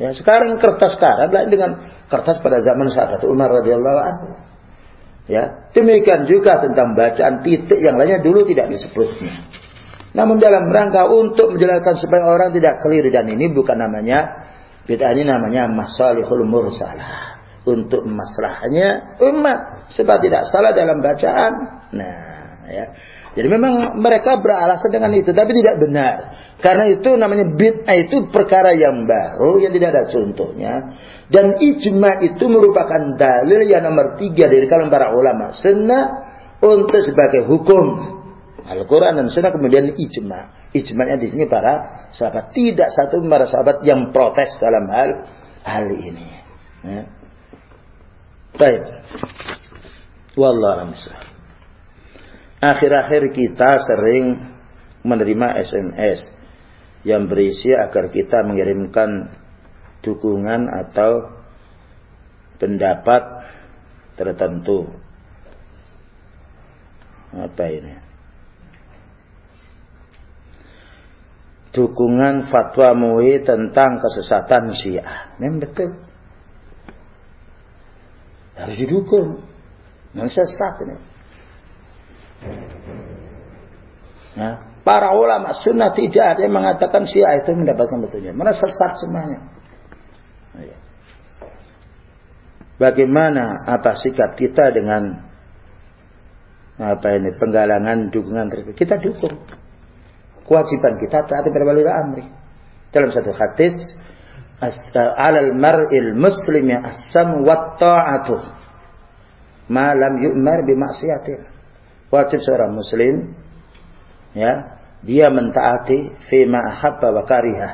A: Ya, sekarang kertas sekarang lain dengan kertas pada zaman sahabat Umar radhiyallahu anhu. Ya, demikian juga tentang bacaan titik yang lainnya dulu tidak disebutnya. Namun dalam rangka untuk menjelaskan supaya orang tidak keliru dan ini bukan namanya bid'ah ini namanya masalihul mursalah untuk masalahnya umat sebab tidak salah dalam bacaan. Nah, ya. Jadi memang mereka beralasan dengan itu, tapi tidak benar. Karena itu namanya bid'ah itu perkara yang baru yang tidak ada contohnya. Dan ijma itu merupakan dalil yang nomor tiga dari kalangan para ulama. Sunnah untuk sebagai hukum. Al-Quran dan Sunnah kemudian ijma. Ijma'nya di sini para sahabat. Tidak satu para sahabat yang protes dalam hal hal ini. Ya. Baik. Wallahu Akhir-akhir kita sering menerima SMS yang berisi agar kita mengirimkan dukungan atau pendapat tertentu. Apa ini? Dukungan fatwa MUI tentang kesesatan Syiah. Memang betul. Harus didukung. Memang sesat ini. Nah, para ulama sunnah tidak ada yang mengatakan syiah itu mendapatkan petunjuk. Mana sesat semuanya. Iya. Bagaimana apa sikap kita dengan apa ini penggalangan dukungan tersebut? Kita dukung. Kewajiban kita taat kepada wali amri. Dalam satu hadis alal mar'il muslimi as-sam wa ta'atu ma lam yu'mar bi maksiatin wajib seorang muslim ya dia mentaati fima ahabba wa kariha.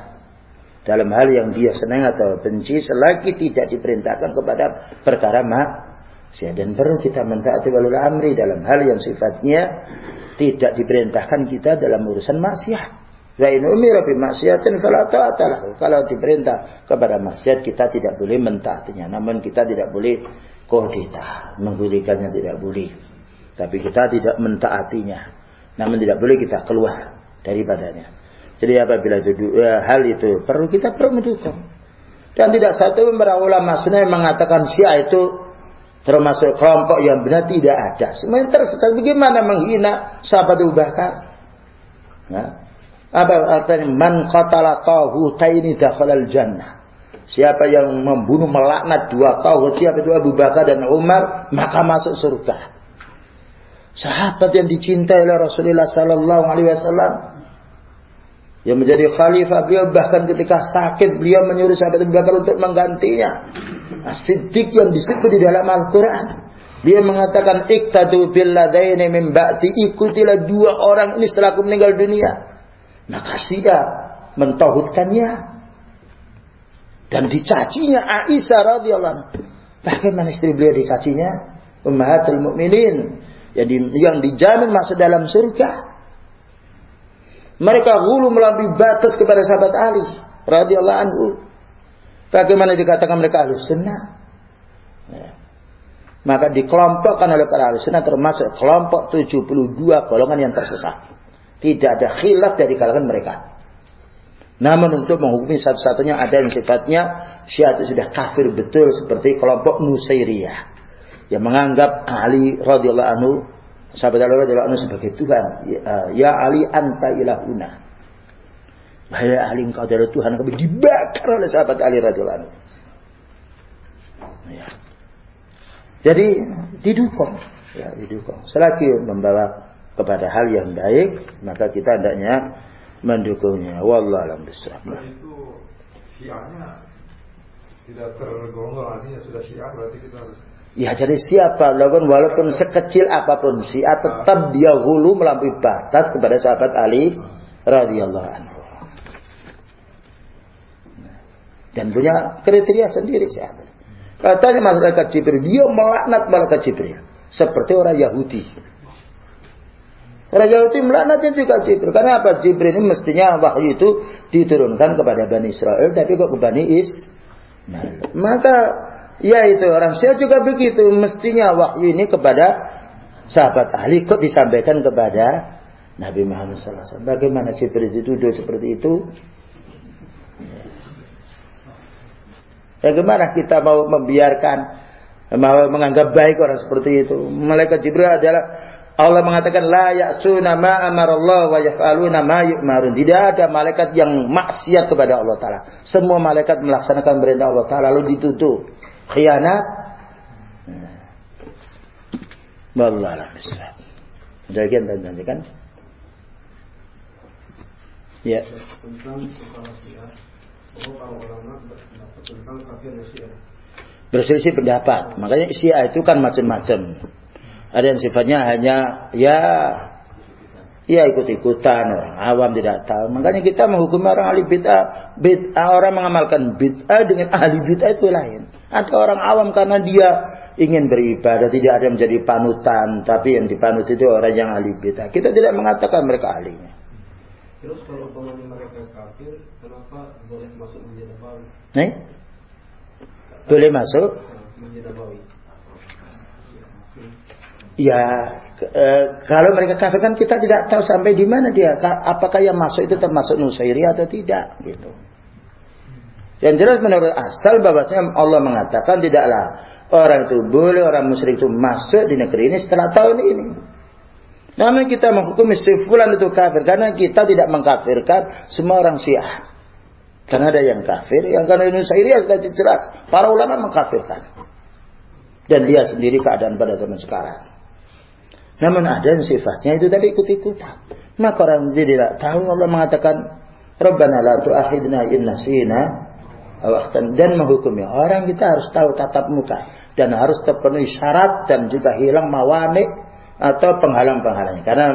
A: Dalam hal yang dia senang atau benci selagi tidak diperintahkan kepada perkara maksiat. Dan perlu kita mentaati walul amri dalam hal yang sifatnya tidak diperintahkan kita dalam urusan maksiat. Wa in umira bi maksiatin fala ta'atalah kalau diperintah kepada maksiat kita tidak boleh mentaatinya. Namun kita tidak boleh kodita menggulikannya tidak boleh tapi kita tidak mentaatinya. Namun tidak boleh kita keluar daripadanya. Jadi apabila itu ya, hal itu perlu kita perlu mendukung. Dan tidak satu para ulama sunnah yang mengatakan Syiah itu termasuk kelompok yang benar tidak ada. Semuanya tersesat. Bagaimana menghina sahabat Abu Bakar? Nah, apa artinya man qatala taghutaini dakhalal jannah. Siapa yang membunuh melaknat dua tauhid siapa itu Abu Bakar dan Umar maka masuk surga. Sahabat yang dicintai oleh Rasulullah sallallahu alaihi wasallam yang menjadi khalifah beliau bahkan ketika sakit beliau menyuruh sahabat Abu Bakar untuk menggantinya. As-Siddiq yang disebut di dalam Al-Quran. Dia mengatakan iktadu billadaini min ba'ti ikutilah dua orang ini setelah aku meninggal dunia. Maka dia mentauhidkannya dan dicacinya Aisyah radhiyallahu anha. Bagaimana istri beliau dicacinya? Ummahatul mukminin yang, di, yang dijamin masuk dalam surga. Mereka gulu melampaui batas kepada sahabat Ali radhiyallahu anhu. Bagaimana dikatakan mereka ahli sunnah? Ya. Maka dikelompokkan oleh para ahli sunnah termasuk kelompok 72 golongan yang tersesat. Tidak ada khilaf dari kalangan mereka. Namun untuk menghukumi satu-satunya ada yang sifatnya syiah itu sudah kafir betul seperti kelompok Nusairiyah yang menganggap Ali radhiyallahu anhu sahabat Ali radhiyallahu anhu sebagai Tuhan. Ya, ya Ali anta ilahuna. Bahaya Ali engkau adalah Tuhan kami dibakar oleh sahabat Ali radhiyallahu anhu. Ya. Jadi didukung, ya didukung. Selagi membawa kepada hal yang baik, maka kita hendaknya mendukungnya. Wallah alam.
B: Itu syiahnya tidak tergolong artinya sudah syiah berarti kita harus
A: Ya jadi siapa walaupun walaupun sekecil apa pun syiah tetap dia hulu melampaui batas kepada sahabat Ali radhiyallahu anhu. Dan punya kriteria sendiri syiah. Katanya malaikat Jibril, dia melaknat malaikat Jibril seperti orang Yahudi. Raja Yahudi melaknatnya juga Jibril. Karena apa? Jibril ini mestinya wahyu itu diturunkan kepada Bani Israel, tapi kok ke Bani Is. Maka ya itu orang Syiah juga begitu. Mestinya wahyu ini kepada sahabat ahli kok disampaikan kepada Nabi Muhammad SAW. Bagaimana Jibril dituduh seperti itu? Gimana kita mau membiarkan, mau menganggap baik orang seperti itu? Malaikat Jibril adalah Allah mengatakan la ya'suna ma amarallah wa yaf'aluna ma yu'marun. Tidak ada malaikat yang maksiat kepada Allah taala. Semua malaikat melaksanakan perintah Allah taala lalu ditutup. Khianat. Wallah alam. Demikian tentang kan? Ya. Berselisih pendapat. Makanya Syiah itu kan macam-macam. Ada yang sifatnya hanya ya ya ikut-ikutan orang awam tidak tahu. Makanya kita menghukum orang ahli bid'ah, bid'ah orang mengamalkan bid'ah dengan ahli bid'ah itu lain. Ada orang awam karena dia ingin beribadah tidak ada yang menjadi panutan, tapi yang dipanut itu orang yang ahli bid'ah. Kita tidak mengatakan mereka ahlinya.
C: Terus kalau pemain mereka kafir, kenapa boleh masuk menjadi Nabawi?
A: Eh? Boleh masuk?
C: Nabawi.
A: Ya, e, kalau mereka kafir kan kita tidak tahu sampai di mana dia. Apakah yang masuk itu termasuk Nusairi atau tidak, gitu. Yang jelas menurut asal bahwasanya Allah mengatakan tidaklah orang itu boleh orang musyrik itu masuk di negeri ini setelah tahun ini. Namun kita menghukum istifulan itu kafir karena kita tidak mengkafirkan semua orang Syiah. Karena ada yang kafir, yang karena Nusairi sudah jelas para ulama mengkafirkan. Dan dia sendiri keadaan pada zaman sekarang. Namun ada yang sifatnya itu tadi ikut-ikutan. Maka orang dia tidak tahu Allah mengatakan Rabbana la tu'akhidna in nasina dan menghukumi orang kita harus tahu tatap muka. Dan harus terpenuhi syarat dan juga hilang mawani atau penghalang-penghalangnya. Karena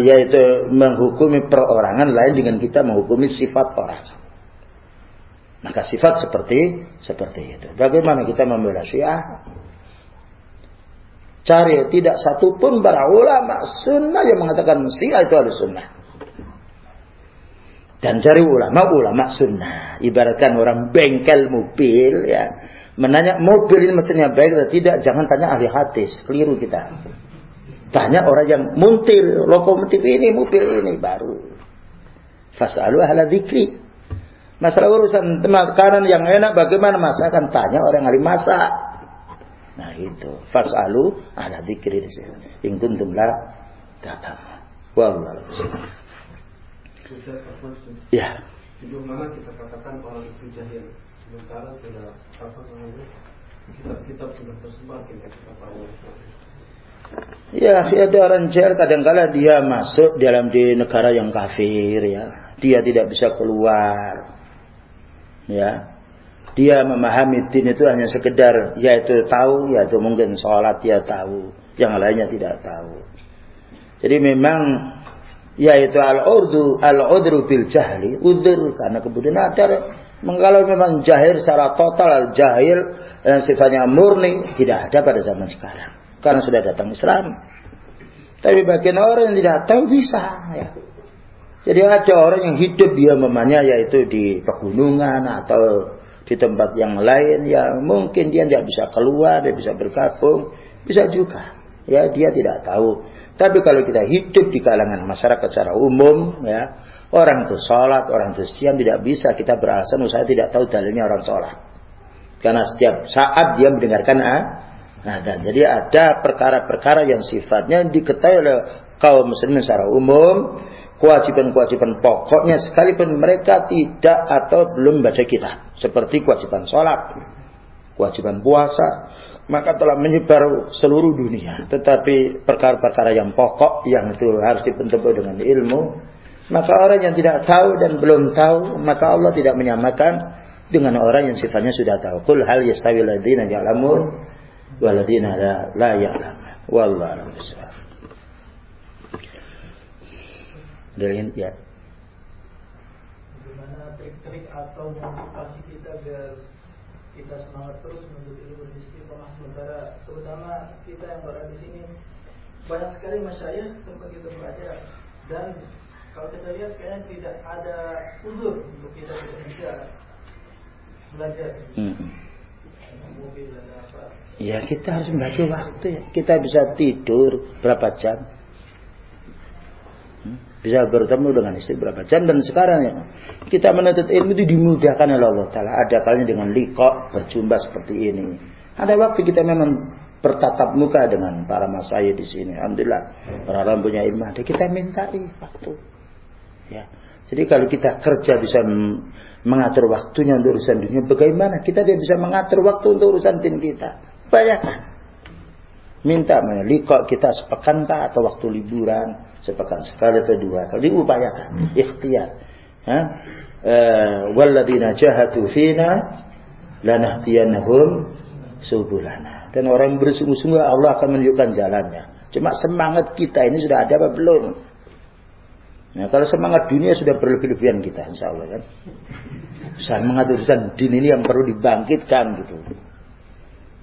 A: yaitu menghukumi perorangan lain dengan kita menghukumi sifat orang. Maka sifat seperti seperti itu. Bagaimana kita membela syiah? Cari tidak satu pun para ulama sunnah yang mengatakan Syiah itu harus sunnah. Dan cari ulama-ulama sunnah. Ibaratkan orang bengkel mobil ya. Menanya mobil ini mesinnya baik atau tidak. Jangan tanya ahli hadis. Keliru kita. Tanya orang yang muntir lokomotif ini, mobil ini baru. Fas'alu ahla dzikri. Masalah urusan makanan yang enak bagaimana masakan tanya orang yang ahli masak. Nah itu. Fas'alu ala dzikri in kuntum la ta'lamun. Wallahu
C: Ya. Sejauh mana kita katakan orang itu jahil? Sementara sudah apa namanya? Kitab-kitab sudah tersebar kita kita tahu.
A: Ya, ya ada orang jahil kadang-kala dia masuk dalam di negara yang kafir ya. Dia tidak bisa keluar. Ya. Dia memahami din itu hanya sekedar yaitu tahu, yaitu mungkin sholat dia tahu, yang lainnya tidak tahu. Jadi memang yaitu al-urdu al-udru bil jahli, udur karena kemudian ada kalau memang jahil secara total al jahil yang sifatnya murni tidak ada pada zaman sekarang karena sudah datang Islam. Tapi bagian orang yang tidak tahu bisa ya. Jadi ada orang yang hidup dia memangnya yaitu di pegunungan atau di tempat yang lain ya mungkin dia tidak bisa keluar, dia bisa bergabung, bisa juga. Ya dia tidak tahu. Tapi kalau kita hidup di kalangan masyarakat secara umum ya orang itu sholat, orang itu siam tidak bisa kita beralasan oh, saya tidak tahu dalilnya orang sholat. Karena setiap saat dia mendengarkan ah, Nah, dan jadi ada perkara-perkara yang sifatnya diketahui oleh kaum muslimin secara umum, kewajiban-kewajiban pokoknya sekalipun mereka tidak atau belum baca kitab, seperti kewajiban sholat, kewajiban puasa, maka telah menyebar seluruh dunia. Tetapi perkara-perkara yang pokok yang itu harus dibentuk dengan ilmu, maka orang yang tidak tahu dan belum tahu, maka Allah tidak menyamakan dengan orang yang sifatnya sudah tahu. Kul hal yastawi ladina ya'lamun waladina la, la ya'lam. Wallahu a'lam
D: Dari ya. Bagaimana trik-trik atau motivasi kita biar kita semangat terus menuntut ilmu dan istiqomah sementara terutama kita yang berada di sini banyak sekali masyayikh tempat kita belajar dan kalau kita lihat kayaknya tidak ada uzur untuk kita tidak bisa belajar. -hmm.
A: Ya kita harus membagi waktu ya. Kita bisa tidur berapa jam. Bisa bertemu dengan istri berapa jam. Dan sekarang ya. Kita menuntut ilmu itu dimudahkan oleh Allah Ta'ala. Ada kalanya dengan likok berjumpa seperti ini. Ada waktu kita memang bertatap muka dengan para masaya di sini. Alhamdulillah. Para orang punya ilmu. Ada kita mintai waktu. Ya. Jadi kalau kita kerja bisa mengatur waktunya untuk urusan dunia, bagaimana kita tidak bisa mengatur waktu untuk urusan din kita? Bayangkan. Minta melikok kita sepekan atau waktu liburan sepekan sekali atau dua kali diupayakan ikhtiar ha uh, walladzina jahatu fina lanahdiyannahum subulana dan orang bersungguh-sungguh Allah akan menunjukkan jalannya cuma semangat kita ini sudah ada apa belum Nah, kalau semangat dunia sudah berlebih-lebihan kita, insya Allah kan. Semangat urusan din ini yang perlu dibangkitkan gitu.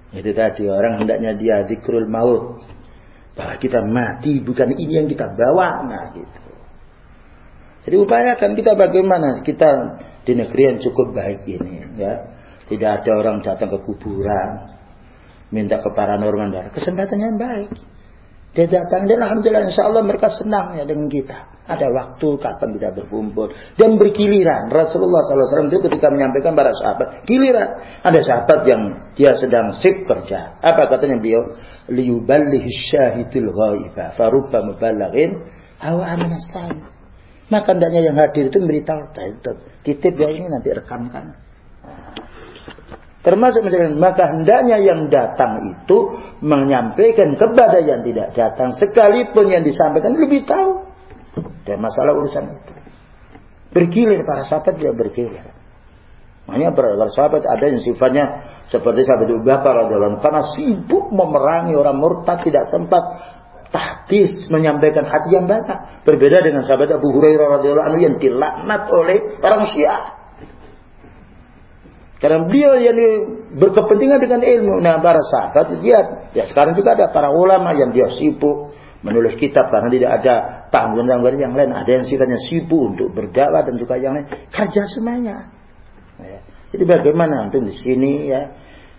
A: Itu tadi orang hendaknya dia zikrul maut. Bahwa kita mati bukan ini yang kita bawa. Nah gitu. Jadi upayakan kita bagaimana kita di negeri yang cukup baik ini. ya Tidak ada orang datang ke kuburan. Minta ke paranormal. Kesempatan yang baik. Dia datang dan Alhamdulillah insya Allah mereka senang ya dengan kita. Ada waktu kapan kita berkumpul. Dan berkiliran. Rasulullah SAW itu ketika menyampaikan para sahabat. Giliran. Ada sahabat yang dia sedang sip kerja. Apa katanya beliau? Liyuballihi syahidul ghaibah. Farubba mubalagin. Hawa amanastan. Maka hendaknya yang hadir itu memberitahu. Titip ya ini nanti rekamkan. Termasuk misalnya, maka hendaknya yang datang itu menyampaikan kepada yang tidak datang. Sekalipun yang disampaikan lebih tahu. Dan masalah urusan itu. Bergilir para sahabat dia bergilir. Makanya para sahabat ada yang sifatnya seperti sahabat Abu Bakar radhiyallahu karena sibuk memerangi orang murtad tidak sempat tahdis menyampaikan hati yang banyak. Berbeda dengan sahabat Abu Hurairah radhiyallahu anhu yang dilaknat oleh orang Syiah. Karena beliau yang berkepentingan dengan ilmu. Nah, para sahabat dia, ya sekarang juga ada para ulama yang dia sibuk menulis kitab karena tidak ada tanggungan-tanggungan yang lain. Ada yang sifatnya sibuk untuk berdakwah dan juga yang lain. Kerja semuanya. Ya. Jadi bagaimana untuk di sini ya,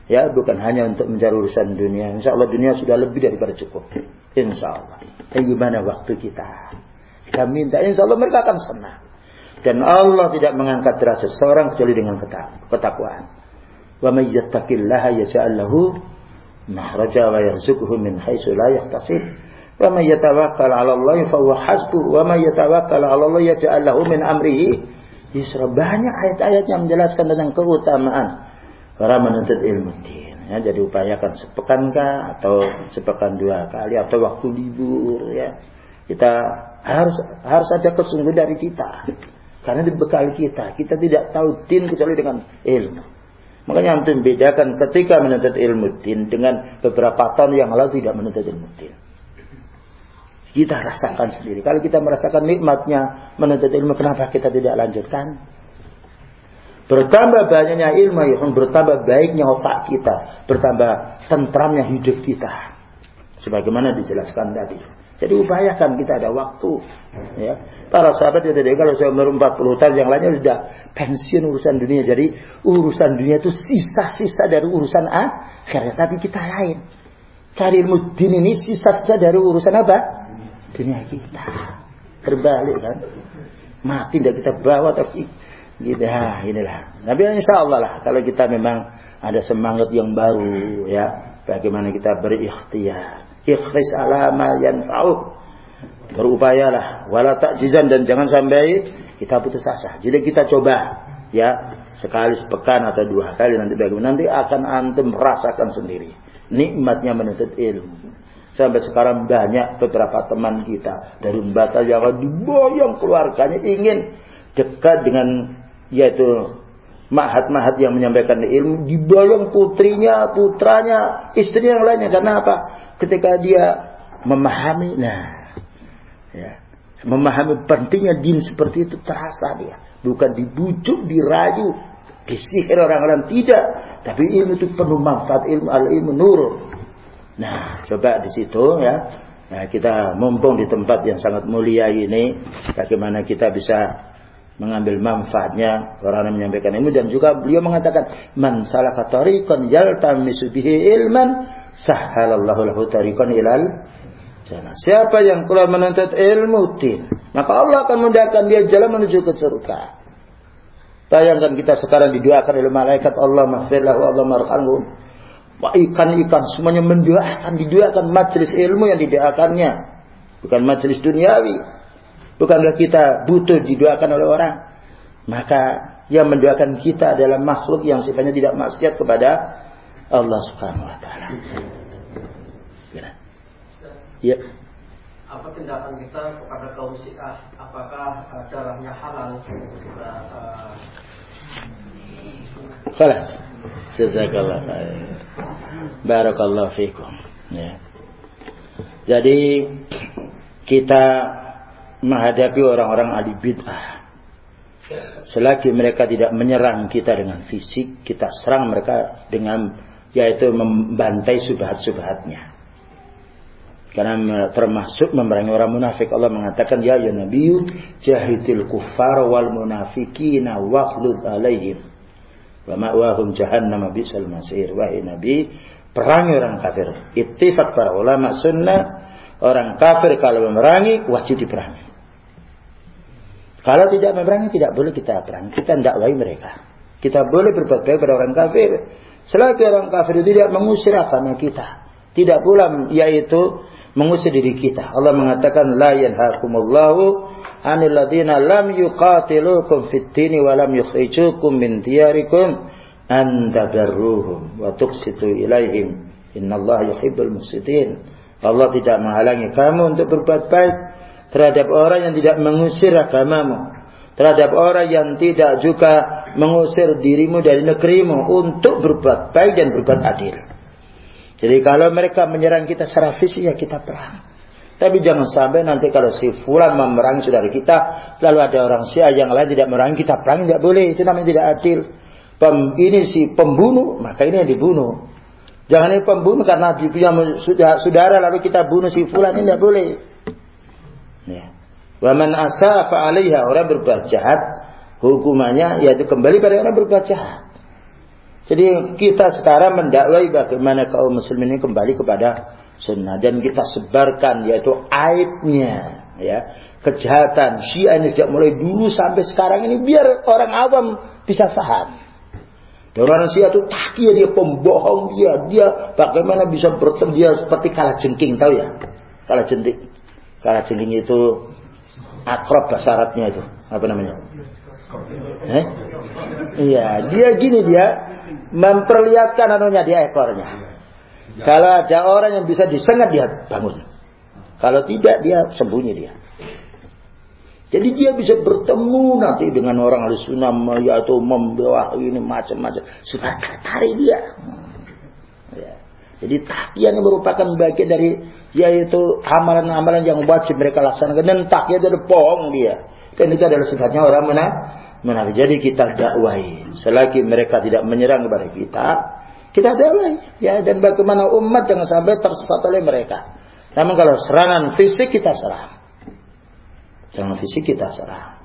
A: ya bukan hanya untuk mencari urusan dunia. Insya Allah dunia sudah lebih daripada cukup. Insya Allah. Tapi gimana waktu kita? Kita minta, insya Allah mereka akan senang. Dan Allah tidak mengangkat derajat seseorang kecuali dengan ketakwaan. Wa may yattaqillaha yaj'al lahu mahraja wa yarzuquhu min haitsu la yahtasib. Wa may yatawakkal 'ala Allah fa huwa hasbuh wa may yatawakkal 'ala Allah yaj'al lahu min amrihi yusra. Banyak ayat-ayat yang menjelaskan tentang keutamaan orang menuntut ilmu din. Ya, jadi upayakan sepekan kah atau sepekan dua kali atau waktu libur ya. Kita harus harus ada kesungguhan dari kita. Karena itu bekal kita. Kita tidak tahu din kecuali dengan ilmu. Makanya untuk bedakan ketika menuntut ilmu din dengan beberapa tahun yang lalu tidak menuntut ilmu din. Kita rasakan sendiri. Kalau kita merasakan nikmatnya menuntut ilmu, kenapa kita tidak lanjutkan? Bertambah banyaknya ilmu, ya, bertambah baiknya otak kita, bertambah tentramnya hidup kita. Sebagaimana dijelaskan tadi. Jadi upayakan kita ada waktu. Ya. Para sahabat ya tadi kalau saya umur 40 tahun yang lainnya sudah pensiun urusan dunia. Jadi urusan dunia itu sisa-sisa dari urusan akhirat. Tapi kita lain. Cari ilmu din ini sisa-sisa dari urusan apa? Dunia kita. Terbalik kan. Mati tidak kita bawa tapi Gitu, ha, inilah. Tapi insya Allah lah, kalau kita memang ada semangat yang baru, ya, bagaimana kita berikhtiar. Ikhris alama yanfa'u. Berupayalah, wala takjizan dan jangan sampai kita putus asa. Jadi kita coba, ya, sekali sepekan atau dua kali nanti bagaimana nanti akan antum merasakan sendiri nikmatnya menuntut ilmu. Sampai sekarang banyak beberapa teman kita dari Batak yang diboyong keluarganya ingin dekat dengan yaitu mahat-mahat yang menyampaikan ilmu diboyong putrinya, putranya, istri yang lainnya karena apa? Ketika dia memahami nah ya, memahami pentingnya din seperti itu terasa dia, bukan dibujuk, dirayu, disihir orang-orang tidak, tapi ilmu itu penuh manfaat, ilmu al-ilmu nur. Nah, coba di situ ya. Nah, kita mumpung di tempat yang sangat mulia ini, bagaimana kita bisa mengambil manfaatnya orang yang menyampaikan ilmu. Dan juga beliau mengatakan man salaka tariqan yaltamisu ilman sahhalallahu lahu tariqan ilal jannah. Siapa yang keluar menuntut ilmu din, maka Allah akan mudahkan dia jalan menuju ke surga. Bayangkan kita sekarang didoakan oleh malaikat Allah maghfirlahu Allah marhamhu. Ikan-ikan semuanya mendoakan, didoakan majelis ilmu yang didoakannya. Bukan majelis duniawi. Bukankah kita butuh didoakan oleh orang? Maka yang mendoakan kita adalah makhluk yang sifatnya tidak maksiat kepada Allah Subhanahu wa taala.
C: Ya. Apa tindakan kita kepada kaum Syiah? Apakah uh, darahnya halal? Kita uh...
A: Khalas. Jazakallah khair. Barakallahu fikum. Ya. Jadi kita menghadapi orang-orang ahli bid'ah. Selagi mereka tidak menyerang kita dengan fisik, kita serang mereka dengan yaitu membantai subhat-subhatnya. Karena termasuk memerangi orang munafik. Allah mengatakan, Ya ya Nabi, jahidil kufar wal munafikina waqlud alaihim. Wa ma'wahum jahannam bisal masir. Wahai Nabi, perangi orang kafir. Ittifaq para ulama sunnah, orang kafir kalau memerangi, wajib diperangi. Kalau tidak memerangi tidak boleh kita perang. Kita dakwai mereka. Kita boleh berbuat baik pada orang kafir. Selagi orang kafir itu tidak mengusir agama kita. Tidak pula yaitu mengusir diri kita. Allah mengatakan la yanhaakumullahu 'anil ladina lam yuqatilukum fit tini wa lam yukhrijukum min diyarikum an tabarruhum wa tuqsitu ilaihim. Innallaha yuhibbul muqsitin. Allah tidak menghalangi kamu untuk berbuat baik terhadap orang yang tidak mengusir agamamu, terhadap orang yang tidak juga mengusir dirimu dari negerimu untuk berbuat baik dan berbuat adil. Jadi kalau mereka menyerang kita secara fisik ya kita perang. Tapi jangan sampai nanti kalau si fulan memerangi saudara kita, lalu ada orang Syiah yang lain tidak memerangi kita perang tidak boleh. Itu namanya tidak adil. Pem, ini si pembunuh, maka ini yang dibunuh. Jangan ini pembunuh karena punya saudara lalu kita bunuh si fulan ini tidak boleh. Ya. Wa man asa fa alaiha orang berbuat jahat hukumannya yaitu kembali pada orang berbuat jahat. Jadi kita sekarang mendakwai bagaimana kaum muslimin ini kembali kepada sunnah dan kita sebarkan yaitu aibnya ya kejahatan Syiah ini sejak mulai dulu sampai sekarang ini biar orang awam bisa paham. Dan orang Syiah itu takia dia pembohong dia, dia bagaimana bisa bertemu dia seperti kalah jengking tahu ya? Kalah jengking. Kalah jengking itu akrab bahasa Arabnya itu. Apa namanya? Eh? Iya, dia gini dia memperlihatkan anunya di ekornya. Kalau ada orang yang bisa disengat dia bangun. Kalau tidak dia sembunyi dia. Jadi dia bisa bertemu nanti dengan orang ahli sunnah atau membawa ini macam-macam. Supaya tertarik dia. Ya. Jadi tahkian yang merupakan bagian dari yaitu amalan-amalan yang wajib mereka laksanakan dan takiyah itu bohong dia. Dan itu adalah sifatnya orang mana menafik. Jadi kita dakwai selagi mereka tidak menyerang kepada kita, kita dakwai ya dan bagaimana umat jangan sampai tersesat oleh mereka. Namun kalau serangan fisik kita serang. Serangan fisik kita serang.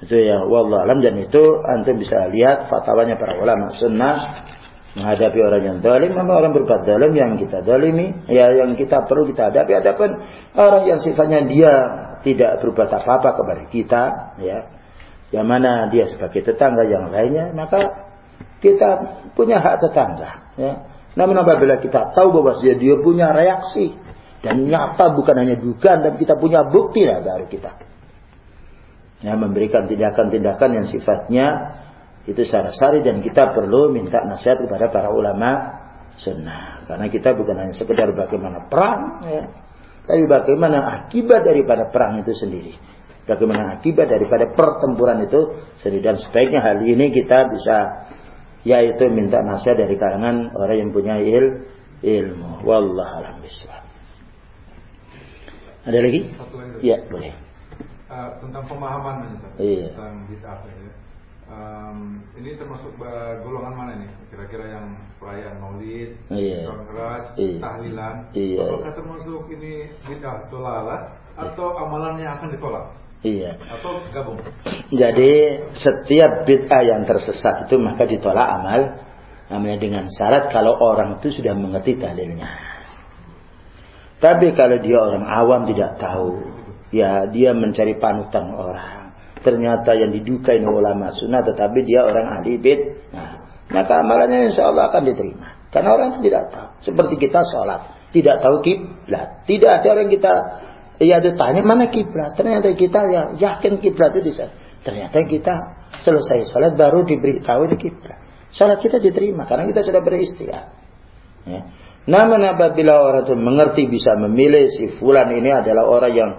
A: Itu ya wallah alam dan itu antum bisa lihat fatwanya para ulama sunnah menghadapi orang yang zalim memang orang berbuat zalim yang kita zalimi ya yang kita perlu kita hadapi adapun orang yang sifatnya dia tidak berbuat apa-apa kepada kita ya yang mana dia sebagai tetangga yang lainnya maka kita punya hak tetangga ya namun apabila kita tahu bahwa dia dia punya reaksi dan nyata bukan hanya dugaan, tapi kita punya bukti lah baru kita. Ya, memberikan tindakan-tindakan yang sifatnya itu sari dan kita perlu minta nasihat kepada para ulama sunnah. Karena kita bukan hanya sekedar bagaimana perang, ya, tapi bagaimana akibat daripada perang itu sendiri. Bagaimana akibat daripada pertempuran itu sendiri. Dan sebaiknya hal ini kita bisa yaitu minta nasihat dari kalangan orang yang punya il, ilmu. Wallahualam ada lagi? Satu lagi. Ya, boleh.
B: Uh, tentang pemahaman
A: iya.
B: tentang bid'ah ya. Um, ini termasuk golongan mana nih? Kira-kira yang perayaan Maulid, iya. Keras, iya. tahlilan. Iya. Apakah termasuk ini bid'ah dolalah atau amalannya akan ditolak?
A: Iya.
B: Atau gabung?
A: Jadi setiap bid'ah yang tersesat itu maka ditolak amal namanya dengan syarat kalau orang itu sudah mengerti dalilnya. Tapi kalau dia orang awam tidak tahu, ya dia mencari panutan orang. Ternyata yang didukai ulama sunnah, tetapi dia orang ahli bid. Nah, maka amalannya insya Allah akan diterima. Karena orang itu tidak tahu. Seperti kita sholat, tidak tahu kiblat. Tidak ada orang kita, ya ditanya mana kiblat. Ternyata kita ya yakin kiblat itu di sana. Ternyata kita selesai sholat baru diberitahu di kiblat. Sholat kita diterima karena kita sudah beristirahat. Ya. Namun apabila orang itu mengerti bisa memilih si fulan ini adalah orang yang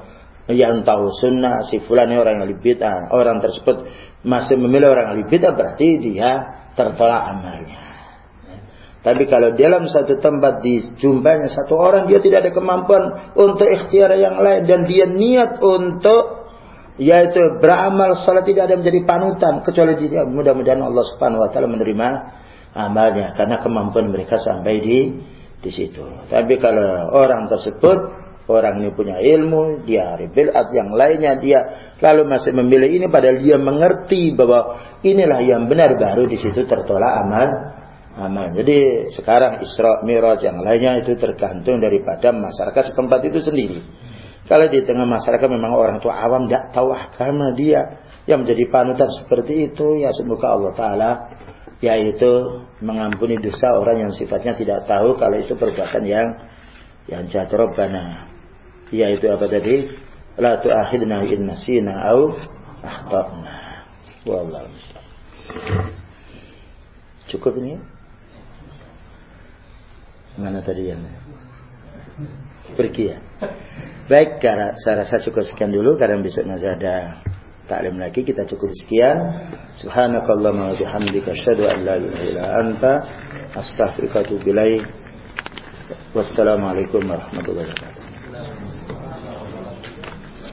A: yang tahu sunnah, si fulan ini orang yang lebih bid'ah. Orang tersebut masih memilih orang yang lebih bid'ah berarti dia tertolak amalnya. Tapi kalau dalam satu tempat dijumpainya satu orang dia tidak ada kemampuan untuk ikhtiar yang lain. Dan dia niat untuk yaitu beramal salat tidak ada menjadi panutan. Kecuali dia mudah-mudahan Allah Subhanahu wa taala menerima amalnya. Karena kemampuan mereka sampai di di situ. Tapi kalau orang tersebut orang ini punya ilmu, dia ribilat yang lainnya dia lalu masih memilih ini padahal dia mengerti bahwa inilah yang benar baru di situ tertolak amal amal. Jadi sekarang Isra Miraj yang lainnya itu tergantung daripada masyarakat setempat itu sendiri. Kalau di tengah masyarakat memang orang tua awam tidak tahu agama dia yang menjadi panutan seperti itu ya semoga Allah Taala yaitu mengampuni dosa orang yang sifatnya tidak tahu kalau itu perbuatan yang yang jahat Rabbana yaitu apa tadi la tu'akhidna in nasina au akhtana wallahu cukup ini mana tadi yang pergi ya? Baik saya rasa cukup sekian dulu. Karena besok nanti ada taklim lagi. Kita cukup sekian. Subhanakallahumma wa bihamdika asyhadu an la ilaha illa anta astaghfiruka wa atubu ilaik. Wassalamualaikum warahmatullahi wabarakatuh